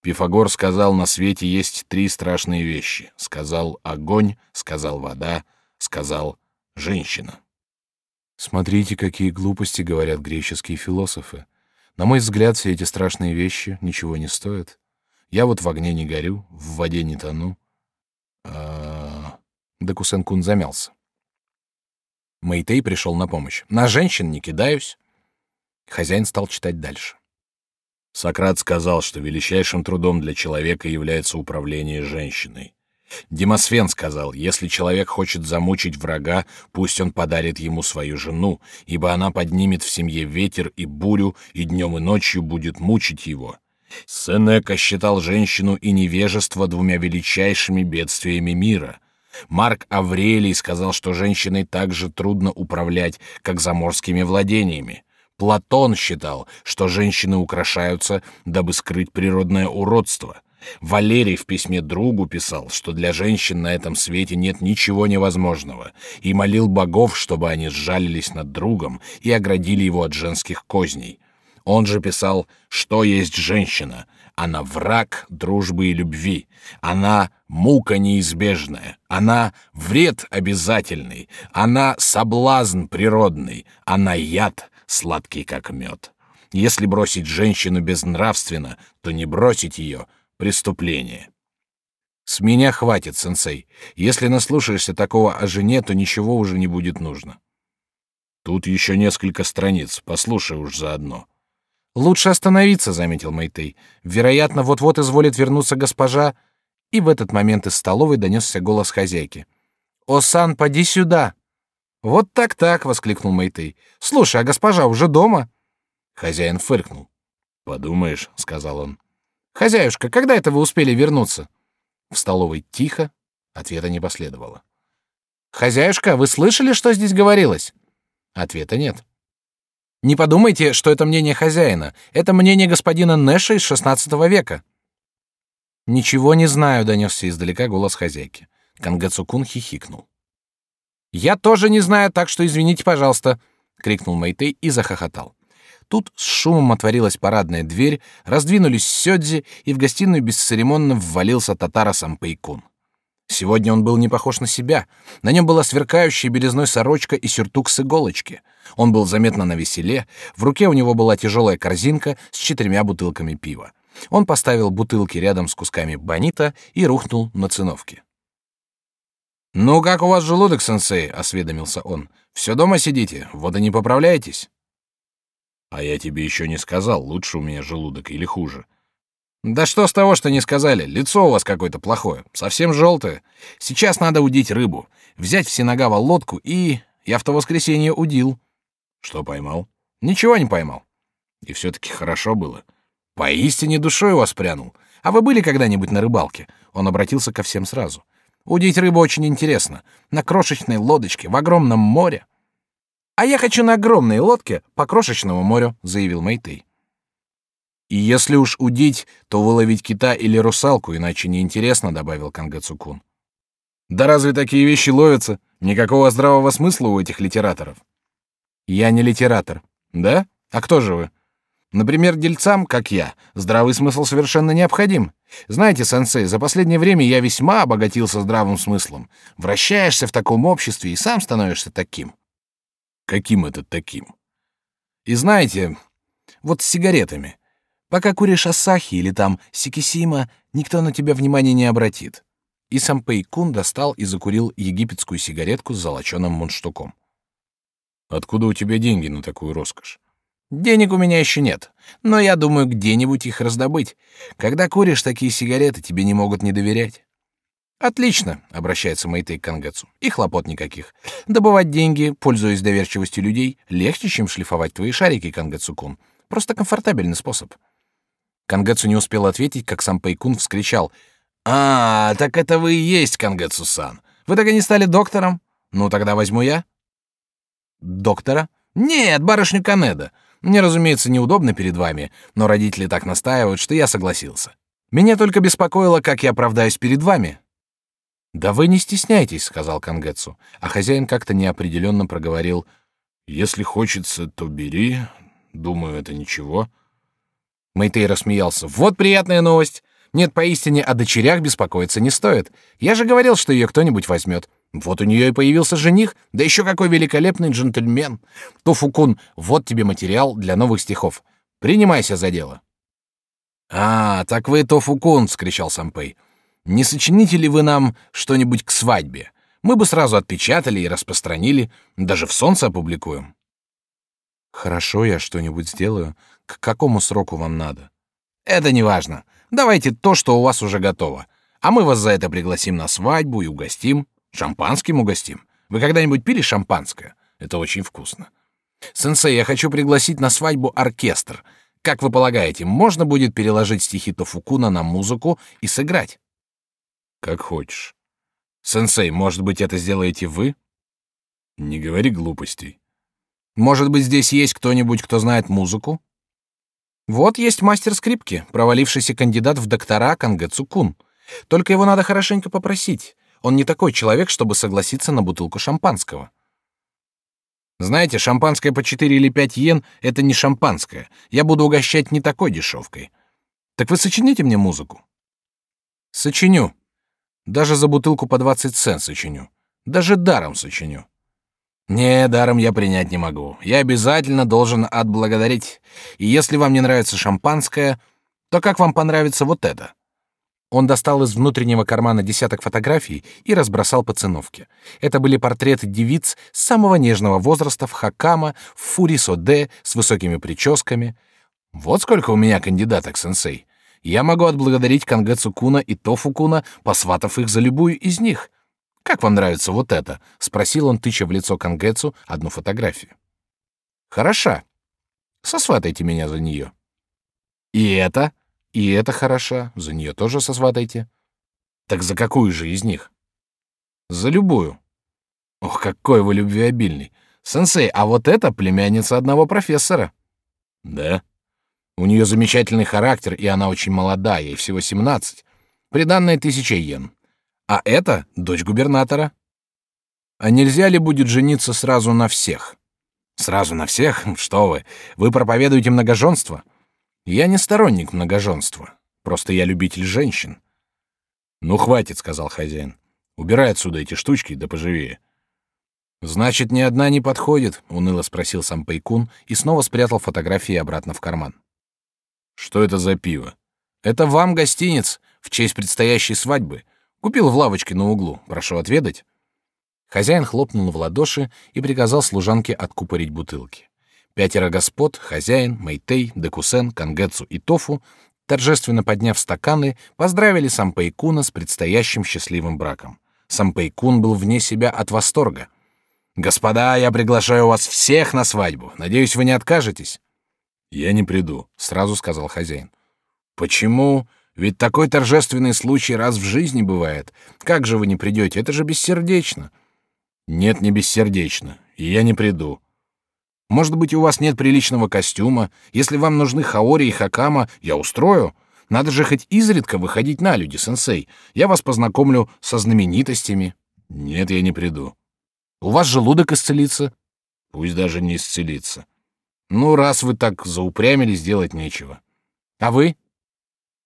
Пифагор сказал, на свете есть три страшные вещи. Сказал огонь, сказал вода, сказал женщина. Смотрите, какие глупости говорят греческие философы. На мой взгляд, все эти страшные вещи ничего не стоят. Я вот в огне не горю, в воде не тону. А... Декусен-кун замялся. Мэйтей пришел на помощь. На женщин не кидаюсь. Хозяин стал читать дальше. Сократ сказал, что величайшим трудом для человека является управление женщиной. Демосфен сказал, если человек хочет замучить врага, пусть он подарит ему свою жену, ибо она поднимет в семье ветер и бурю, и днем и ночью будет мучить его. Сенека считал женщину и невежество двумя величайшими бедствиями мира. Марк Аврелий сказал, что женщиной так же трудно управлять, как заморскими владениями. Платон считал, что женщины украшаются, дабы скрыть природное уродство. Валерий в письме другу писал, что для женщин на этом свете нет ничего невозможного, и молил богов, чтобы они сжалились над другом и оградили его от женских козней. Он же писал, что есть женщина. Она враг дружбы и любви. Она мука неизбежная. Она вред обязательный. Она соблазн природный. Она яд, сладкий как мед. Если бросить женщину безнравственно, то не бросить ее — преступление. С меня хватит, сенсей. Если наслушаешься такого о жене, то ничего уже не будет нужно. Тут еще несколько страниц, послушай уж заодно. Лучше остановиться, заметил Мэйтей. Вероятно, вот-вот изволит вернуться госпожа. И в этот момент из столовой донесся голос хозяйки. Осан, поди сюда. Вот так-так, воскликнул Мэйтей. Слушай, а госпожа уже дома? Хозяин фыркнул. Подумаешь, сказал он. Хозяюшка, когда это вы успели вернуться? В столовой тихо, ответа не последовало. Хозяюшка, вы слышали, что здесь говорилось? Ответа нет. Не подумайте, что это мнение хозяина. Это мнение господина Нэша из XVI века. Ничего не знаю, донесся издалека голос хозяйки. Кангацукун хихикнул. Я тоже не знаю, так что извините, пожалуйста, крикнул Мэйтей и захохотал. Тут с шумом отворилась парадная дверь, раздвинулись сёдзи, и в гостиную бесцеремонно ввалился татара Сампейкун. Сегодня он был не похож на себя. На нем была сверкающая белизной сорочка и сюртук с иголочки. Он был заметно на веселе. В руке у него была тяжелая корзинка с четырьмя бутылками пива. Он поставил бутылки рядом с кусками бонита и рухнул на циновке. «Ну, как у вас желудок, сенсей?» — осведомился он. «Все дома сидите? Вода не поправляетесь?» «А я тебе еще не сказал, лучше у меня желудок или хуже». «Да что с того, что не сказали? Лицо у вас какое-то плохое, совсем желтое. Сейчас надо удить рыбу, взять в Синагава лодку и... Я в то воскресенье удил». «Что поймал?» «Ничего не поймал». «И все-таки хорошо было». «Поистине душой вас прянул. А вы были когда-нибудь на рыбалке?» Он обратился ко всем сразу. Удить рыбу очень интересно. На крошечной лодочке в огромном море. А я хочу на огромной лодке по крошечному морю, заявил Мэйтэй. И если уж удить, то выловить кита или русалку, иначе неинтересно, добавил Кангацукун. Да разве такие вещи ловятся? Никакого здравого смысла у этих литераторов. Я не литератор. Да? А кто же вы? Например, дельцам, как я, здравый смысл совершенно необходим. Знаете, сенсей, за последнее время я весьма обогатился здравым смыслом. Вращаешься в таком обществе и сам становишься таким. Каким это таким? И знаете, вот с сигаретами. Пока куришь Асахи или там Сикисима, никто на тебя внимания не обратит. И Сампей Кун достал и закурил египетскую сигаретку с золоченым мундштуком. Откуда у тебя деньги на такую роскошь? Денег у меня еще нет, но я думаю где-нибудь их раздобыть. Когда куришь такие сигареты, тебе не могут не доверять. Отлично, обращается Мэйтэй к Кангацу. И хлопот никаких. Добывать деньги, пользуясь доверчивостью людей, легче, чем шлифовать твои шарики, Кангацу-кун. Просто комфортабельный способ. Кангацу не успел ответить, как сам Пэйкун вскричал: "А, так это вы и есть Кангацу-сан. Вы так и не стали доктором? Ну тогда возьму я". Доктора? Нет, барышню Канеда. Мне, разумеется, неудобно перед вами, но родители так настаивают, что я согласился. Меня только беспокоило, как я оправдаюсь перед вами. Да вы не стесняйтесь, сказал Кангетсу, а хозяин как-то неопределенно проговорил: если хочется, то бери. Думаю, это ничего. Мэйтей рассмеялся. Вот приятная новость. Нет, поистине о дочерях беспокоиться не стоит. Я же говорил, что ее кто-нибудь возьмет. Вот у нее и появился жених, да еще какой великолепный джентльмен. Тофукун, вот тебе материал для новых стихов. Принимайся за дело. А, так вы Тофукун, скричал Сампей. Не сочините ли вы нам что-нибудь к свадьбе? Мы бы сразу отпечатали и распространили, даже в солнце опубликуем. Хорошо, я что-нибудь сделаю. К какому сроку вам надо? Это не важно. Давайте то, что у вас уже готово. А мы вас за это пригласим на свадьбу и угостим. Шампанским угостим. Вы когда-нибудь пили шампанское? Это очень вкусно. Сенсей, я хочу пригласить на свадьбу оркестр. Как вы полагаете, можно будет переложить стихи Тофукуна на музыку и сыграть? Как хочешь. Сенсей, может быть, это сделаете вы? Не говори глупостей. Может быть, здесь есть кто-нибудь, кто знает музыку? Вот есть мастер скрипки, провалившийся кандидат в доктора Кангэцукун. Только его надо хорошенько попросить. Он не такой человек, чтобы согласиться на бутылку шампанского. Знаете, шампанское по 4 или 5 йен — это не шампанское. Я буду угощать не такой дешевкой. Так вы сочините мне музыку? Сочиню. Даже за бутылку по 20 цент сочиню. Даже даром сочиню. Не, даром я принять не могу. Я обязательно должен отблагодарить. И если вам не нравится шампанское, то как вам понравится вот это? Он достал из внутреннего кармана десяток фотографий и разбросал по циновке. Это были портреты девиц самого нежного возраста в хакама, в фурисоде, с высокими прическами. Вот сколько у меня кандидаток, сенсей. Я могу отблагодарить Кангэцу Куна и Тофу Куна, посватав их за любую из них. Как вам нравится вот это? спросил он, тыча в лицо Кангэцу одну фотографию. Хороша. Сосватайте меня за нее. И это? И это хороша, за нее тоже сосватайте. Так за какую же из них? За любую. Ох, какой вы любвеобильный. Сенсей, а вот это племянница одного профессора. Да. У нее замечательный характер, и она очень молода, ей всего семнадцать. Приданная тысяча йен. А это дочь губернатора. А нельзя ли будет жениться сразу на всех? Сразу на всех? Что вы? Вы проповедуете многоженство? Я не сторонник многоженства. Просто я любитель женщин. Ну хватит, сказал хозяин. Убирай отсюда эти штучки, да поживее. Значит, ни одна не подходит, уныло спросил сам Пейкун и снова спрятал фотографии обратно в карман. Что это за пиво? Это вам гостиниц в честь предстоящей свадьбы. Купил в лавочке на углу. Прошу отведать. Хозяин хлопнул в ладоши и приказал служанке откупорить бутылки. Пятеро господ, хозяин, Мэйтей, Декусен, Кангетсу и Тофу, торжественно подняв стаканы, поздравили Сампейкуна с предстоящим счастливым браком. Сампейкун был вне себя от восторга. «Господа, я приглашаю вас всех на свадьбу. Надеюсь, вы не откажетесь?» «Я не приду», — сразу сказал хозяин. «Почему? Ведь такой торжественный случай раз в жизни бывает. Как же вы не придете? Это же бессердечно». «Нет, не бессердечно. И я не приду. Может быть, у вас нет приличного костюма. Если вам нужны хаори и хакама, я устрою. Надо же хоть изредка выходить на люди, сенсей. Я вас познакомлю со знаменитостями. Нет, я не приду. У вас желудок исцелится? Пусть даже не исцелится. Ну, раз вы так заупрямились, делать нечего. А вы?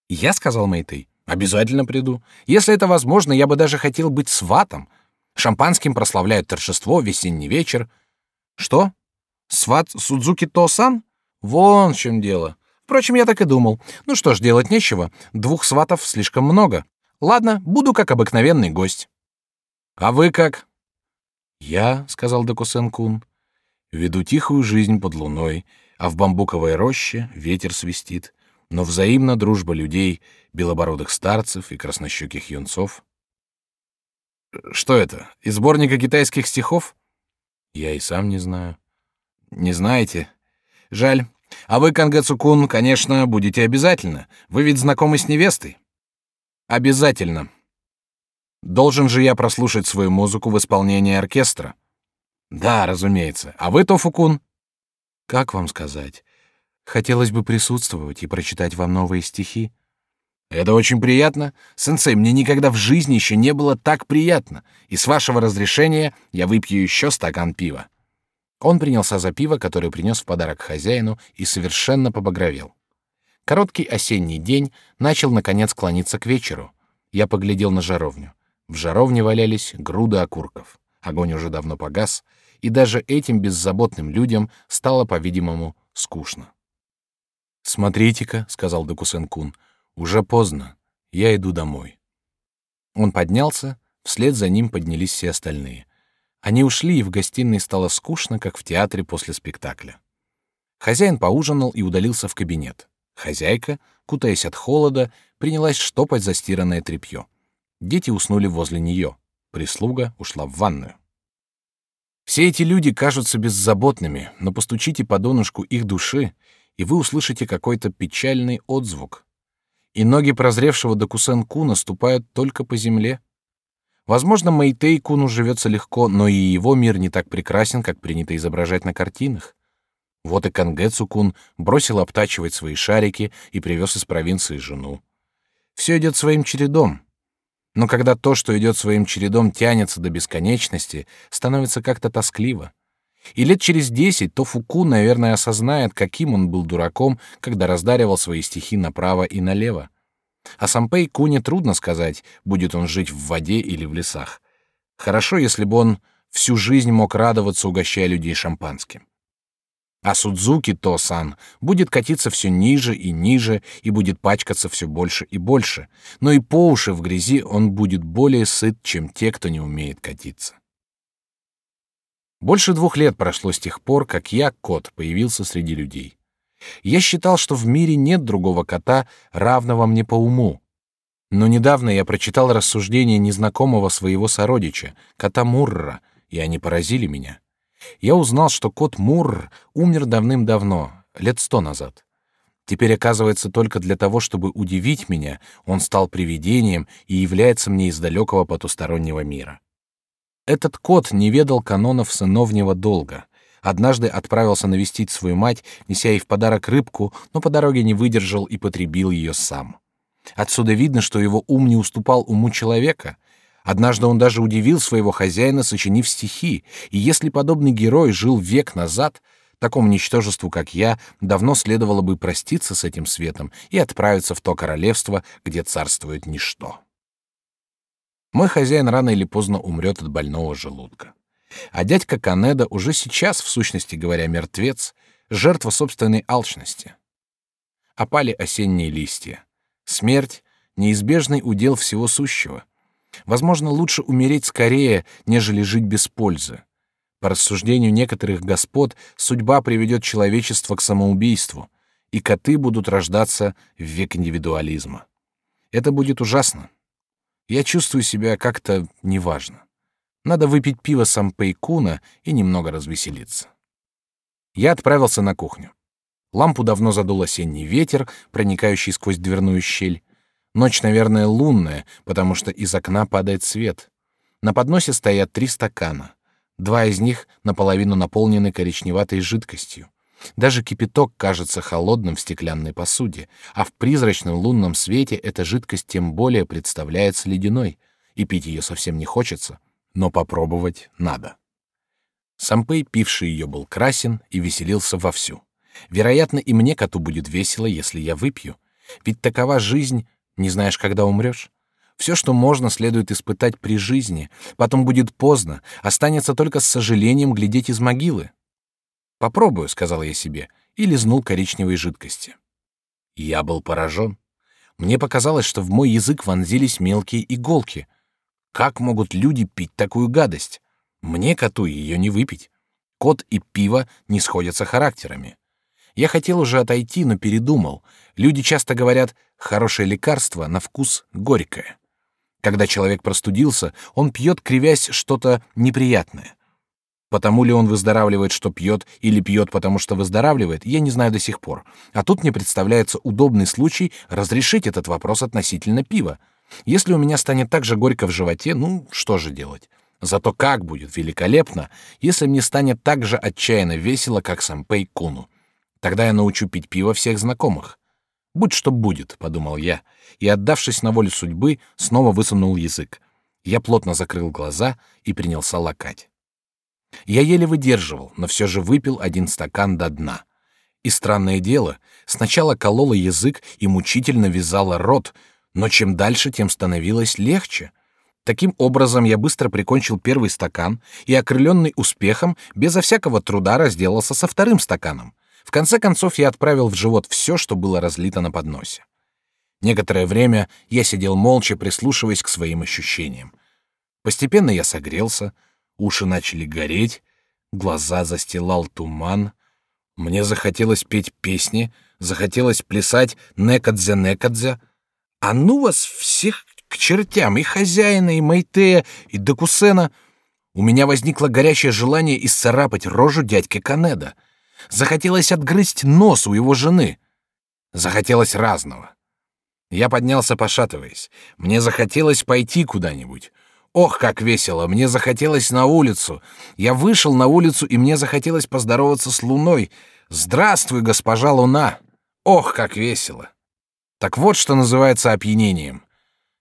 Я сказал Мэйтэй. Обязательно приду. Если это возможно, я бы даже хотел быть сватом. Шампанским прославляют торжество, весенний вечер. Что? Сват Судзуки Тосан? Вон в чем дело. Впрочем, я так и думал. Ну что ж, делать нечего. Двух сватов слишком много. Ладно, буду как обыкновенный гость. А вы как? Я, сказал Докусен-кун, веду тихую жизнь под луной, а в бамбуковой роще ветер свистит, но взаимна дружба людей, белобородых старцев и краснощеких юнцов. Что это? Из сборника китайских стихов? Я и сам не знаю. Не знаете? Жаль. А вы, Кангацукун, конечно, будете обязательно. Вы ведь знакомы с невестой. Обязательно. Должен же я прослушать свою музыку в исполнении оркестра. Да, разумеется. А вы, Тофукун? Как вам сказать? Хотелось бы присутствовать и прочитать вам новые стихи. Это очень приятно. Сенсей, мне никогда в жизни еще не было так приятно. И с вашего разрешения я выпью еще стакан пива. Он принялся за пиво, которое принес в подарок хозяину, и совершенно побагровел. Короткий осенний день начал наконец клониться к вечеру. Я поглядел на жаровню. В жаровне валялись груды окурков. Огонь уже давно погас, и даже этим беззаботным людям стало, по-видимому, скучно. Смотрите-ка, сказал Докусен-кун, уже поздно. Я иду домой. Он поднялся, вслед за ним поднялись все остальные. Они ушли, и в гостиной стало скучно, как в театре после спектакля. Хозяин поужинал и удалился в кабинет. Хозяйка, кутаясь от холода, принялась штопать застиранное тряпье. Дети уснули возле нее. Прислуга ушла в ванную. Все эти люди кажутся беззаботными, но постучите по донышку их души, и вы услышите какой-то печальный отзвук, и ноги прозревшего Докусен-куна ступают только по земле. Возможно, Мэйтей-куну живется легко, но и его мир не так прекрасен, как принято изображать на картинах. Вот и Кангэцу-кун бросил обтачивать свои шарики и привез из провинции жену. Все идет своим чередом. Но когда то, что идет своим чередом, тянется до бесконечности, становится как-то тоскливо. И лет через десять то Фуку, наверное, осознает, каким он был дураком, когда раздаривал свои стихи направо и налево. А Сампей Куне трудно сказать, будет он жить в воде или в лесах. Хорошо, если бы он всю жизнь мог радоваться, угощая людей шампанским. А Судзуки То-сан будет катиться все ниже и ниже и будет пачкаться все больше и больше, но и по уши в грязи он будет более сыт, чем те, кто не умеет катиться. Больше двух лет прошло с тех пор, как я, кот, появился среди людей. Я считал, что в мире нет другого кота, равного мне по уму. Но недавно я прочитал рассуждения незнакомого своего сородича, кота Мурра, и они поразили меня. Я узнал, что кот Мурр умер давным-давно, лет сто назад. Теперь, оказывается, только для того, чтобы удивить меня, он стал привидением и является мне из далекого потустороннего мира. Этот кот не ведал канонов сыновнего долга. Однажды отправился навестить свою мать, неся ей в подарок рыбку, но по дороге не выдержал и потребил ее сам. Отсюда видно, что его ум не уступал уму человека. Однажды он даже удивил своего хозяина, сочинив стихи, и если подобный герой жил век назад, такому ничтожеству, как я, давно следовало бы проститься с этим светом и отправиться в то королевство, где царствует ничто. Мой хозяин рано или поздно умрет от больного желудка. А дядька Канеда уже сейчас, в сущности говоря, мертвец, жертва собственной алчности. Опали осенние листья. Смерть — неизбежный удел всего сущего. Возможно, лучше умереть скорее, нежели жить без пользы. По рассуждению некоторых господ, судьба приведет человечество к самоубийству, и коты будут рождаться в век индивидуализма. Это будет ужасно. Я чувствую себя как-то неважно. Надо выпить пиво сампейкуна и немного развеселиться. Я отправился на кухню. Лампу давно задул осенний ветер, проникающий сквозь дверную щель. Ночь, наверное, лунная, потому что из окна падает свет. На подносе стоят три стакана. Два из них наполовину наполнены коричневатой жидкостью. Даже кипяток кажется холодным в стеклянной посуде, а в призрачном лунном свете эта жидкость тем более представляется ледяной, и пить ее совсем не хочется, но попробовать надо. Сампей, пивший ее, был красен и веселился вовсю. Вероятно, и мне коту будет весело, если я выпью. Ведь такова жизнь, не знаешь, когда умрешь. Все, что можно, следует испытать при жизни. Потом будет поздно, останется только с сожалением глядеть из могилы. Попробую, сказал я себе, и лизнул коричневой жидкости. Я был поражен. Мне показалось, что в мой язык вонзились мелкие иголки. Как могут люди пить такую гадость? Мне коту ее не выпить. Кот и пиво не сходятся характерами. Я хотел уже отойти, но передумал. Люди часто говорят, хорошее лекарство на вкус горькое. Когда человек простудился, он пьет, кривясь, что-то неприятное. Потому ли он выздоравливает, что пьет, или пьет, потому что выздоравливает, я не знаю до сих пор. А тут мне представляется удобный случай разрешить этот вопрос относительно пива. Если у меня станет так же горько в животе, ну, что же делать? Зато как будет великолепно, если мне станет так же отчаянно весело, как Сампей Куну. Тогда я научу пить пиво всех знакомых. Будь что будет, подумал я, и отдавшись на волю судьбы, снова высунул язык. Я плотно закрыл глаза и принялся лакать. Я еле выдерживал, но все же выпил один стакан до дна. И странное дело, сначала кололо язык и мучительно вязало рот, но чем дальше, тем становилось легче. Таким образом, я быстро прикончил первый стакан и, окрыленный успехом, безо всякого труда разделался со вторым стаканом. В конце концов, я отправил в живот все, что было разлито на подносе. Некоторое время я сидел молча, прислушиваясь к своим ощущениям. Постепенно я согрелся, уши начали гореть, глаза застилал туман. Мне захотелось петь песни, захотелось плясать некадзе-некадзе. А ну вас всех к чертям, и хозяина, и Майтея, и Декусена. У меня возникло горячее желание исцарапать рожу дядьки Канеда. Захотелось отгрызть нос у его жены. Захотелось разного. Я поднялся, пошатываясь. Мне захотелось пойти куда-нибудь. Ох, как весело! Мне захотелось на улицу. Я вышел на улицу, и мне захотелось поздороваться с Луной. Здравствуй, госпожа Луна! Ох, как весело! Так вот, что называется опьянением.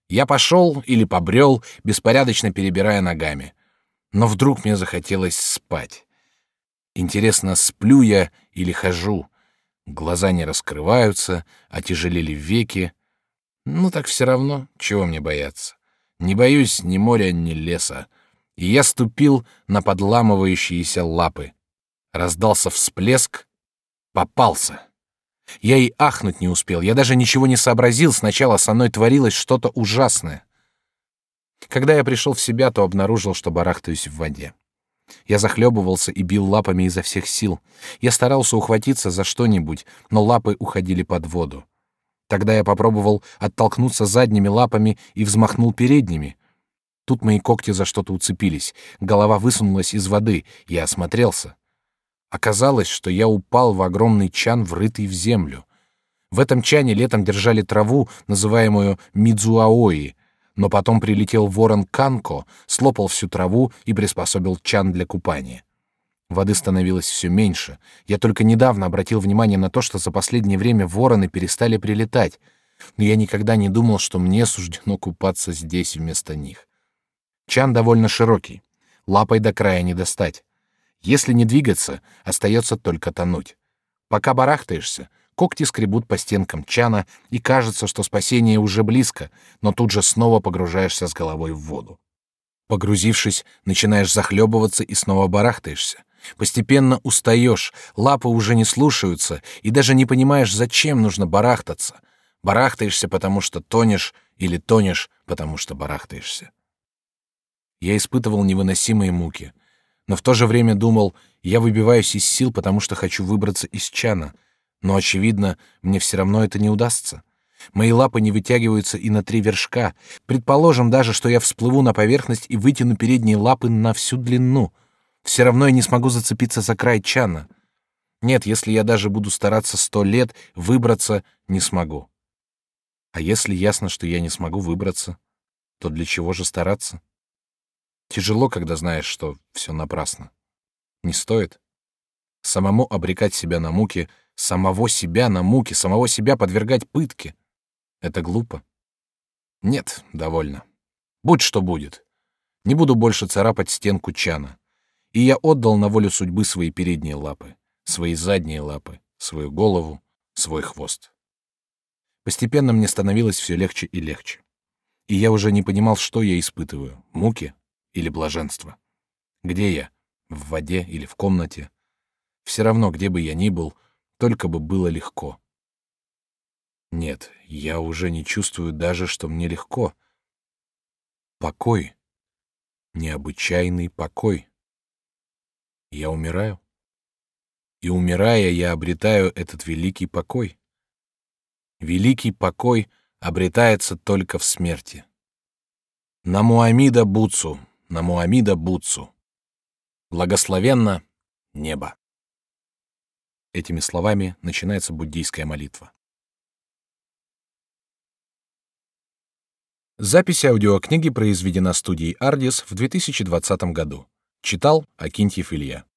Я пошел или побрел, беспорядочно перебирая ногами. Но вдруг мне захотелось спать. Интересно, сплю я или хожу? Глаза не раскрываются, отяжелели веки. Ну так все равно, чего мне бояться? Не боюсь ни моря, ни леса. И я ступил на подламывающиеся лапы. Раздался всплеск, попался. Я и ахнуть не успел, я даже ничего не сообразил, сначала со мной творилось что-то ужасное. Когда я пришел в себя, то обнаружил, что барахтаюсь в воде. Я захлебывался и бил лапами изо всех сил. Я старался ухватиться за что-нибудь, но лапы уходили под воду. Тогда я попробовал оттолкнуться задними лапами и взмахнул передними. Тут мои когти за что-то уцепились, голова высунулась из воды, я осмотрелся. Оказалось, что я упал в огромный чан, врытый в землю. В этом чане летом держали траву, называемую мидзуаои, но потом прилетел ворон Канко, слопал всю траву и приспособил чан для купания. Воды становилось все меньше. Я только недавно обратил внимание на то, что за последнее время вороны перестали прилетать, но я никогда не думал, что мне суждено купаться здесь вместо них. Чан довольно широкий, лапой до края не достать. Если не двигаться, остается только тонуть. Пока барахтаешься, когти скребут по стенкам чана, и кажется, что спасение уже близко, но тут же снова погружаешься с головой в воду. Погрузившись, начинаешь захлебываться и снова барахтаешься. Постепенно устаешь, лапы уже не слушаются, и даже не понимаешь, зачем нужно барахтаться. Барахтаешься, потому что тонешь, или тонешь, потому что барахтаешься. Я испытывал невыносимые муки, но в то же время думал, я выбиваюсь из сил, потому что хочу выбраться из чана, но, очевидно, мне все равно это не удастся. Мои лапы не вытягиваются и на три вершка. Предположим даже, что я всплыву на поверхность и вытяну передние лапы на всю длину — все равно я не смогу зацепиться за край чана. Нет, если я даже буду стараться сто лет, выбраться не смогу. А если ясно, что я не смогу выбраться, то для чего же стараться? Тяжело, когда знаешь, что все напрасно. Не стоит. Самому обрекать себя на муки, самого себя на муки, самого себя подвергать пытке. Это глупо. Нет, довольно. Будь что будет. Не буду больше царапать стенку чана и я отдал на волю судьбы свои передние лапы, свои задние лапы, свою голову, свой хвост. Постепенно мне становилось все легче и легче. И я уже не понимал, что я испытываю — муки или блаженство. Где я? В воде или в комнате? Все равно, где бы я ни был, только бы было легко. Нет, я уже не чувствую даже, что мне легко. Покой. Необычайный покой. Я умираю. И умирая, я обретаю этот великий покой. Великий покой обретается только в смерти. На Муамида Буцу, на Муамида Буцу. Благословенно небо. Этими словами начинается буддийская молитва. Запись аудиокниги произведена студией Ardis в 2020 году. Читал Акинтьев Илья.